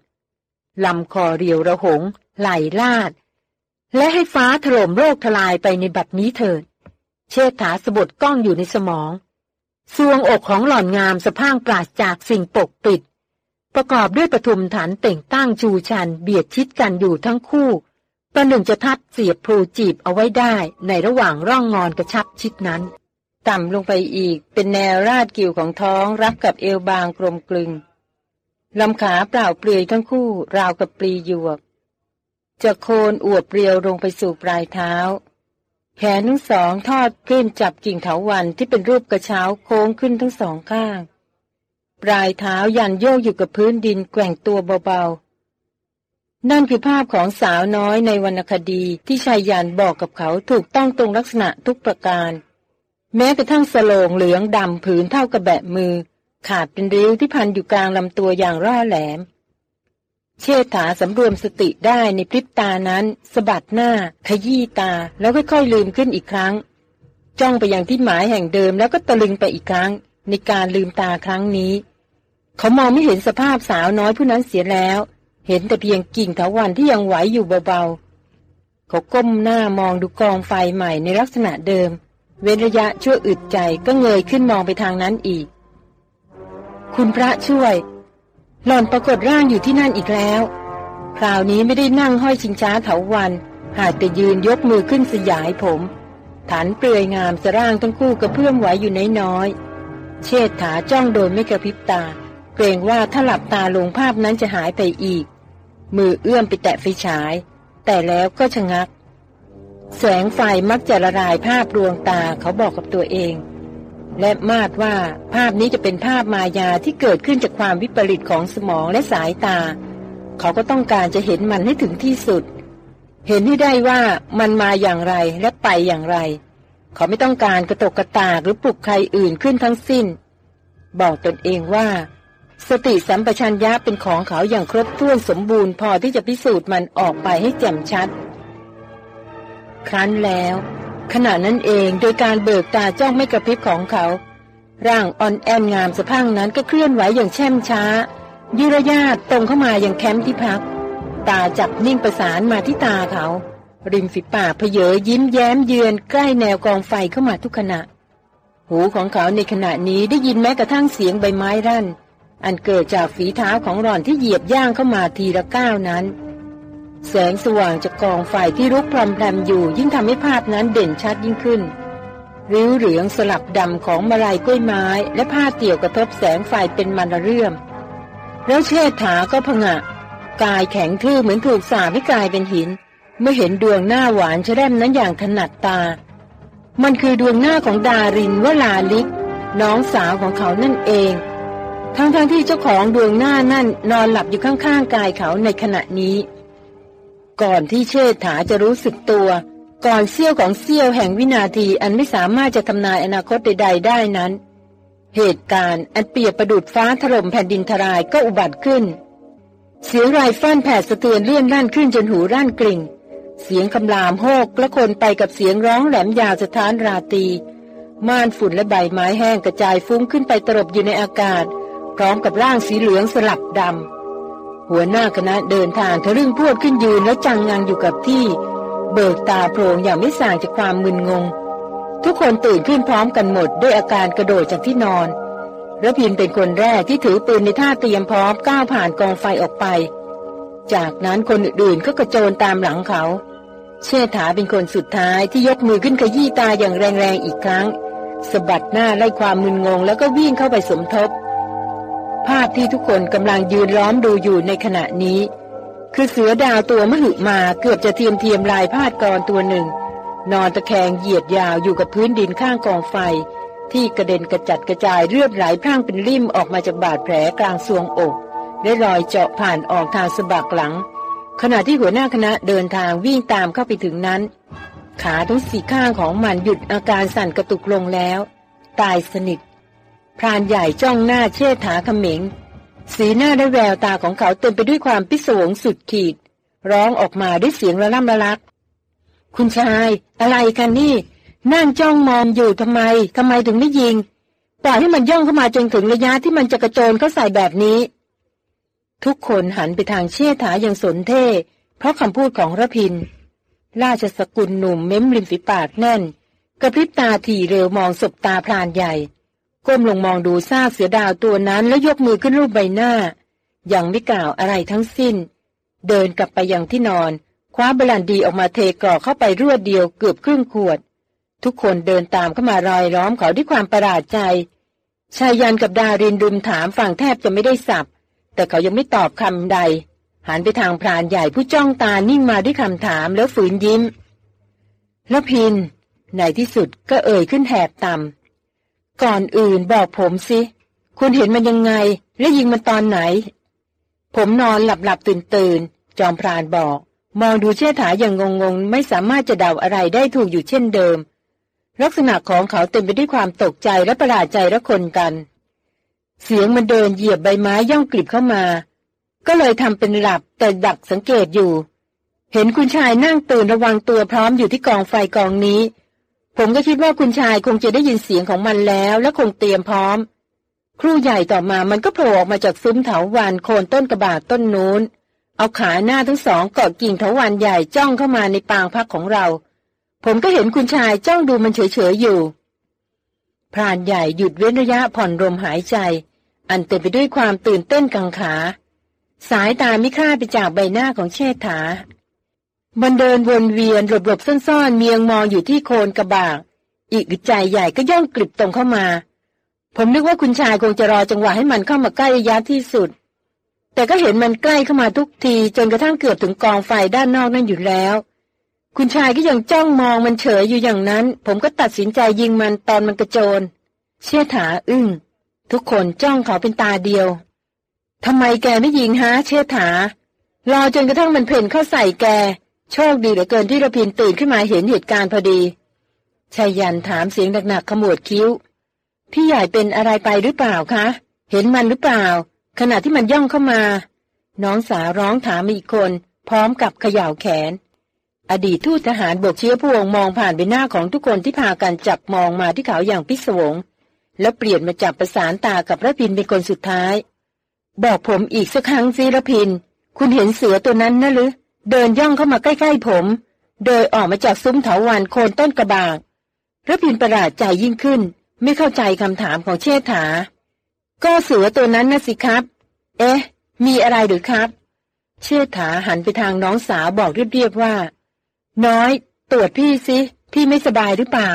ลำคอเรียวระหง ไหลลาด และให้ฟ้าถล่มโลกทลายไปในบัดนี้เถิด เชษฐาสะบดกล้องอยู่ในสมองสวงอกของหล่อนงามสะพางปราศจากสิ่งปกปิด ประกอบด้วยปฐุมฐานเต่งตั้งชูชัน เบียดชิดกันอยู่ทั้งคู่ ประหนึ่งจะทัดเสียบพลูจีบเอาไว้ได้ในระหว่างร่องงอนกระชับชิดนั้น ต่ำลงไปอีก เป็นแนวราดกิ่วของท้องรับกับเอวบางกลมกลึงลำขาเปล่าเปลือยทั้งคู่ราวกับปลีหยวกจะโคนอวบเรียวลงไปสู่ปลายเท้า แขนทั้งสองทอดขึ้นจับกิ่งเถาวันที่เป็นรูปกระเช้าโค้งขึ้นทั้งสองข้าง ปลายเท้ายันโยกอยู่กับพื้นดินแกว่งตัวเบาๆ นั่นคือภาพของสาวน้อยในวรรณคดีที่ชายยันบอกกับเขาถูกต้องตรงลักษณะทุกประการ แม้กระทั่งสโลงเหลืองดำผืนเท่ากับแบะมือ ขาดเป็นริ้วที่พันอยู่กลางลำตัวอย่างร่อแหลม เชษฐาสำรวมสติได้ในพริบตานั้นสะบัดหน้า ขยี้ตาแล้วค่อยๆลืมขึ้นอีกครั้ง จ้องไปยังที่หมายแห่งเดิมแล้วก็ตะลึงไปอีกครั้ง ในการลืมตาครั้งนี้ เขามองไม่เห็นสภาพสาวน้อยผู้นั้นเสียแล้ว เห็นแต่เพียงกิ่งเถาวันที่ยังไหวอยู่เบาๆเขาก้มหน้ามองดูกองไฟใหม่ในลักษณะเดิม เว้นระยะชั่วอึดใจก็เงยขึ้นมองไปทางนั้นอีก คุณพระช่วย หล่อนปรากฏร่างอยู่ที่นั่นอีกแล้ว คราวนี้ไม่ได้นั่งห้อยชิงช้าเถาวันหากแต่ยืนยกมือขึ้นสยายผม ฐานเปลือยงามสร่างทั้งคู่กระเพื่อมไหวอยู่น้อยๆเชิดถาจ้องโดยไม่กระพริบตา เกรงว่าถ้าหลับตาลงภาพนั้นจะหายไปอีก มือเอื้อมไปแตะไฟฉาย แต่แล้วก็ชะงัก แสงไฟมักจะละลายภาพดวงตาเขาบอกกับตัวเอง และมาดว่าภาพนี้จะเป็นภาพมายาที่เกิดขึ้นจากความวิปริตของสมองและสายตา เขาก็ต้องการจะเห็นมันให้ถึงที่สุด เห็นให้ได้ว่ามันมาอย่างไรและไปอย่างไร เขาไม่ต้องการกระตกกระตากหรือปลุกใครอื่นขึ้นทั้งสิ้น บอกตนเองว่า สติสัมปชัญญะเป็นของเขาอย่างครบถ้วนสมบูรณ์พอที่จะพิสูจน์มันออกไปให้แจ่มชัด ครั้นแล้ว ขณะนั้นเองโดยการเบิกตาจ้องไม่กระพริบของเขา ร่างอ่อนแอนงามสะพังนั้นก็เคลื่อนไหวอย่างแช่มช้ายุรยาตตรงเข้ามาอย่างแคมป์ที่พัก ตาจับนิ่งประสานมาที่ตาเขา ริมฝีปากเพเยอยิ้มแย้มเยือนใกล้แนวกองไฟเข้ามาทุกขณะ หูของเขาในขณะนี้ได้ยินแม้กระทั่งเสียงใบไม้รั่น อันเกิดจากฝีเท้าของหล่อนที่เหยียบย่างเข้ามาทีละก้าวนั้น แสงสว่างจากกองไฟที่รุกพรำแพรมอยู่ ยิ่งทำให้ภาพนั้นเด่นชัดยิ่งขึ้น ริ้วเหลืองสลับดำของมาลายกล้วยไม้ และผ้าเตี่ยวกระทบแสงไฟเป็นมันระเรื่อม แล้วเชษฐาก็ผงะ กายแข็งทื่อเหมือนถูกสาบให้กลายเป็นหิน เมื่อเห็นดวงหน้าหวานชแรมนั้นอย่างถนัดตา มันคือดวงหน้าของดารินวลาลิก น้องสาวของเขานั่นเอง ทั้งๆทที่เจ้าของดวงหน้านั่นนอนหลับอยู่ข้างๆกายเขาในขณะนี้ ก่อนที่เชษฐาจะรู้สึกตัว ก่อนเสี้ยวของเสี้ยวแห่งวินาทีอันไม่สามารถจะทำนายอนาคตใดๆได้นั้น เหตุการณ์อันเปียบประดุดฟ้าถล่มแผ่นดินทรายก็อุบัติขึ้น เสียงไรฟันแผดสะเทือนเลื่อนลั่นขึ้นจนหูร่านกริ่ง เสียงคำรามโฮกและคนไปกับเสียงร้องแหลมยาวสถานราตีม่านฝุ่นและใบไม้แห้งกระจายฟุ้งขึ้นไปตลบอยู่ในอากาศ พร้อมกับร่างสีเหลืองสลับดำ หัวหน้าคณะเดินทางทะลึ่งพวดขึ้นยืนแล้วจังงังอยู่กับที่ เบิกตาโพลงอย่างไม่ส่างจากความมึนงง ทุกคนตื่นขึ้นพร้อมกันหมดด้วยอาการกระโดดจากที่นอนระพินเป็นคนแรกที่ถือปืนในท่าเตรียมพร้อมก้าวผ่านกองไฟออกไป จากนั้นคนอื่นๆก็กระโจนตามหลังเขา เชษฐาเป็นคนสุดท้ายที่ยกมือขึ้นขยี้ตาอย่างแรงๆอีกครั้งสะบัดหน้าไล่ความมึนงงแล้วก็วิ่งเข้าไปสมทบ ภาพที่ทุกคนกำลังยืนล้อมดูอยู่ในขณะนี้ คือเสือดาวตัวมหึมาเกือบจะเทียมเทียมลายพาดกรตัวหนึ่ง นอนตะแคงเหยียดยาวอยู่กับพื้นดินข้างกองไฟ ที่กระเด็นกระจัดกระจายเลือดไหลพร่างเป็นริ่มออกมาจากบาดแผลกลางซวงอกและรอยเจาะผ่านออกทางสะบักหลัง ขณะที่หัวหน้าคณะเดินทางวิ่งตามเข้าไปถึงนั้น ขาทั้งสี่ข้างของมันหยุดอาการสั่นกระตุกลงแล้ว ตายสนิท พรานใหญ่จ้องหน้าเชิดถาขมิง สีหน้าและแววตาของเขาเต็มไปด้วยความพิศวงสุดขีด ร้องออกมาด้วยเสียงระล่ำระลัก คุณชาย อะไรกันนี่ นั่งจ้องมองอยู่ทำไมทำไมถึงไม่ยิง ปล่อยให้มันย่องเข้ามาจนถึงระยะที่มันจะกระโจนเข้าใส่แบบนี้ ทุกคนหันไปทางเชี่ยถาอย่างสนเท่ เพราะคำพูดของระพิน ราชสกุลหนุ่มเม้มริมฝีปากแน่น กระพริบตาถี่เร็วมองศบตาพรานใหญ่ ก้มลงมองดูซากเสือดาวตัวนั้นแล้วยกมือขึ้นรูปใบหน้า ยังไม่กล่าวอะไรทั้งสิ้น เดินกลับไปยังที่นอน คว้าบลันดีออกมาเทกรอกเข้าไปรวดเดียวเกือบครึ่งขวด ทุกคนเดินตามเข้ามารอยล้อมเขาด้วยความประหลาดใจ ชายยันกับดารินดุมถามฝั่งแทบจะไม่ได้สับ แต่เขายังไม่ตอบคำใด หันไปทางพรานใหญ่ผู้จ้องตานิ่งมาด้วยคำถามแล้วฝืนยิ้มแล้วพินในที่สุดก็เอ่ยขึ้นแหบต่ำ ก่อนอื่นบอกผมสิ คุณเห็นมันยังไง และยิงมันตอนไหน ผมนอนหลับหลับตื่นตื่นจอมพรานบอก มองดูเชี่ยถาอย่างงงงไม่สามารถจะเดาอะไรได้ถูกอยู่เช่นเดิม ลักษณะของเขาเต็มไปด้วยความตกใจและประหลาดใจระคนกัน เสียงมันเดินเหยียบใบไม้ย่องกลิบเข้ามา ก็เลยทำเป็นหลับแต่ดักสังเกตอยู่ เห็นคุณชายนั่งตื่นระวังตัวพร้อมอยู่ที่กองไฟกองนี้ ผมก็คิดว่าคุณชายคงจะได้ยินเสียงของมันแล้ว และคงเตรียมพร้อม ครูใหญ่ต่อมามันก็โผล่ออกมาจากซุ้มเถาวันโคนต้นกระบาดต้นนู้น เอาขาหน้าทั้งสองเกาะกิ่งเถาวันใหญ่จ้องเข้ามาในปางพักของเรา ผมก็เห็นคุณชายจ้องดูมันเฉยๆอยู่ พรานใหญ่หยุดเว้นระยะผ่อนลมหายใจ อันเต็มไปด้วยความตื่นเต้นกังขา สายตาไม่คลาดไปจากใบหน้าของเชษฐา มันเดินวนเวียนหลบๆซ่อนๆเมียงมองอยู่ที่โคนกระบากอีกใจใหญ่ก็ย่องกลิบตรงเข้ามา ผมนึกว่าคุณชายคงจะรอจังหวะให้มันเข้ามาใกล้ระยะที่สุด แต่ก็เห็นมันใกล้เข้ามาทุกทีจนกระทั่งเกือบถึงกองไฟด้านนอกนั่นอยู่แล้ว คุณชายก็ยังจ้องมองมันเฉยอยู่อย่างนั้น ผมก็ตัดสินใจยิงมันตอนมันกระโจน เชี่ยถาอึ้งทุกคนจ้องเขาเป็นตาเดียวทำไมแกไม่ยิงฮะเชี่ยถารอจนกระทั่งมันเพ่นเข้าใส่แก โชคดีเหลือเกินที่ระพินตื่นขึ้นมาเห็นเหตุการณ์พอดีชายันถามเสียงหนักๆขมวดคิ้ว พี่ใหญ่เป็นอะไรไปหรือเปล่าคะ เห็นมันหรือเปล่า ขณะที่มันย่องเข้ามา น้องสาวร้องถามอีกคน พร้อมกับเขย่าแขน อดีตทูตทหารบกเชื้อพวงมองผ่านไปหน้าของทุกคนที่พากันจับมองมาที่เขาอย่างพิศวง แล้วเปลี่ยนมาจับประสานตากับระพินเป็นคนสุดท้าย บอกผมอีกสักครั้งสิระพิน คุณเห็นเสือตัวนั้นนะหรือ เดินย่องเข้ามาใกล้ๆผม โดยออกมาจากซุ้มเถาวันโคนต้นกระบากระพินประหลาดใจยิ่งขึ้น ไม่เข้าใจคำถามของเชษฐา ก็เสือตัวนั้นนะสิครับ เอ๊ะ มีอะไรหรือครับ เชื่อถาหันไปทางน้องสาวบอกเรียบๆว่า น้อย ตรวจพี่สิ พี่ไม่สบายหรือเปล่า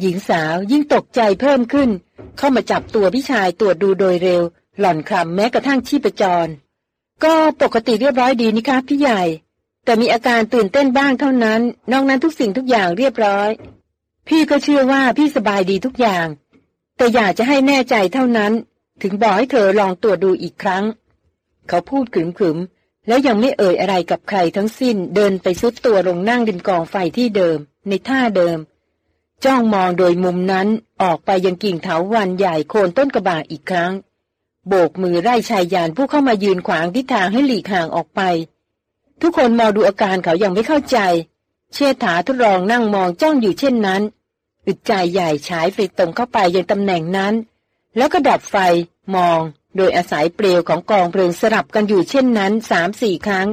หญิงสาวยิ่งตกใจเพิ่มขึ้น เข้ามาจับตัวพี่ชายตรวจดูโดยเร็ว หล่อนคลำแม้กระทั่งชีพจร ก็ปกติเรียบร้อยดีนี่ครับพี่ใหญ่ แต่มีอาการตื่นเต้นบ้างเท่านั้น นอกนั้นทุกสิ่งทุกอย่างเรียบร้อย พี่ก็เชื่อว่าพี่สบายดีทุกอย่าง แต่อยากจะให้แน่ใจเท่านั้น ถึงบอกให้เธอลองตรวจดูอีกครั้ง เขาพูดขึมๆแล้วยังไม่เอ่ยอะไรกับใครทั้งสิ้น เดินไปซุดตัวลงนั่งดินกองไฟที่เดิม ในท่าเดิม จ้องมองโดยมุมนั้นออกไปยังกิ่งเถาวันใหญ่โคนต้นกระบาอีกครั้ง โบกมือไล่ชายยานผู้เข้ามายืนขวางทิศทางให้หลีกห่างออกไป ทุกคนมองดูอาการเขายังไม่เข้าใจ เชษฐาทดลองนั่งมองจ้องอยู่เช่นนั้นอึดใจใหญ่ฉายไฟตรงเข้าไปยังตำแหน่งนั้น แล้วก็ดับไฟมอง โดยอาศัยเปลวของกองเพลิงสลับกันอยู่เช่นนั้นสามสี่ครั้ง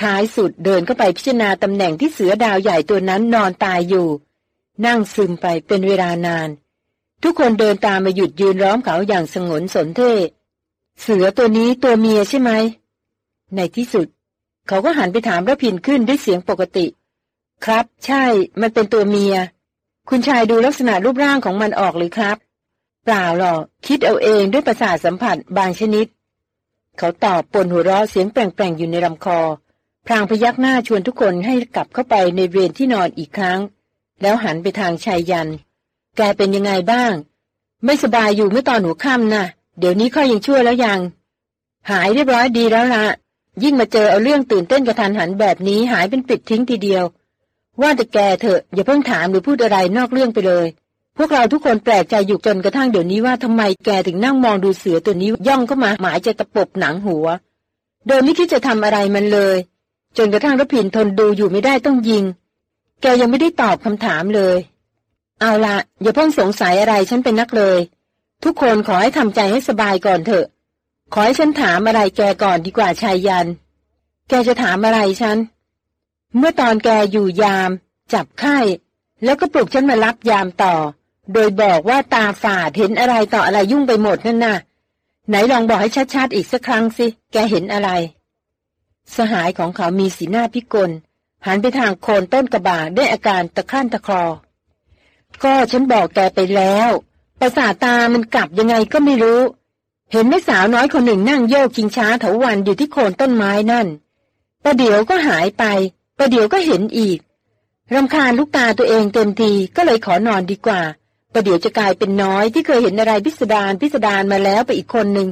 ท้ายสุดเดินเข้าไปพิจารณาตำแหน่งที่เสือดาวใหญ่ตัวนั้นนอนตายอยู่ นั่งซึมไปเป็นเวลานาน ทุกคนเดินตามมาหยุดยืนร้อมเขาอย่างสงนสนเท่เสือตัวนี้ตัวเมียใช่ไหม ในที่สุด เขาก็หันไปถามระพินขึ้นด้วยเสียงปกติ ครับ ใช่ มันเป็นตัวเมีย คุณชายดูลักษณะรูปร่างของมันออกหรือครับ เปล่าหรอกคิดเอาเองด้วยประสาทสัมผัสบางชนิด เขาตอบปนหัวเราะเสียงแปลงๆอยู่ในลำคอ พรางพยักหน้าชวนทุกคนให้กลับเข้าไปในเวรที่นอนอีกครั้ง แล้วหันไปทางชายยัน แกเป็นยังไงบ้าง ไม่สบายอยู่เมื่อตอนหัวค่ำนะเดี๋ยวนี้ค่อยยังชั่วแล้วยัง หายเรียบร้อยดีแล้วละยิ่งมาเจอเอาเรื่องตื่นเต้นกระทันหันแบบนี้หายเป็นปิดทิ้งทีเดียว ว่าแต่แกเถอะอย่าเพิ่งถามหรือพูดอะไรนอกเรื่องไปเลย พวกเราทุกคนแปลกใจอยู่จนกระทั่งเดี๋ยวนี้ว่าทำไมแกถึงนั่งมองดูเสือตัวนี้ย่องเข้ามาหมายจะตะปบหนังหัว โดยไม่คิดจะทำอะไรมันเลย จนกระทั่งรพินทนดูอยู่ไม่ได้ต้องยิง แกยังไม่ได้ตอบคำถามเลย เอาละอย่าเพิ่งสงสัยอะไรฉันเป็นนักเลย ทุกคนขอให้ทำใจให้สบายก่อนเถอะ ขอให้ฉันถามอะไรแกก่อนดีกว่าชายยัน แกจะถามอะไรฉัน เมื่อตอนแกอยู่ยาม จับไข้ แล้วก็ปลุกฉันมารับยามต่อ โดยบอกว่าตาฝาดเห็นอะไรต่ออะไรยุ่งไปหมดนั่นน่ะ ไหนลองบอกให้ชัดๆอีกสักครั้งสิ แกเห็นอะไร สหายของเขามีสีหน้าพิกลหันไปทางโคนต้นกระบาด้อาการตะครั่นตะคลอ ก็ฉันบอกแกไปแล้ว ประสาตามันกลับยังไงก็ไม่รู้ เห็นแม่สาวน้อยคนหนึ่งนั่งโยกกิงช้าเถาวันอยู่ที่โคนต้นไม้นั่น ประเดี๋ยวก็หายไป ประเดี๋ยวก็เห็นอีก รำคาญลูกตาตัวเองเต็มทีก็เลยขอนอนดีกว่า ประเดี๋ยวจะกลายเป็นน้อยที่เคยเห็นอะไรพิสดารพิสดารมาแล้วไปอีกคนหนึ่ง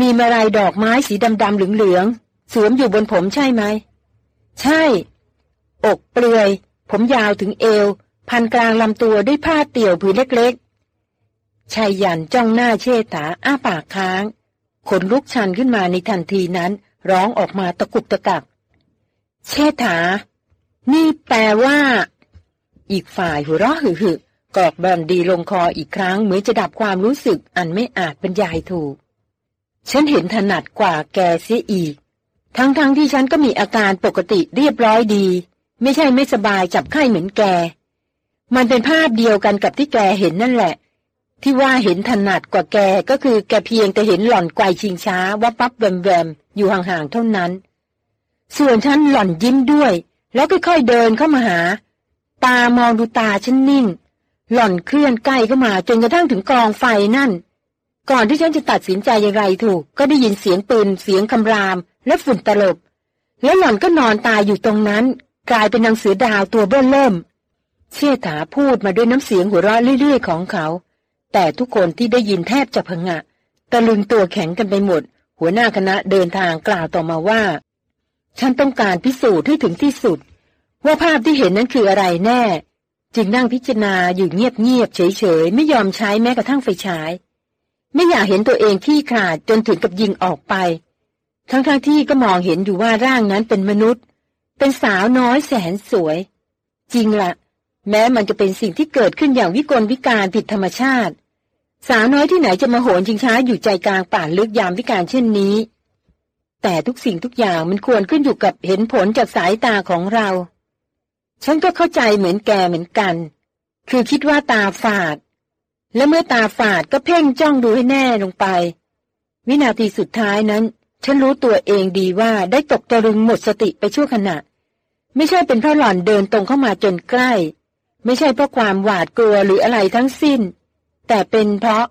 มีมาลายดอกไม้สีดำๆเหลืองๆสวมอยู่บนผมใช่ไหม ใช่ อกเปลือย ผมยาวถึงเอว พันกลางลำตัวด้วยผ้าเตี่ยวผืนเล็กๆชายยันจ้องหน้าเชษฐาอ้าปากค้างขนลุกชันขึ้นมาในทันทีนั้น ร้องออกมาตะกุกตะกัก เชษฐา นี่แปลว่า อีกฝ่ายหัวเราะหึ่กอกแบนดีลงคออีกครั้งเหมือนจะดับความรู้สึกอันไม่อาจบรรยายถูก ฉันเห็นถนัดกว่าแกเสียอีก ทั้งๆทที่ฉันก็มีอาการปกติเรียบร้อยดี ไม่ใช่ไม่สบายจับไข้เหมือนแก มันเป็นภาพเดียวกันกับที่แกเห็นนั่นแหละ ที่ว่าเห็นถนัดกว่าแกก็คือแกเพียงแต่เห็นหล่อนไกวชิงช้าว่าปั๊บแวมแวมอยู่ห่างๆเท่านั้น ส่วนฉันหล่อนยิ้มด้วย แล้วค่อยๆเดินเข้ามาหา ตามองดูตาฉันนิ่ง หล่อนเคลื่อนใกล้เข้ามาจนกระทั่งถึงกองไฟนั่น ก่อนที่ฉันจะตัดสินใจอย่างไรถูก ก็ได้ยินเสียงปืนเสียงคำราม และฝุ่นตลบ แล้วหล่อนก็นอนตายอยู่ตรงนั้น กลายเป็นนางเสือดาวตัวเบ้อเริ่ม เชี่ยถาพูดมาด้วยน้ำเสียงหัวเราะเรื่อยๆของเขา แต่ทุกคนที่ได้ยินแทบจะพงะตะลึงตัวแข็งกันไปหมด หัวหน้าคณะเดินทางกล่าวต่อมาว่า ฉันต้องการพิสูจน์ให้ถึงที่สุด ว่าภาพที่เห็นนั้นคืออะไรแน่ จึงนั่งพิจารณาอยู่เงียบๆเฉยๆ ไม่ยอมใช้แม้กระทั่งไฟฉาย ไม่อยากเห็นตัวเองขี้ขาดจนถึงกับยิงออกไป ทั้งๆทที่ก็มองเห็นอยู่ว่าร่างนั้นเป็นมนุษย์ เป็นสาวน้อยแสนสวย จริงล่ะ แม้มันจะเป็นสิ่งที่เกิดขึ้นอย่างวิกลวิการผิดธรรมชาติ สาวน้อยที่ไหนจะมาโหนชิงช้าอยู่ใจกลางป่าลึกยามวิการเช่นนี้ แต่ทุกสิ่งทุกอย่างมันควรขึ้นอยู่กับเห็นผลจากสายตาของเรา ฉันก็เข้าใจเหมือนแกเหมือนกัน คือคิดว่าตาฝาด และเมื่อตาฝาดก็เพ่งจ้องดูให้แน่ลงไป วินาทีสุดท้ายนั้น ฉันรู้ตัวเองดีว่าได้ตกตะลึงหมดสติไปชั่วขณะ ไม่ใช่เป็นเพราะหล่อนเดินตรงเข้ามาจนใกล้ ไม่ใช่เพราะความหวาดกลัวหรืออะไรทั้งสิ้น แต่เป็นเพราะ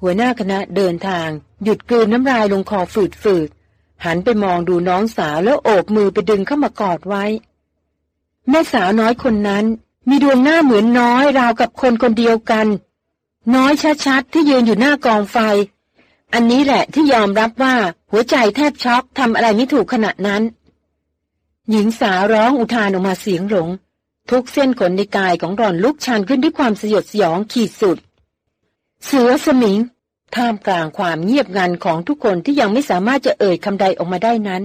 หัวหน้าคณะเดินทาง หยุดกลืนน้ำลายลงคอฝืดๆหันไปมองดูน้องสาวแล้วโอบมือไปดึงเข้ามากอดไว้ แม่สาวน้อยคนนั้น มีดวงหน้าเหมือนน้อยราวกับคนคนเดียวกัน น้อยชัดๆที่ยืนอยู่หน้ากองไฟ อันนี้แหละที่ยอมรับว่าหัวใจแทบช็อกทำอะไรไม่ถูกขณะนั้น หญิงสาวร้องอุทานออกมาเสียงหลง ทุกเส้นขนในกายของรอนลุกชันขึ้นด้วยความสยดสยองขีดสุด เสือสมิง ท่ามกลางความเงียบงันของทุกคนที่ยังไม่สามารถจะเอ่ยคำใดออกมาได้นั้น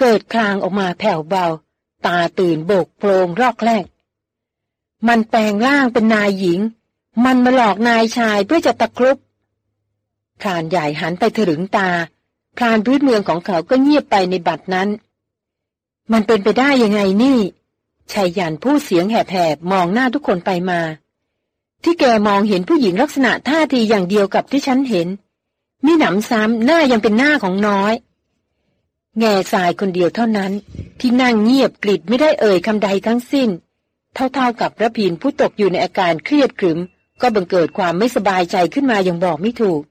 เกิดคลางออกมาแผ่วเบา ตาตื่นโบกโพรงรอกแรก มันแปลงร่างเป็นนายหญิง มันมาหลอกนายชายเพื่อจะตะครุบพรานใหญ่หันไปถึงตาพรานพื้นเมืองของเขาก็เงียบไปในบัดนั้น มันเป็นไปได้ยังไงนี่ ชายยันพูดเสียงแหบๆมองหน้าทุกคนไปมา ที่แกมองเห็นผู้หญิงลักษณะท่าทีอย่างเดียวกับที่ฉันเห็น มีหนำซ้ำหน้ายังเป็นหน้าของน้อย แง่ทรายคนเดียวเท่านั้น ที่นั่งเงียบกริดไม่ได้เอ่ยคำใดทั้งสิ้น เท่าๆกับระพินผู้ตกอยู่ในอาการเครียดขรึม ก็บังเกิดความไม่สบายใจขึ้นมาอย่างบอกไม่ถูก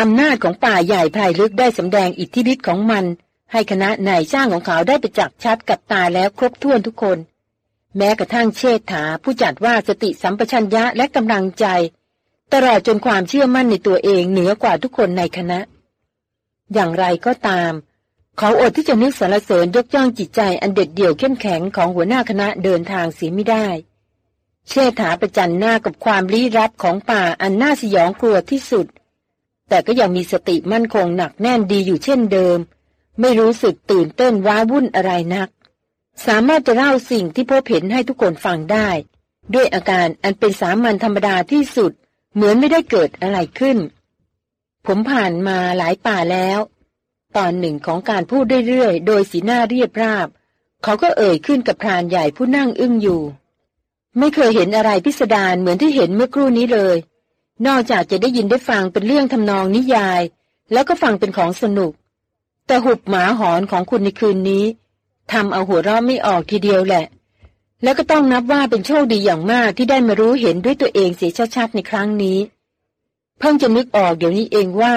อำนาจของป่าใหญ่ภายลึกได้สำแดงอิทธิฤทธิ์ของมัน ให้คณะนายจ้างของเขาได้ไปจักชัดกับตาแล้วครบถ้วนทุกคน แม้กระทั่งเชษฐาผู้จัดว่าสติสัมปชัญญะและกำลังใจ ตลอดจนความเชื่อมั่นในตัวเองเหนือกว่าทุกคนในคณะ อย่างไรก็ตาม เขาอดที่จะนึกสรรเสริญยกย่องจิตใจอันเด็ดเดี่ยวเข้มแข็งของหัวหน้าคณะเดินทางเสียไม่ได้ เชษฐาประจันหน้ากับความลี้ลับของป่าอันน่าสยองกลัวที่สุด แต่ก็ยังมีสติมั่นคงหนักแน่นดีอยู่เช่นเดิม ไม่รู้สึกตื่นเต้นว้าวุ่นอะไรนัก สามารถจะเล่าสิ่งที่พบเห็นให้ทุกคนฟังได้ ด้วยอาการอันเป็นสามัญธรรมดาที่สุด เหมือนไม่ได้เกิดอะไรขึ้น ผมผ่านมาหลายป่าแล้ว ตอนหนึ่งของการพูดเรื่อยๆ โดยสีหน้าเรียบราบ เขาก็เอ่ยขึ้นกับพรานใหญ่ผู้นั่งอึ้งอยู่ ไม่เคยเห็นอะไรพิสดารเหมือนที่เห็นเมื่อครู่นี้เลย นอกจากจะได้ยินได้ฟังเป็นเรื่องทำนองนิยาย แล้วก็ฟังเป็นของสนุก แต่หุบหมาหอนของคุณในคืนนี้ทำเอาหัวเราะไม่ออกทีเดียวแหละ แล้วก็ต้องนับว่าเป็นโชคดีอย่างมากที่ได้มารู้เห็นด้วยตัวเองเสียชัดๆในครั้งนี้ เพิ่งจะนึกออกเดี๋ยวนี้เองว่า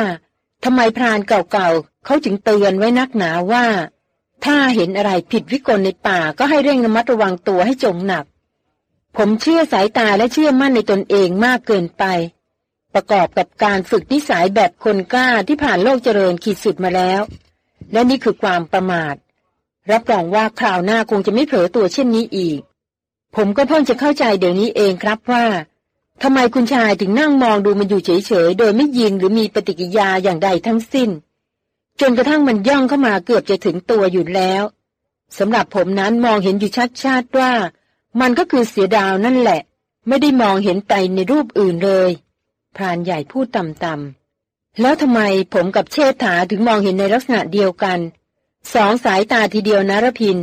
ทำไมพรานเก่าๆเขาจึงเตือนไว้นักหนาว่า ถ้าเห็นอะไรผิดวิกลในป่าก็ให้เร่งระมัดระวังตัวให้จงหนัก ผมเชื่อสายตาและเชื่อมั่นในตนเองมากเกินไป ประกอบกับการฝึกนิสัยแบบคนกล้าที่ผ่านโลกเจริญขีดสุดมาแล้ว และนี่คือความประมาท รับรองว่าคราวหน้าคงจะไม่เผลอตัวเช่นนี้อีก ผมก็เพิ่งจะเข้าใจเดี๋ยวนี้เองครับว่าทำไมคุณชายถึงนั่งมองดูมันอยู่เฉยๆ โดยไม่ยิงหรือมีปฏิกิยาอย่างใดทั้งสิ้น จนกระทั่งมันย่องเข้ามาเกือบจะถึงตัวอยู่แล้วสำหรับผมนั้นมองเห็นอยู่ชัดๆว่า มันก็คือเสียดาวนั่นแหละ ไม่ได้มองเห็นไตในรูปอื่นเลย พรานใหญ่พูดต่ำๆ แล้วทำไมผมกับเชษฐาถึงมองเห็นในลักษณะเดียวกัน สองสายตาทีเดียวนะรพิน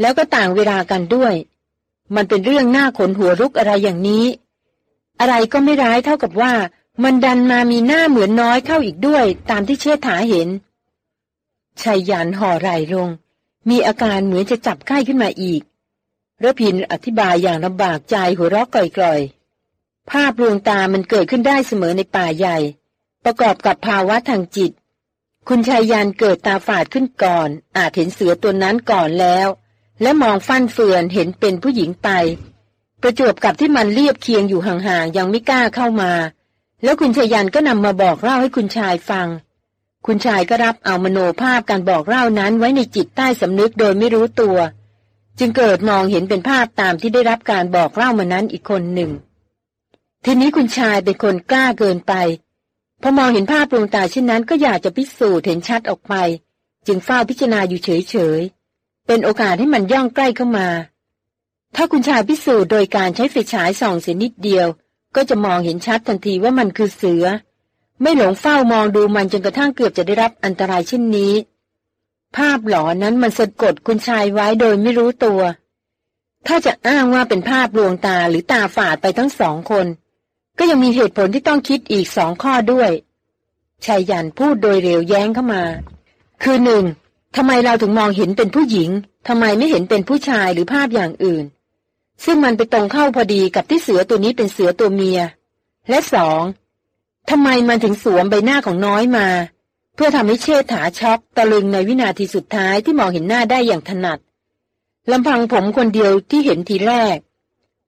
แล้วก็ต่างเวลากันด้วย มันเป็นเรื่องหน้าขนหัวรุกอะไรอย่างนี้ อะไรก็ไม่ร้ายเท่ากับว่า มันดันมามีหน้าเหมือนน้อยเข้าอีกด้วย ตามที่เชษฐาเห็นชายยันห่อไหลลง มีอาการเหมือนจะจับไข้ขึ้นมาอีกระพินอธิบายอย่างลำบากใจหัวเราะกล่อยๆ ภาพลวงตามันเกิดขึ้นได้เสมอในป่าใหญ่ ประกอบกับภาวะทางจิต คุณชายยันเกิดตาฝาดขึ้นก่อน อาจเห็นเสือตัวนั้นก่อนแล้ว และมองฟั่นเฟือนเห็นเป็นผู้หญิงไป ประจวบกับที่มันเรียบเคียงอยู่ห่างๆยังไม่กล้าเข้ามา แล้วคุณชายันก็นำมาบอกเล่าให้คุณชายฟัง คุณชายก็รับเอามโนภาพการบอกเล่านั้นไว้ในจิตใต้สำนึกโดยไม่รู้ตัว จึงเกิดมองเห็นเป็นภาพตามที่ได้รับการบอกเล่ามานั้นอีกคนหนึ่งทีนี้คุณชายเป็นคนกล้าเกินไป พอมองเห็นภาพดวงตาเช่นนั้นก็อยากจะพิสูจน์เห็นชัดออกไป จึงเฝ้าพิจารณาอยู่เฉยๆ เป็นโอกาสให้มันย่องใกล้เข้ามา ถ้าคุณชายพิสูจน์โดยการใช้ไฟฉายส่องเสียนิดเดียว ก็จะมองเห็นชัดทันทีว่ามันคือเสือ ไม่หลงเฝ้ามองดูมันจนกระทั่งเกือบจะได้รับอันตรายเช่นนี้ ภาพหลอนนั้นมันสะกดคุณชายไว้โดยไม่รู้ตัว ถ้าจะอ้างว่าเป็นภาพลวงตาหรือตาฝาดไปทั้งสองคน ก็ยังมีเหตุผลที่ต้องคิดอีกสองข้อด้วยชายยันพูดโดยเร็วแย้งเข้ามา คือหนึ่งทำไมเราถึงมองเห็นเป็นผู้หญิงทำไมไม่เห็นเป็นผู้ชายหรือภาพอย่างอื่น ซึ่งมันไปตรงเข้าพอดีกับที่เสือตัวนี้เป็นเสือตัวเมีย และสองทำไมมันถึงสวมใบหน้าของน้อยมา เพื่อทำให้เชษฐาช็อกตะลึงในวินาทีสุดท้ายที่มองเห็นหน้าได้อย่างถนัดลำพังผมคนเดียวที่เห็นทีแรก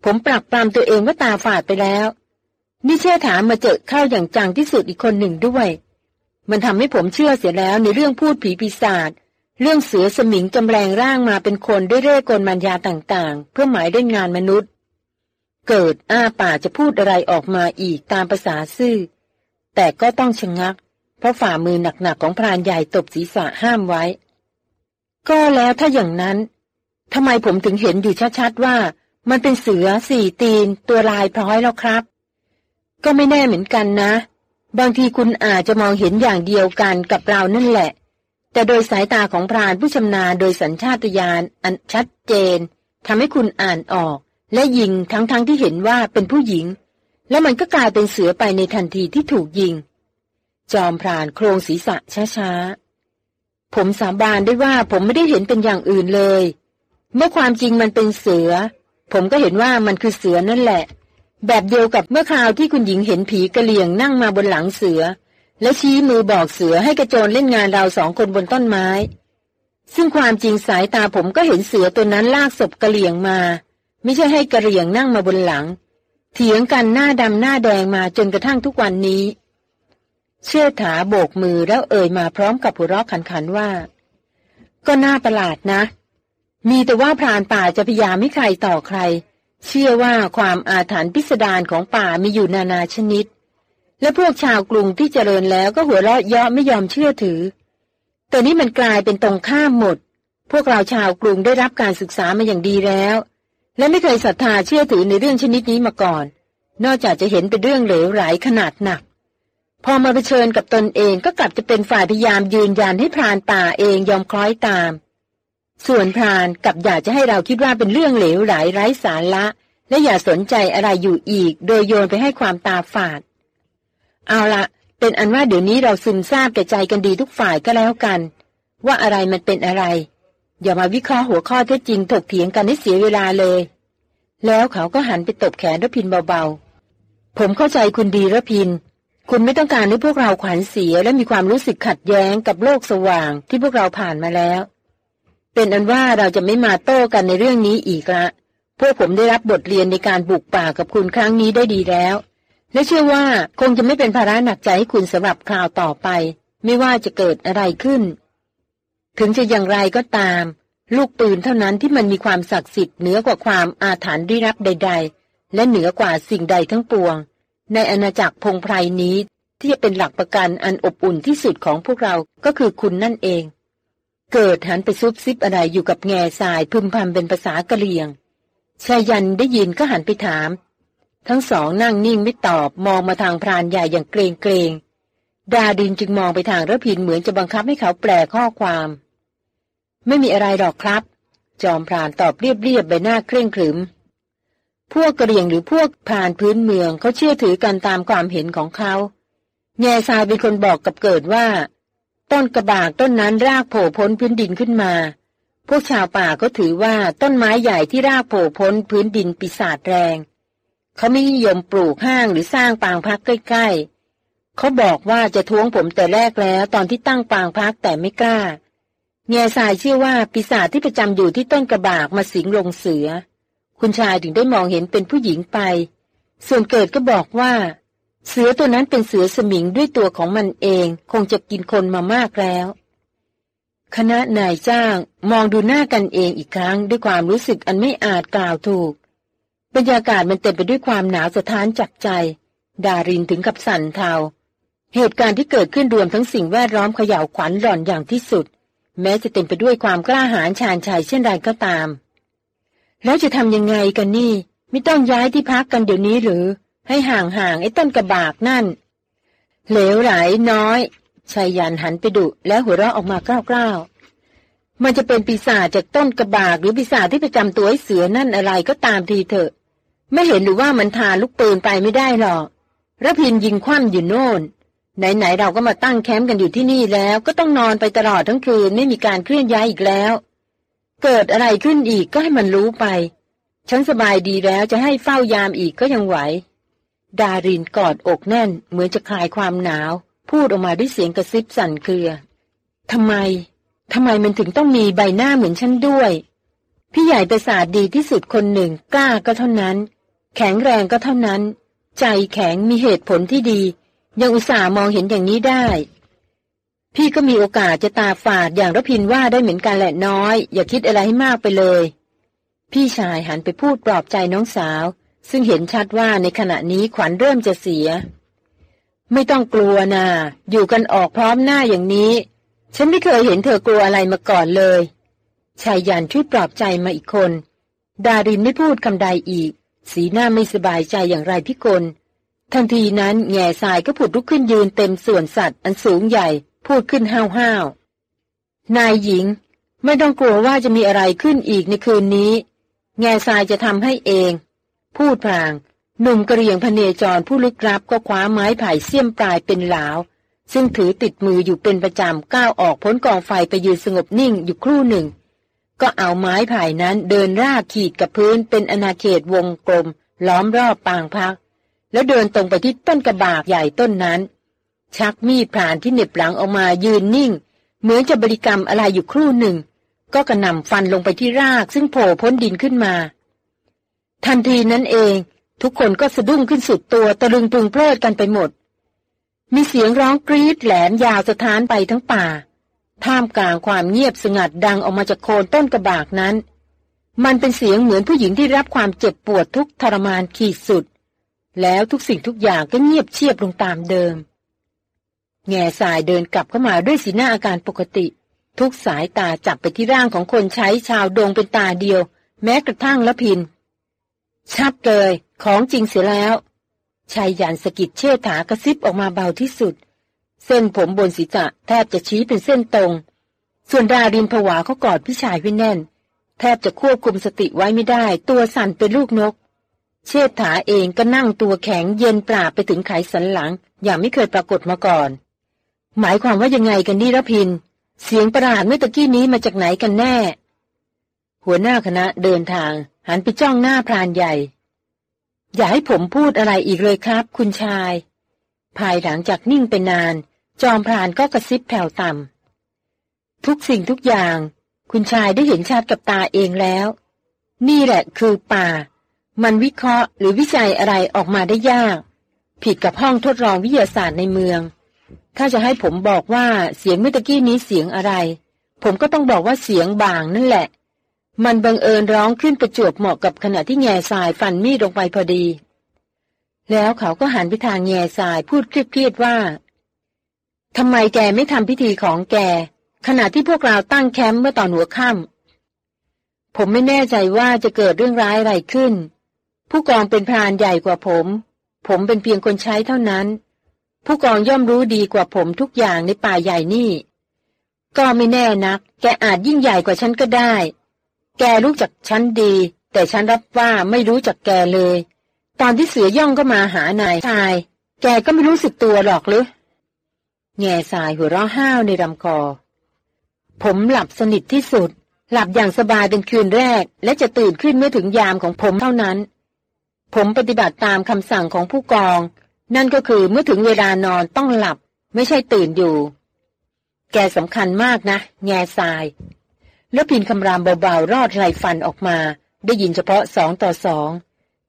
ผมปรับปรามตัวเองว่าตาฝาดไปแล้ว นี่เชษฐามาเจอเข้าอย่างจังที่สุดอีกคนหนึ่งด้วย มันทำให้ผมเชื่อเสียแล้วในเรื่องพูดผีปีศาจเรื่องเสือสมิงจำแรงร่างมาเป็นคนด้วยเร่กลมัญญาต่างๆ เพื่อหมายได้งานมนุษย์ เกิดอ้าป่าจะพูดอะไรออกมาอีกตามภาษาซื่อ แต่ก็ต้องชะงัก เพราะฝ่ามือหนักๆของพรานใหญ่ตบศีรษะห้ามไว้ ก็แล้วถ้าอย่างนั้นทำไมผมถึงเห็นอยู่ชัดๆว่า มันเป็นเสือสี่ตีน ตัวลายพร้อยแล้วครับ ก็ไม่แน่เหมือนกันนะ บางทีคุณอาจจะมองเห็นอย่างเดียวกันกับเรานั่นแหละ แต่โดยสายตาของพรานผู้ชำนาญโดยสัญชาตญาณอันชัดเจนทำให้คุณอ่านออก และยิงทั้งๆทที่เห็นว่าเป็นผู้หญิง แล้วมันก็กลายเป็นเสือไปในทันทีที่ถูกยิง จอมพรานโครงศีรษะช้าๆ ผมสาบานได้ว่าผมไม่ได้เห็นเป็นอย่างอื่นเลย เมื่อความจริงมันเป็นเสือ ผมก็เห็นว่ามันคือเสือนั่นแหละ แบบเดียวกับเมื่อคราวที่คุณหญิงเห็นผีกระเหลี่ยงนั่งมาบนหลังเสือ และชี้มือบอกเสือให้กระโจนเล่นงานเราสองคนบนต้นไม้ ซึ่งความจริงสายตาผมก็เห็นเสือตัวนั้นลากศพกระเหลี่ยงมา ไม่ใช่ให้กระเหลี่ยงนั่งมาบนหลัง เถียงกันหน้าดำหน้าแดงมาจนกระทั่งทุกวันนี้ เชื่อถาโบกมือแล้วเอ่ยมาพร้อมกับหัวเราะขันๆว่า ก็น่าประหลาดนะ มีแต่ว่าพรานป่าจะพยายามไม่ใครต่อใคร เชื่อว่าความอาถรรพ์พิสดารของป่ามีอยู่นานาชนิด และพวกชาวกรุงที่เจริญแล้วก็หัวเราะเยาะไม่ยอมเชื่อถือ แต่นี้มันกลายเป็นตรงข้ามหมด พวกเราชาวกรุงได้รับการศึกษามาอย่างดีแล้ว และไม่เคยศรัทธาเชื่อถือในเรื่องชนิดนี้มาก่อน นอกจากจะเห็นเป็นเรื่องเหลวไหลขนาดหนัก พอมาเผชิญกับตนเองก็กลับจะเป็นฝ่ายพยายามยืนยันให้พรานป่าเองยอมคล้อยตาม ส่วนพรานกับอยากจะให้เราคิดว่าเป็นเรื่องเหลวไหลไร้สาระ และอย่าสนใจอะไรอยู่อีก โดยโยนไปให้ความตาฝาด เอาละเป็นอันว่าเดี๋ยวนี้เราซึมซาบแก่ใจกันดีทุกฝ่ายก็แล้วกัน ว่าอะไรมันเป็นอะไร อย่ามาวิเคราะห์หัวข้อเท็จจริงถกเถียงกันให้เสียเวลาเลย แล้วเขาก็หันไปตบแขนรพินเบาๆ ผมเข้าใจคุณดีรพิน คุณไม่ต้องการให้พวกเราขวัญเสียและมีความรู้สึกขัดแย้งกับโลกสว่างที่พวกเราผ่านมาแล้ว เป็นอันว่าเราจะไม่มาโต้กันในเรื่องนี้อีกละ พวกผมได้รับบทเรียนในการบุกป่ากับคุณครั้งนี้ได้ดีแล้ว และเชื่อว่าคงจะไม่เป็นภาระหนักใจให้คุณสำหรับคราวต่อไป ไม่ว่าจะเกิดอะไรขึ้น ถึงจะอย่างไรก็ตาม ลูกปืนเท่านั้นที่มันมีความศักดิ์สิทธิ์เหนือกว่าความอาถรรพ์ริรับใด ๆ และเหนือกว่าสิ่งใดทั้งปวง ในอาณาจักรพงไพรนี้ที่จะเป็นหลักประกันอันอบอุ่นที่สุดของพวกเราก็คือคุณนั่นเอง เกิดหันไปซุบซิบอะไรอยู่กับแง่ทรายพึมพำเป็นภาษากะเหรี่ยงชายันได้ยินก็หันไปถาม ทั้งสองนั่งนิ่งไม่ตอบมองมาทางพรานใหญ่อย่างเกรงเกรงดาดินจึงมองไปทางระพินเหมือนจะบังคับให้เขาแปลข้อความ ไม่มีอะไรหรอกครับ จอมพรานตอบเรียบๆใบหน้าเคร่งขรึม พวกกะเหรี่ยงหรือพวกพรานพื้นเมืองเขาเชื่อถือกันตามความเห็นของเขาแง่ทรายเป็นคนบอกกับเกิดว่า ต้นกระบากต้นนั้นรากโผล่พ้นพื้นดินขึ้นมา พวกชาวป่าก็ถือว่าต้นไม้ใหญ่ที่รากโผล่พ้นพื้นดินปีศาจแรง เขาไม่นิยมปลูกห้างหรือสร้างปางพักใกล้ๆ เขาบอกว่าจะท้วงผมแต่แรกแล้วตอนที่ตั้งปางพักแต่ไม่กล้าแง่สายเชื่อว่าปีศาจที่ประจำอยู่ที่ต้นกระบากมาสิงลงเสือ คุณชายถึงได้มองเห็นเป็นผู้หญิงไป ส่วนเกิดก็บอกว่า เสือตัวนั้นเป็นเสือสมิงด้วยตัวของมันเอง คงจะกินคนมามากแล้ว คณะนายจ้างมองดูหน้ากันเองอีกครั้งด้วยความรู้สึกอันไม่อาจกล่าวถูก บรรยากาศมันเต็มไปด้วยความหนาวสะท้านจักใจ ดารินถึงกับสั่นเทา เหตุการณ์ที่เกิดขึ้นรวมทั้งสิ่งแวดล้อมเขย่าวขวัญหล่อนอย่างที่สุด แม้จะเต็มไปด้วยความกล้าหาญชาญชัยเช่นไรก็ตาม แล้วจะทำยังไงกันนี่ ไม่ต้องย้ายที่พักกันเดี๋ยวนี้หรือ ให้ห่างๆไอ้ต้นกระบากนั่น เหลวไหลน้อยชายยันหันไปดุแล้วหัวเราะออกมากล้าวๆมันจะเป็นปีศาจจากต้นกระบากหรือปีศาจที่ประจำตัวไอ้เสือนั่นอะไรก็ตามทีเถอะ ไม่เห็นหรือว่ามันทาลูกปืนไปไม่ได้หรอกระพินยิงคว่ำอยู่โน่น ไหนๆเราก็มาตั้งแคมป์กันอยู่ที่นี่แล้วก็ต้องนอนไปตลอดทั้งคืนไม่มีการเคลื่อนย้ายอีกแล้ว เกิดอะไรขึ้นอีกก็ให้มันรู้ไป ฉันสบายดีแล้วจะให้เฝ้ายามอีกก็ยังไหว ดารินกอดอกแน่น เหมือนจะคลายความหนาว พูดออกมาด้วยเสียงกระซิบสั่นเครือทำไมทำไมมันถึงต้องมีใบหน้าเหมือนฉันด้วย พี่ใหญ่ประสาทดีที่สุดคนหนึ่งกล้าก็เท่านั้น แข็งแรงก็เท่านั้น ใจแข็งมีเหตุผลที่ดี ยังอุตส่าห์มองเห็นอย่างนี้ได้ พี่ก็มีโอกาสจะตาฝาดอย่างรพินว่าได้เหมือนกันแหละน้อย อย่าคิดอะไรให้มากไปเลย พี่ชายหันไปพูดปลอบใจน้องสาว ซึ่งเห็นชัดว่าในขณะนี้ขวัญเริ่มจะเสีย ไม่ต้องกลัวนาอยู่กันออกพร้อมหน้าอย่างนี้ ฉันไม่เคยเห็นเธอกลัวอะไรมาก่อนเลยชายยันช่วยปลอบใจมาอีกคน ดารินไม่พูดคำใดอีก สีหน้าไม่สบายใจอย่างไรพิกลทันทีนั้นแง่ทรายก็ผุดลุกขึ้นยืนเต็มส่วนสัตว์อันสูงใหญ่พูดขึ้นห้าวห้าวนายหญิง ไม่ต้องกลัวว่าจะมีอะไรขึ้นอีกในคืนนี้ แง่ทรายจะทำให้เอง พูดพลาง หนุ่มกระเรียงพเนจรผู้ลึกลับก็คว้าไม้ไผ่เสี้ยมปลายเป็นหลาว ซึ่งถือติดมืออยู่เป็นประจำก้าวออกพ้นกองไฟไปยืนสงบนิ่งอยู่ครู่หนึ่ง ก็เอาไม้ไผ่นั้นเดินรากขีดกับพื้นเป็นอนาเขตวงกลม ล้อมรอบปางพัก แล้วเดินตรงไปที่ต้นกระบากใหญ่ต้นนั้น ชักมีดผ่านที่เหน็บหลังออกมายืนนิ่ง เหมือนจะบริกรรมอะไรอยู่ครู่หนึ่ง ก็กระหน่ำฟันลงไปที่รากซึ่งโผล่พ้นดินขึ้นมา ทันทีนั้นเอง ทุกคนก็สะดุ้งขึ้นสุดตัวตะลึงปรุงเพลิดกันไปหมด มีเสียงร้องกรีดแหลมยาวสะท้านไปทั้งป่า ท่ามกลางความเงียบสงัดดังออกมาจากโคนต้นกระบากนั้น มันเป็นเสียงเหมือนผู้หญิงที่รับความเจ็บปวดทุกทรมานขีดสุด แล้วทุกสิ่งทุกอย่างก็เงียบเชียบลงตามเดิม แง่สายเดินกลับเข้ามาด้วยสีหน้าอาการปกติ ทุกสายตาจับไปที่ร่างของคนใช้ชาวดงเป็นตาเดียว แม้กระทั่งละพิน ชัดเลย ของจริงเสียแล้วชายยันสกิดเชิดถากระซิบออกมาเบาที่สุด เส้นผมบนศีรษะแทบจะชี้เป็นเส้นตรง ส่วนดารินผวาเขากอดพี่ชายไว้แน่น แทบจะควบคุมสติไว้ไม่ได้ ตัวสั่นเป็นลูกนก เชิดถาเองก็นั่งตัวแข็งเย็นปราบไปถึงไขสันหลัง อย่างไม่เคยปรากฏมาก่อน หมายความว่ายังไงกันนี่รพิน เสียงประหลาดเมื่อตะกี้นี้มาจากไหนกันแน่ หัวหน้าคณะเดินทาง หันไปจ้องหน้าพรานใหญ่ อย่าให้ผมพูดอะไรอีกเลยครับ คุณชาย ภายหลังจากนิ่งไปนาน จอมพรานก็กระซิบแผ่วต่ำทุกสิ่งทุกอย่าง คุณชายได้เห็นชัดกับตาเองแล้ว นี่แหละคือป่า มันวิเคราะห์หรือวิจัยอะไรออกมาได้ยาก ผิดกับห้องทดลองวิทยาศาสตร์ในเมือง ถ้าจะให้ผมบอกว่าเสียงเมื่อกี้นี้เสียงอะไร ผมก็ต้องบอกว่าเสียงบางนั่นแหละ มันบังเอิญร้องขึ้นประจวบเหมาะกับขณะที่แง่ทรายฟันมีดลงไปพอดี แล้วเขาก็หันไปทางแง่ทรายพูดเครียดๆว่าทำไมแกไม่ทำพิธีของแก ขณะที่พวกเราตั้งแคมป์เมื่อตอนหัวค่ำผมไม่แน่ใจว่าจะเกิดเรื่องร้ายอะไรขึ้น ผู้กองเป็นพรานใหญ่กว่าผม ผมเป็นเพียงคนใช้เท่านั้น ผู้กองย่อมรู้ดีกว่าผมทุกอย่างในป่าใหญ่นี่ ก็ไม่แน่นัก แกอาจยิ่งใหญ่กว่าฉันก็ได้ แกรู้จักฉันดี แต่ฉันรับว่าไม่รู้จักแกเลย ตอนที่เสือย่องก็มาหานายชาย แกก็ไม่รู้สึกตัวหรอกหรือแง่สายหัวเราะห้าวในลำคอ ผมหลับสนิทที่สุด หลับอย่างสบายเป็นคืนแรก และจะตื่นขึ้นเมื่อถึงยามของผมเท่านั้น ผมปฏิบัติตามคำสั่งของผู้กอง นั่นก็คือเมื่อถึงเวลานอนต้องหลับ ไม่ใช่ตื่นอยู่ แกสำคัญมากนะ แง่ทราย แล้วพินคำรามเบาๆรอดไรฟันออกมา ได้ยินเฉพาะสองต่อสอง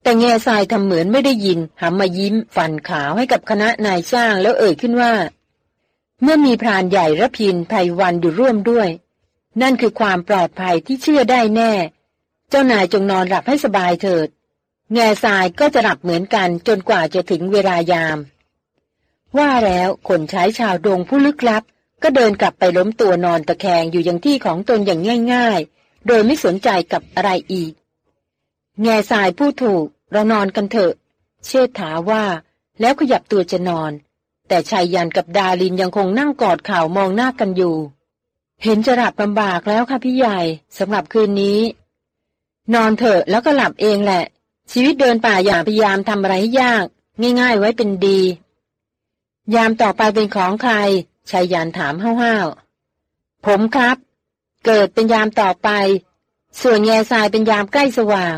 แต่แง่ทรายทำเหมือนไม่ได้ยินหันมายิ้ม ฟันขาวให้กับคณะนายช่างแล้วเอ่ยขึ้นว่า เมื่อมีพรานใหญ่ระพินภัยวันอยู่ร่วมด้วย นั่นคือความปลอดภัยที่เชื่อได้แน่ เจ้านายจงนอนหลับให้สบายเถิด แง่ทรายก็จะหลับเหมือนกันจนกว่าจะถึงเวลายาม ว่าแล้วคนใช้ชาวดงผู้ลึกลับ ก็เดินกลับไปล้มตัวนอนตะแคงอยู่อย่างที่ของตนอย่างง่าย ๆ โดยไม่สนใจกับอะไรอีก แง่ทรายผู้ถูก เรานอนกันเถอะ เชษฐาว่า แล้วขยับตัวจะนอน แต่ชายยันกับดาลินยังคงนั่งกอดข่าวมองหน้ากันอยู่ เห็นจะหลับลำบากแล้วค่ะพี่ใหญ่สำหรับคืนนี้ นอนเถอะแล้วก็หลับเองแหละ ชีวิตเดินป่าอย่าพยายามทำอะไรให้ยาก ง่าย ๆ ไว้เป็นดี ยามต่อไปเป็นของใคร ชายยันถามห้าวๆผมครับ เกิดเป็นยามต่อไป ส่วนแง่ทรายเป็นยามใกล้สว่าง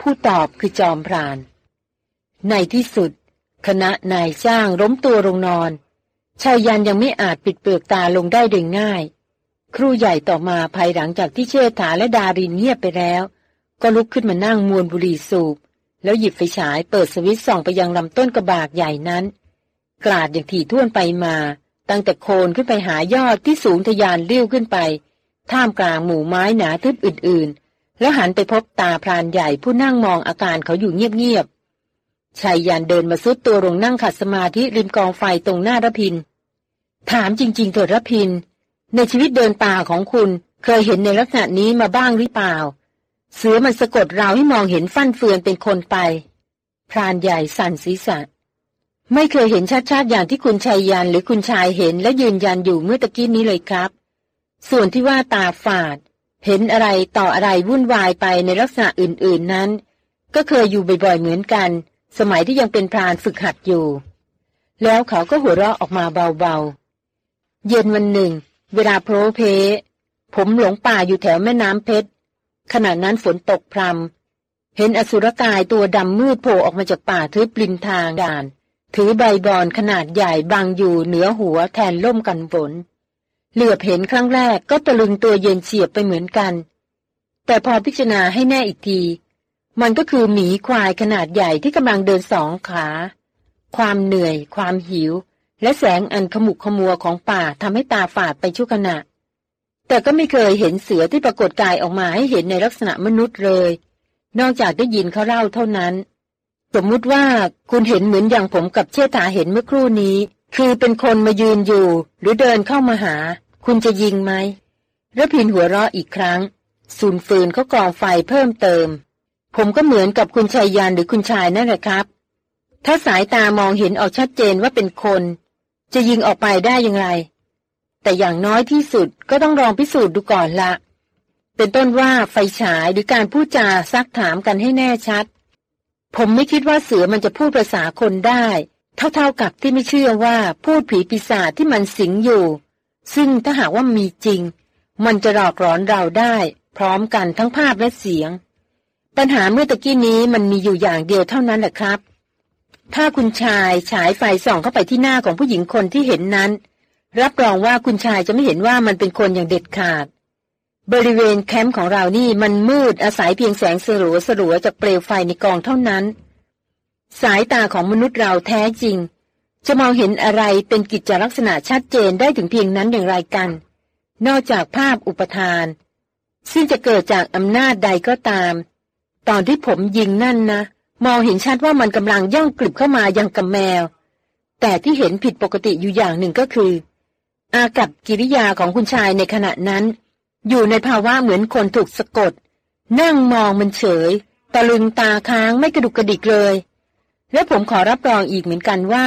ผู้ตอบคือจอมพราน ในที่สุด คณะนายจ้างล้มตัวลงนอนชายยันยังไม่อาจปิดเปลือกตาลงได้โดยง่าย ครูใหญ่ต่อมาภายหลังจากที่เชษฐาและดารินเงียบไปแล้ว ก็ลุกขึ้นมานั่งมวนบุหรี่สูบ แล้วหยิบไฟฉายเปิดสวิตส่องไปยังลำต้นกระบากใหญ่นั้น กลาดอย่างถี่ท่วนไปมา ตั้งแต่โคนขึ้นไปหายอดที่สูงทยานเลี้ยวขึ้นไป ท่ามกลางหมู่ไม้หนาทึบอื่นๆ แล้วหันไปพบตาพรานใหญ่ผู้นั่งมองอาการเขาอยู่เงียบๆชายยันเดินมาซุดตัวลงนั่งขัดสมาธิริมกองไฟตรงหน้ารพิน ถามจริง ๆ เถิดรพิน ในชีวิตเดินป่าของคุณเคยเห็นในลักษณะนี้มาบ้างหรือเปล่า เสือมันสะกดเราให้มองเห็นฟั่นเฟือนเป็นคนไป พรานใหญ่สั่นศีรษะ ไม่เคยเห็นชัดๆอย่างที่คุณชายยันหรือคุณชายเห็นและยืนยันอยู่เมื่อตะกี้นี้เลยครับ ส่วนที่ว่าตาฝาด เห็นอะไรต่ออะไรวุ่นวายไปในลักษณะอื่น ๆนั้น ก็เคยอยู่บ่อยๆเหมือนกัน สมัยที่ยังเป็นพรานฝึกหัดอยู่ แล้วเขาก็หัวเราะออกมาเบาๆ เย็นวันหนึ่ง เวลาโพรเพผมหลงป่าอยู่แถวแม่น้ำเพชรขณะนั้นฝนตกพรำเห็นอสุรกายตัวดำมืดโผล่ออกมาจากป่าทึบริมทางด่าน ถือใบบอนขนาดใหญ่บังอยู่เหนือหัวแทนล่มกันฝนเหลือบเห็นครั้งแรกก็ตะลึงตัวเย็นเฉียบไปเหมือนกัน แต่พอพิจารณาให้แน่อีกที มันก็คือหมีควายขนาดใหญ่ที่กำลังเดินสองขา ความเหนื่อย ความหิว และแสงอันขมุกขมัวของป่าทำให้ตาฝาดไปชั่วขณะ แต่ก็ไม่เคยเห็นเสือที่ปรากฏกายออกมาให้เห็นในลักษณะมนุษย์เลย นอกจากได้ยินเขาเล่าเท่านั้น สมมุติว่าคุณเห็นเหมือนอย่างผมกับเชษฐาเห็นเมื่อครู่นี้ คือเป็นคนมายืนอยู่ หรือเดินเข้ามาหา คุณจะยิงไหมระพินหัวเราะอีกครั้งสูนฟืนเขากองไฟเพิ่มเติม ผมก็เหมือนกับคุณชายยานหรือคุณชายนั่นแหละครับ ถ้าสายตามองเห็นออกชัดเจนว่าเป็นคน จะยิงออกไปได้อย่างไร แต่อย่างน้อยที่สุดก็ต้องลองพิสูจน์ดูก่อนละ เป็นต้นว่าไฟฉายหรือการพูดจาซักถามกันให้แน่ชัด ผมไม่คิดว่าเสือมันจะพูดภาษาคนได้ เท่าๆกับที่ไม่เชื่อว่าพูดผีปีศาจที่มันสิงอยู่ ซึ่งถ้าหากว่ามีจริง มันจะหลอกหลอนเราได้ พร้อมกันทั้งภาพและเสียง ปัญหาเมื่อตะกี้นี้มันมีอยู่อย่างเดียวเท่านั้นแหละครับ ถ้าคุณชายฉายไฟส่องเข้าไปที่หน้าของผู้หญิงคนที่เห็นนั้น รับรองว่าคุณชายจะไม่เห็นว่ามันเป็นคนอย่างเด็ดขาด บริเวณแคมป์ของเรานี่มันมืดอาศัยเพียงแสงสลัวสลัวจากเปลวไฟในกองเท่านั้น สายตาของมนุษย์เราแท้จริง จะมองเห็นอะไรเป็นกิจลักษณะชัดเจนได้ถึงเพียงนั้นอย่างไรกัน นอกจากภาพอุปทาน ซึ่งจะเกิดจากอำนาจใดก็ตาม ตอนที่ผมยิงนั่นนะ มองเห็นชัดว่ามันกำลังย่องกลิบเข้ามายังกับแมว แต่ที่เห็นผิดปกติอยู่อย่างหนึ่งก็คือ อากับกิริยาของคุณชายในขณะนั้น อยู่ในภาวะเหมือนคนถูกสะกด นั่งมองมันเฉย ตะลึงตาค้างไม่กระดุกกระดิกเลย และผมขอรับรองอีกเหมือนกันว่า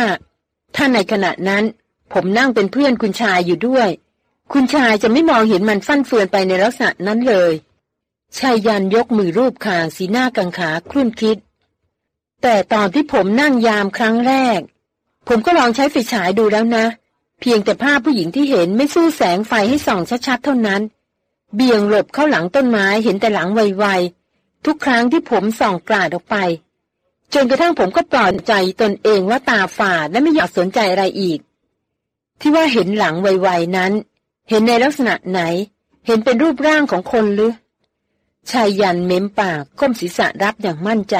ถ้าในขณะนั้น ผมนั่งเป็นเพื่อนคุณชายอยู่ด้วย คุณชายจะไม่มองเห็นมันฟั่นเฟือนไปในลักษณะนั้นเลยชายยันยกมือรูปคางสีหน้ากังขาครุ่นคิด แต่ตอนที่ผมนั่งยามครั้งแรก ผมก็ลองใช้ไฟฉายดูแล้วนะ เพียงแต่ภาพผู้หญิงที่เห็นไม่สู้แสงไฟให้ส่องชัดๆเท่านั้น เบี่ยงหลบเข้าหลังต้นไม้เห็นแต่หลังไวๆทุกครั้งที่ผมส่องกลาดออกไป จนกระทั่งผมก็ปลอดใจตนเองว่าตาฝาดและไม่อยากสนใจอะไรอีก ที่ว่าเห็นหลังไวๆนั้น เห็นในลักษณะไหน เห็นเป็นรูปร่างของคนหรือชายยันเม้มปากก้มศีรษะรับอย่างมั่นใจ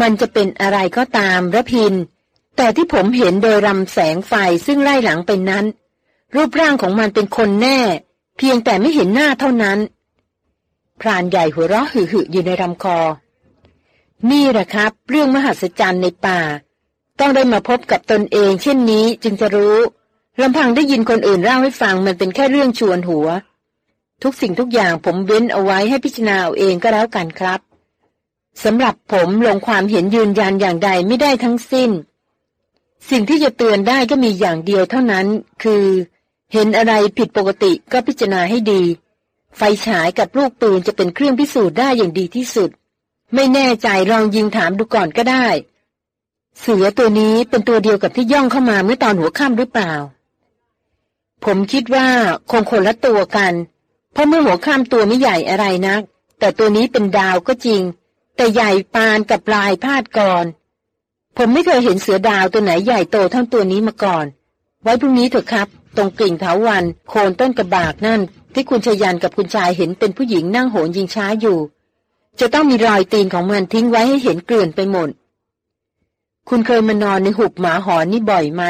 มันจะเป็นอะไรก็ตามระพิน แต่ที่ผมเห็นโดยรำแสงไฟซึ่งไล่หลังเป็นนั้น รูปร่างของมันเป็นคนแน่ เพียงแต่ไม่เห็นหน้าเท่านั้น พรานใหญ่หัวเราะหึ่อยู่ในลำคอ นี่แหละครับ เรื่องมหัศจรรย์ในป่า ต้องได้มาพบกับตนเอง เช่นนี้จึงจะรู้ลำพังได้ยินคนอื่นเล่าให้ฟังมันเป็นแค่เรื่องชวนหัว ทุกสิ่งทุกอย่างผมเว้นเอาไว้ให้พิจารณาเอาเองก็แล้วกันครับสำหรับผมลงความเห็นยืนยันอย่างใดไม่ได้ทั้งสิ้น สิ่งที่จะเตือนได้ก็มีอย่างเดียวเท่านั้น คือ เห็นอะไรผิดปกติก็พิจารณาให้ดี ไฟฉายกับลูกปืนจะเป็นเครื่องพิสูจน์ได้อย่างดีที่สุด ไม่แน่ใจลองยิงถามดูก่อนก็ได้ เสือตัวนี้เป็นตัวเดียวกับที่ย่องเข้ามาเมื่อตอนหัวค่ำหรือเปล่า ผมคิดว่าคงคนละตัวกัน เพราะเมื่อหัวค่ำตัวไม่ใหญ่อะไรนัก แต่ตัวนี้เป็นดาวก็จริง แต่ใหญ่ปานกับปลายพาดก่อนผมไม่เคยเห็นเสือดาวตัวไหนใหญ่โตเท่าตัวนี้มาก่อน ไว้พรุ่งนี้เถอะครับ ตรงกิ่งเถาวันโคนต้นกระบากนั่น ที่คุณชยันกับคุณชายเห็นเป็นผู้หญิงนั่งโหนยิงช้าอยู่ จะต้องมีรอยตีนของมันทิ้งไว้ให้เห็นเกลื่อนไปหมด คุณเคยมานอนในหุบหมาหอนนี่บ่อยไหม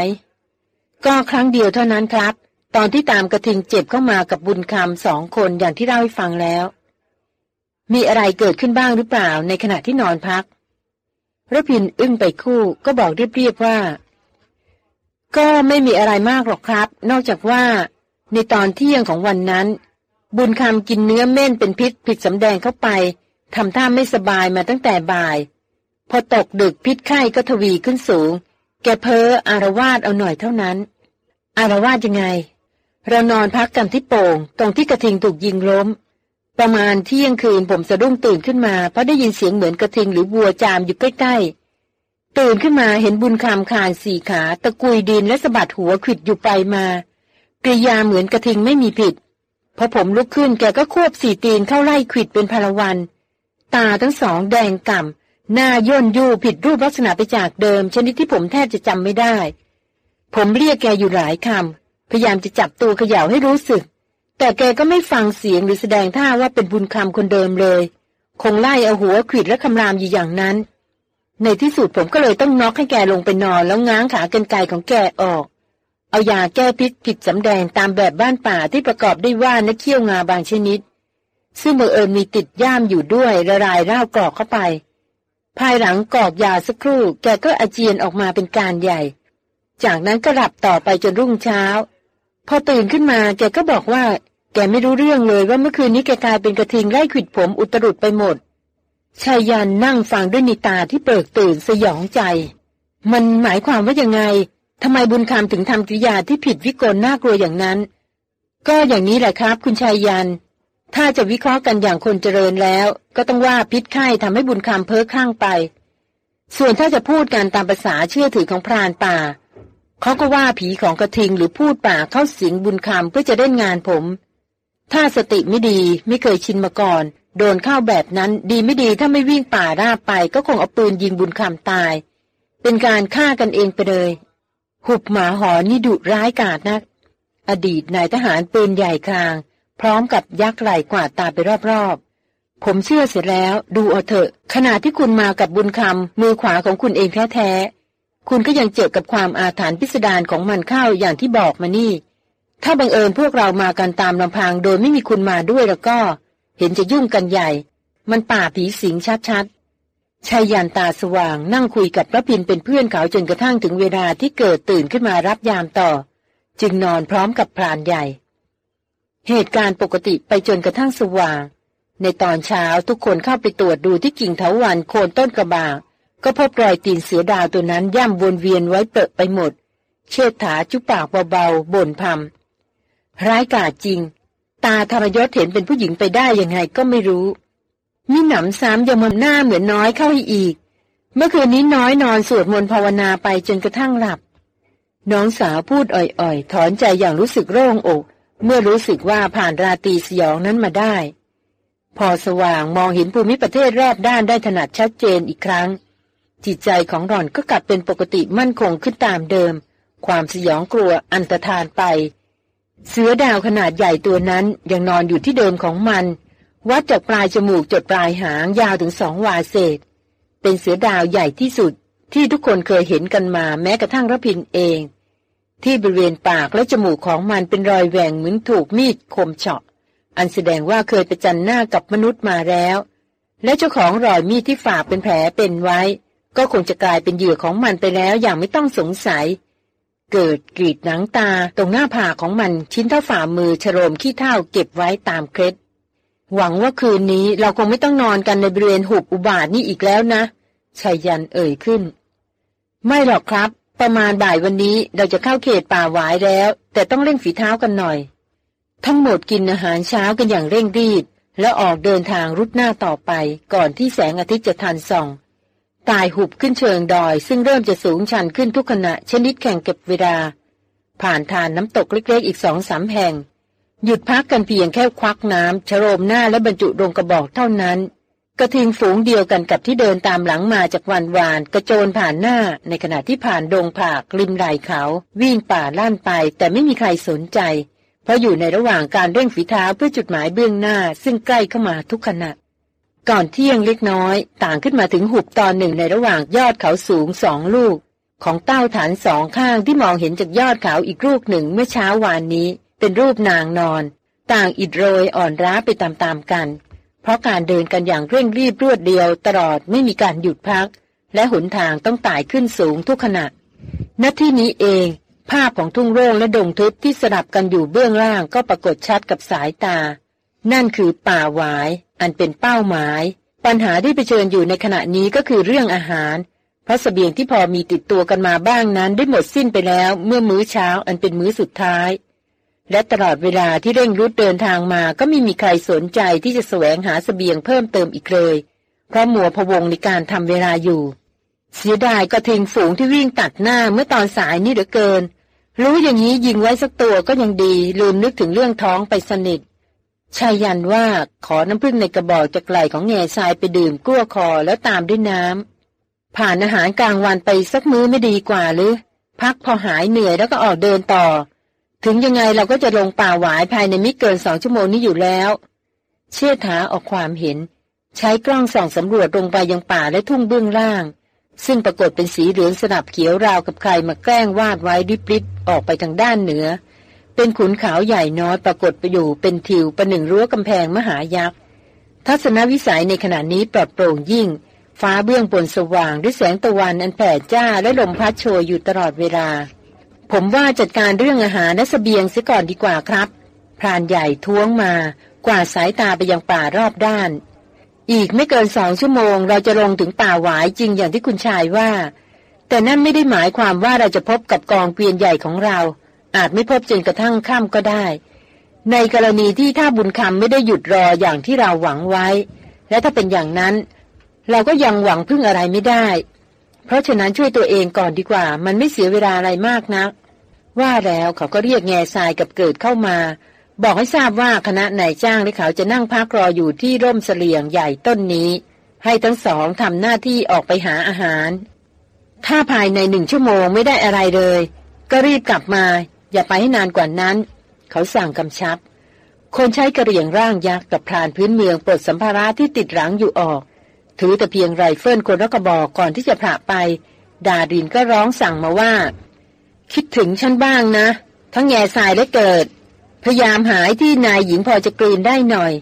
ก็ครั้งเดียวเท่านั้นครับ ตอนที่ตามกระทิงเจ็บเข้ามากับบุญคำสองคนอย่างที่เล่าให้ฟังแล้ว มีอะไรเกิดขึ้นบ้างหรือเปล่าในขณะที่นอนพักระพินอึ้งไปคู่ก็บอกเรียบๆว่า ก็ไม่มีอะไรมากหรอกครับ นอกจากว่า ในตอนเที่ยงของวันนั้น บุญคำกินเนื้อเม่นเป็นพิษผิดสำแดงเข้าไปทำท่าไม่สบายมาตั้งแต่บ่าย พอตกดึกพิษไข้ก็ทวีขึ้นสูง แกเพ้ออารวาสเอาหน่อยเท่านั้น อารวาสยังไง เรานอนพักกันที่โป่ง ตรงที่กระทิงถูกยิงล้ม ประมาณเที่ยงคืนผมสะดุ้งตื่นขึ้นมาเพราะได้ยินเสียงเหมือนกระทิงหรือวัวจามอยู่ใกล้ๆ ตื่นขึ้นมาเห็นบุญคำคานสี่ขา ตะกุยดินและสะบัดหัวขิดอยู่ไปมา กริยาเหมือนกระทิงไม่มีผิด พอผมลุกขึ้นแกก็ควบสี่ตีนเข้าไล่ขิดเป็นพลวัน ตาทั้งสองแดงก่ำหน้าย่นยู่ผิดรูปลักษณะไปจากเดิม ชนิดที่ผมแทบจะจำไม่ได้ ผมเรียกแกอยู่หลายคำพยายามจะจับตัวเขย่าให้รู้สึก แต่แกก็ไม่ฟังเสียงหรือแสดงท่าว่าเป็นบุญคำคนเดิมเลย คงไล่เอาหัวขิดและคำรามอยู่อย่างนั้น ในที่สุดผมก็เลยต้องน็อกให้แกลงไปนอนแล้วง้างขาเกินไกของแกออก เอายาแก้พิษผิดสำแดงตามแบบบ้านป่าที่ประกอบด้วยว่านและเขี้ยวงาบางชนิด ซึ่งเมื่อเอิญมีติดย่ามอยู่ด้วยละลายร่าวกรอกเข้าไป ภายหลังกรอกยาสักครู่ แกก็อาเจียนออกมาเป็นการใหญ่ จากนั้นก็หลับต่อไปจนรุ่งเช้า พอตื่นขึ้นมาแกก็บอกว่า แกไม่รู้เรื่องเลยว่าเมื่อคืนนี้แกกลายเป็นกระทิงไล่ขิดผมอุตรุดไปหมด ชายยันนั่งฟังด้วยนิตาที่เปิกตื่นสยองใจ มันหมายความว่ายังไงทำไมบุญคำถึงทำกิริยาที่ผิดวิกลน่ากลัวอย่างนั้น ก็อย่างนี้แหละครับ คุณชายยัน ถ้าจะวิเคราะห์กันอย่างคนเจริญแล้ว ก็ต้องว่าพิษไข้ทำให้บุญคำเพ้อข้างไป ส่วนถ้าจะพูดกันตามภาษาเชื่อถือของพรานป่า เขาก็ว่าผีของกระทิงหรือพูดป่าเข้าสิงบุญคำเพื่อจะเล่นงานผม ถ้าสติไม่ดีไม่เคยชินมาก่อน โดนเข้าแบบนั้นดีไม่ดีถ้าไม่วิ่งป่าราบไปก็คงเอาปืนยิงบุญคำตาย เป็นการฆ่ากันเองไปเลย หุบหมาหอนี่ดุร้ายกาจนัก อดีตนายทหารปืนใหญ่คลาง พร้อมกับยักไหล่กวาดตาไปรอบๆ ผมเชื่อเสร็จแล้ว ดูเอาเถอะ ขณะที่คุณมากับบุญคำมือขวาของคุณเองแท้ๆ คุณก็ยังเจอกับความอาถรรพ์พิสดารของมันเข้าอย่างที่บอกมานี่ ถ้าบังเอิญพวกเรามากันตามลำพังโดยไม่มีคุณมาด้วยแล้วก็ เห็นจะยุ่งกันใหญ่ มันป่าผีสิงชัดๆชายยันตาสว่างนั่งคุยกับพระพินเป็นเพื่อนเขาจนกระทั่งถึงเวลาที่เกิดตื่นขึ้นมารับยามต่อ จึงนอนพร้อมกับพรานใหญ่ เหตุการณ์ปกติไปจนกระทั่งสว่าง ในตอนเช้าทุกคนเข้าไปตรวจดูที่กิ่งเถาวันโคนต้นกระบากก็พบรอยตีนเสือดาวตัวนั้นย่ำวนเวียนไว้เปอะไปหมด เชิดถาจุปากเบาๆบ่นพำร้ายกาจจริง ตาธรยศเห็นเป็นผู้หญิงไปได้ยังไงก็ไม่รู้มีหนำซ้ำยังมันหน้าเหมือนน้อยเข้าอีก เมื่อคืนนี้น้อยนอนสวดมนต์ภาวนาไปจนกระทั่งหลับ น้องสาวพูดอ่อยๆ ถอนใจอย่างรู้สึกโล่งอก เมื่อรู้สึกว่าผ่านราตรีสยองนั้นมาได้ พอสว่างมองเห็นภูมิประเทศรอบด้านได้ถนัดชัดเจนอีกครั้ง จิตใจของหล่อนก็กลับเป็นปกติมั่นคงขึ้นตามเดิม ความสยองกลัวอันตรธานไป เสือดาวขนาดใหญ่ตัวนั้นยังนอนอยู่ที่เดิมของมัน วัดจากปลายจมูกจดปลายหางยาวถึงสองวาเศษ เป็นเสือดาวใหญ่ที่สุดที่ทุกคนเคยเห็นกันมาแม้กระทั่งรพินเอง ที่บริเวณปากและจมูกของมันเป็นรอยแหว่งเหมือนถูกมีดคมเฉาะ อันแสดงว่าเคยไปจันหน้ากับมนุษย์มาแล้ว และเจ้าของรอยมีดที่ฝากเป็นแผลเป็นไว้ ก็คงจะกลายเป็นเหยื่อของมันไปแล้วอย่างไม่ต้องสงสัยเเกิดกรีดหนังตาตรงหน้าผากของมันชิ้นเท่าฝ่ามือชโรมขี้เท่าเก็บไว้ตามเคล็ด หวังว่าคืนนี้เราคงไม่ต้องนอนกันในบริเวณหุบอุบาทนี่อีกแล้วนะชายยันเอ่ยขึ้น ไม่หรอกครับ ประมาณบ่ายวันนี้เราจะเข้าเขตป่าหวายแล้ว แต่ต้องเร่งฝีเท้ากันหน่อย ทั้งหมดกินอาหารเช้ากันอย่างเร่งรีบ แล้วออกเดินทางรุดหน้าต่อไป ก่อนที่แสงอาทิตย์จะทันส่อง ตายหุบขึ้นเชิงดอย ซึ่งเริ่มจะสูงชันขึ้นทุกขณะชนิดแข่งเก็บเวลา ผ่านทานน้ำตกเล็กๆอีกสองสามแห่ง หยุดพักกันเพียงแค่ควักน้ำชโรมหน้าและบรรจุลงกระบอกเท่านั้น กระทิงฝูงเดียวกันกับที่เดินตามหลังมาจากวันวาน กระโจนผ่านหน้า ในขณะที่ผ่านดงผากริมไหล่เขา วิ่งป่าล่านไป แต่ไม่มีใครสนใจ เพราะอยู่ในระหว่างการเร่งฝีเท้าเพื่อจุดหมายเบื้องหน้า ซึ่งใกล้เข้ามาทุกขณะ ก่อนเที่ยงเล็กน้อย ต่างขึ้นมาถึงหุบตอนหนึ่งในระหว่างยอดเขาสูงสองลูก ของเต้าฐานสองข้างที่มองเห็นจากยอดเขาอีกลูกหนึ่งเมื่อเช้าวานนี้ เป็นรูปนางนอน ต่างอิดโรยอ่อนร้าไปตามๆกัน เพราะการเดินกันอย่างเร่งรีบรวดเดียวตลอดไม่มีการหยุดพัก และหนทางต้องไต่ขึ้นสูงทุกขณะณที่นี้เอง ภาพของทุ่งโร่งและดงทึบที่สลับกันอยู่เบื้องล่างก็ปรากฏชัดกับสายตา นั่นคือป่าหวาย อันเป็นเป้าหมาย ปัญหาที่เผชิญอยู่ในขณะนี้ก็คือเรื่องอาหารเพราะสเสบียงที่พอมีติดตัวกันมาบ้างนั้นได้หมดสิ้นไปแล้วเมื่อมื้อเช้าอันเป็นมื้อสุดท้าย และตลอดเวลาที่เร่งรุดเดินทางมาก็ไม่มีใครสนใจที่จะแสวงหาสเสบียงเพิ่มเติมอีกเลย เพราะหมัวพวงในการทำเวลาอยู่ เสียดายก็ทิ้งฝูงที่วิ่งตัดหน้าเมื่อตอนสายนี่เหลือเกิน รู้อย่างนี้ยิงไว้สักตัวก็ยังดีลืมนึกถึงเรื่องท้องไปสนิท ชายยันว่าขอน้ำพึ่งในกระบอกจากไหลของแง่ทรายไปดื่มกลั้วคอแล้วตามด้วยน้ำ ผ่านอาหารกลางวันไปสักมื้อไม่ดีกว่าหรือ พักพอหายเหนื่อยแล้วก็ออกเดินต่อ ถึงยังไงเราก็จะลงป่าหวายภายในไม่เกินสองชั่วโมงนี้อยู่แล้ว เชี่ยถาออกความเห็น ใช้กล้องส่องสำรวจลงไปยังป่าและทุ่งเบื้องล่าง ซึ่งปรากฏเป็นสีเหลืองสนับเขียวราวกับใครมาแกล้งวาดไว้ริบๆออกไปทางด้านเหนือ เป็นขุนขาวใหญ่น้อยปรากฏไปอยู่เป็นทิวประหนึ่งรั้วกำแพงมหายักษ์ทัศนวิสัยในขณะนี้ปลอดโปร่งยิ่ง ฟ้าเบื้องบนสว่างด้วยแสงตะวันอันแผ่จ้าและลมพัดโชยอยู่ตลอดเวลา ผมว่าจัดการเรื่องอาหารและสเสบียงเสียก่อนดีกว่าครับ พรานใหญ่ท้วงมากว่าสายตาไปยังป่ารอบด้าน อีกไม่เกินสองชั่วโมง เราจะลงถึงป่าหวายจริงอย่างที่คุณชายว่า แต่นั่นไม่ได้หมายความว่าเราจะพบกับกองเกวียนใหญ่ของเรา อาจไม่พบจนกระทั่งค่ำก็ได้ ในกรณีที่ถ้าบุญคำไม่ได้หยุดรออย่างที่เราหวังไว้ และถ้าเป็นอย่างนั้น เราก็ยังหวังพึ่งอะไรไม่ได้ เพราะฉะนั้นช่วยตัวเองก่อนดีกว่า มันไม่เสียเวลาอะไรมากนัก ว่าแล้วเขาก็เรียกแง่ทรายกับเกิดเข้ามา บอกให้ทราบว่าคณะนายจ้างและเขาจะนั่งพักรออยู่ที่ร่มเสลียงใหญ่ต้นนี้ ให้ทั้งสองทำหน้าที่ออกไปหาอาหารถ้าภายในหนึ่งชั่วโมงไม่ได้อะไรเลย ก็รีบกลับมา อย่าไปให้นานกว่านั้น เขาสั่งกำชับ คนใช้กระเหรี่ยงร่างยักษ์กับพรานพื้นเมืองปลดสัมภาระที่ติดหลังอยู่ออก ถือแต่เพียงไรเฟิลคนละกระบอกก่อนที่จะพระไป ดาดินก็ร้องสั่งมาว่า คิดถึงฉันบ้างนะ ทั้งแง่ทรายและเกิด พยายามหายที่นายหญิงพอจะกลืนได้หน่อย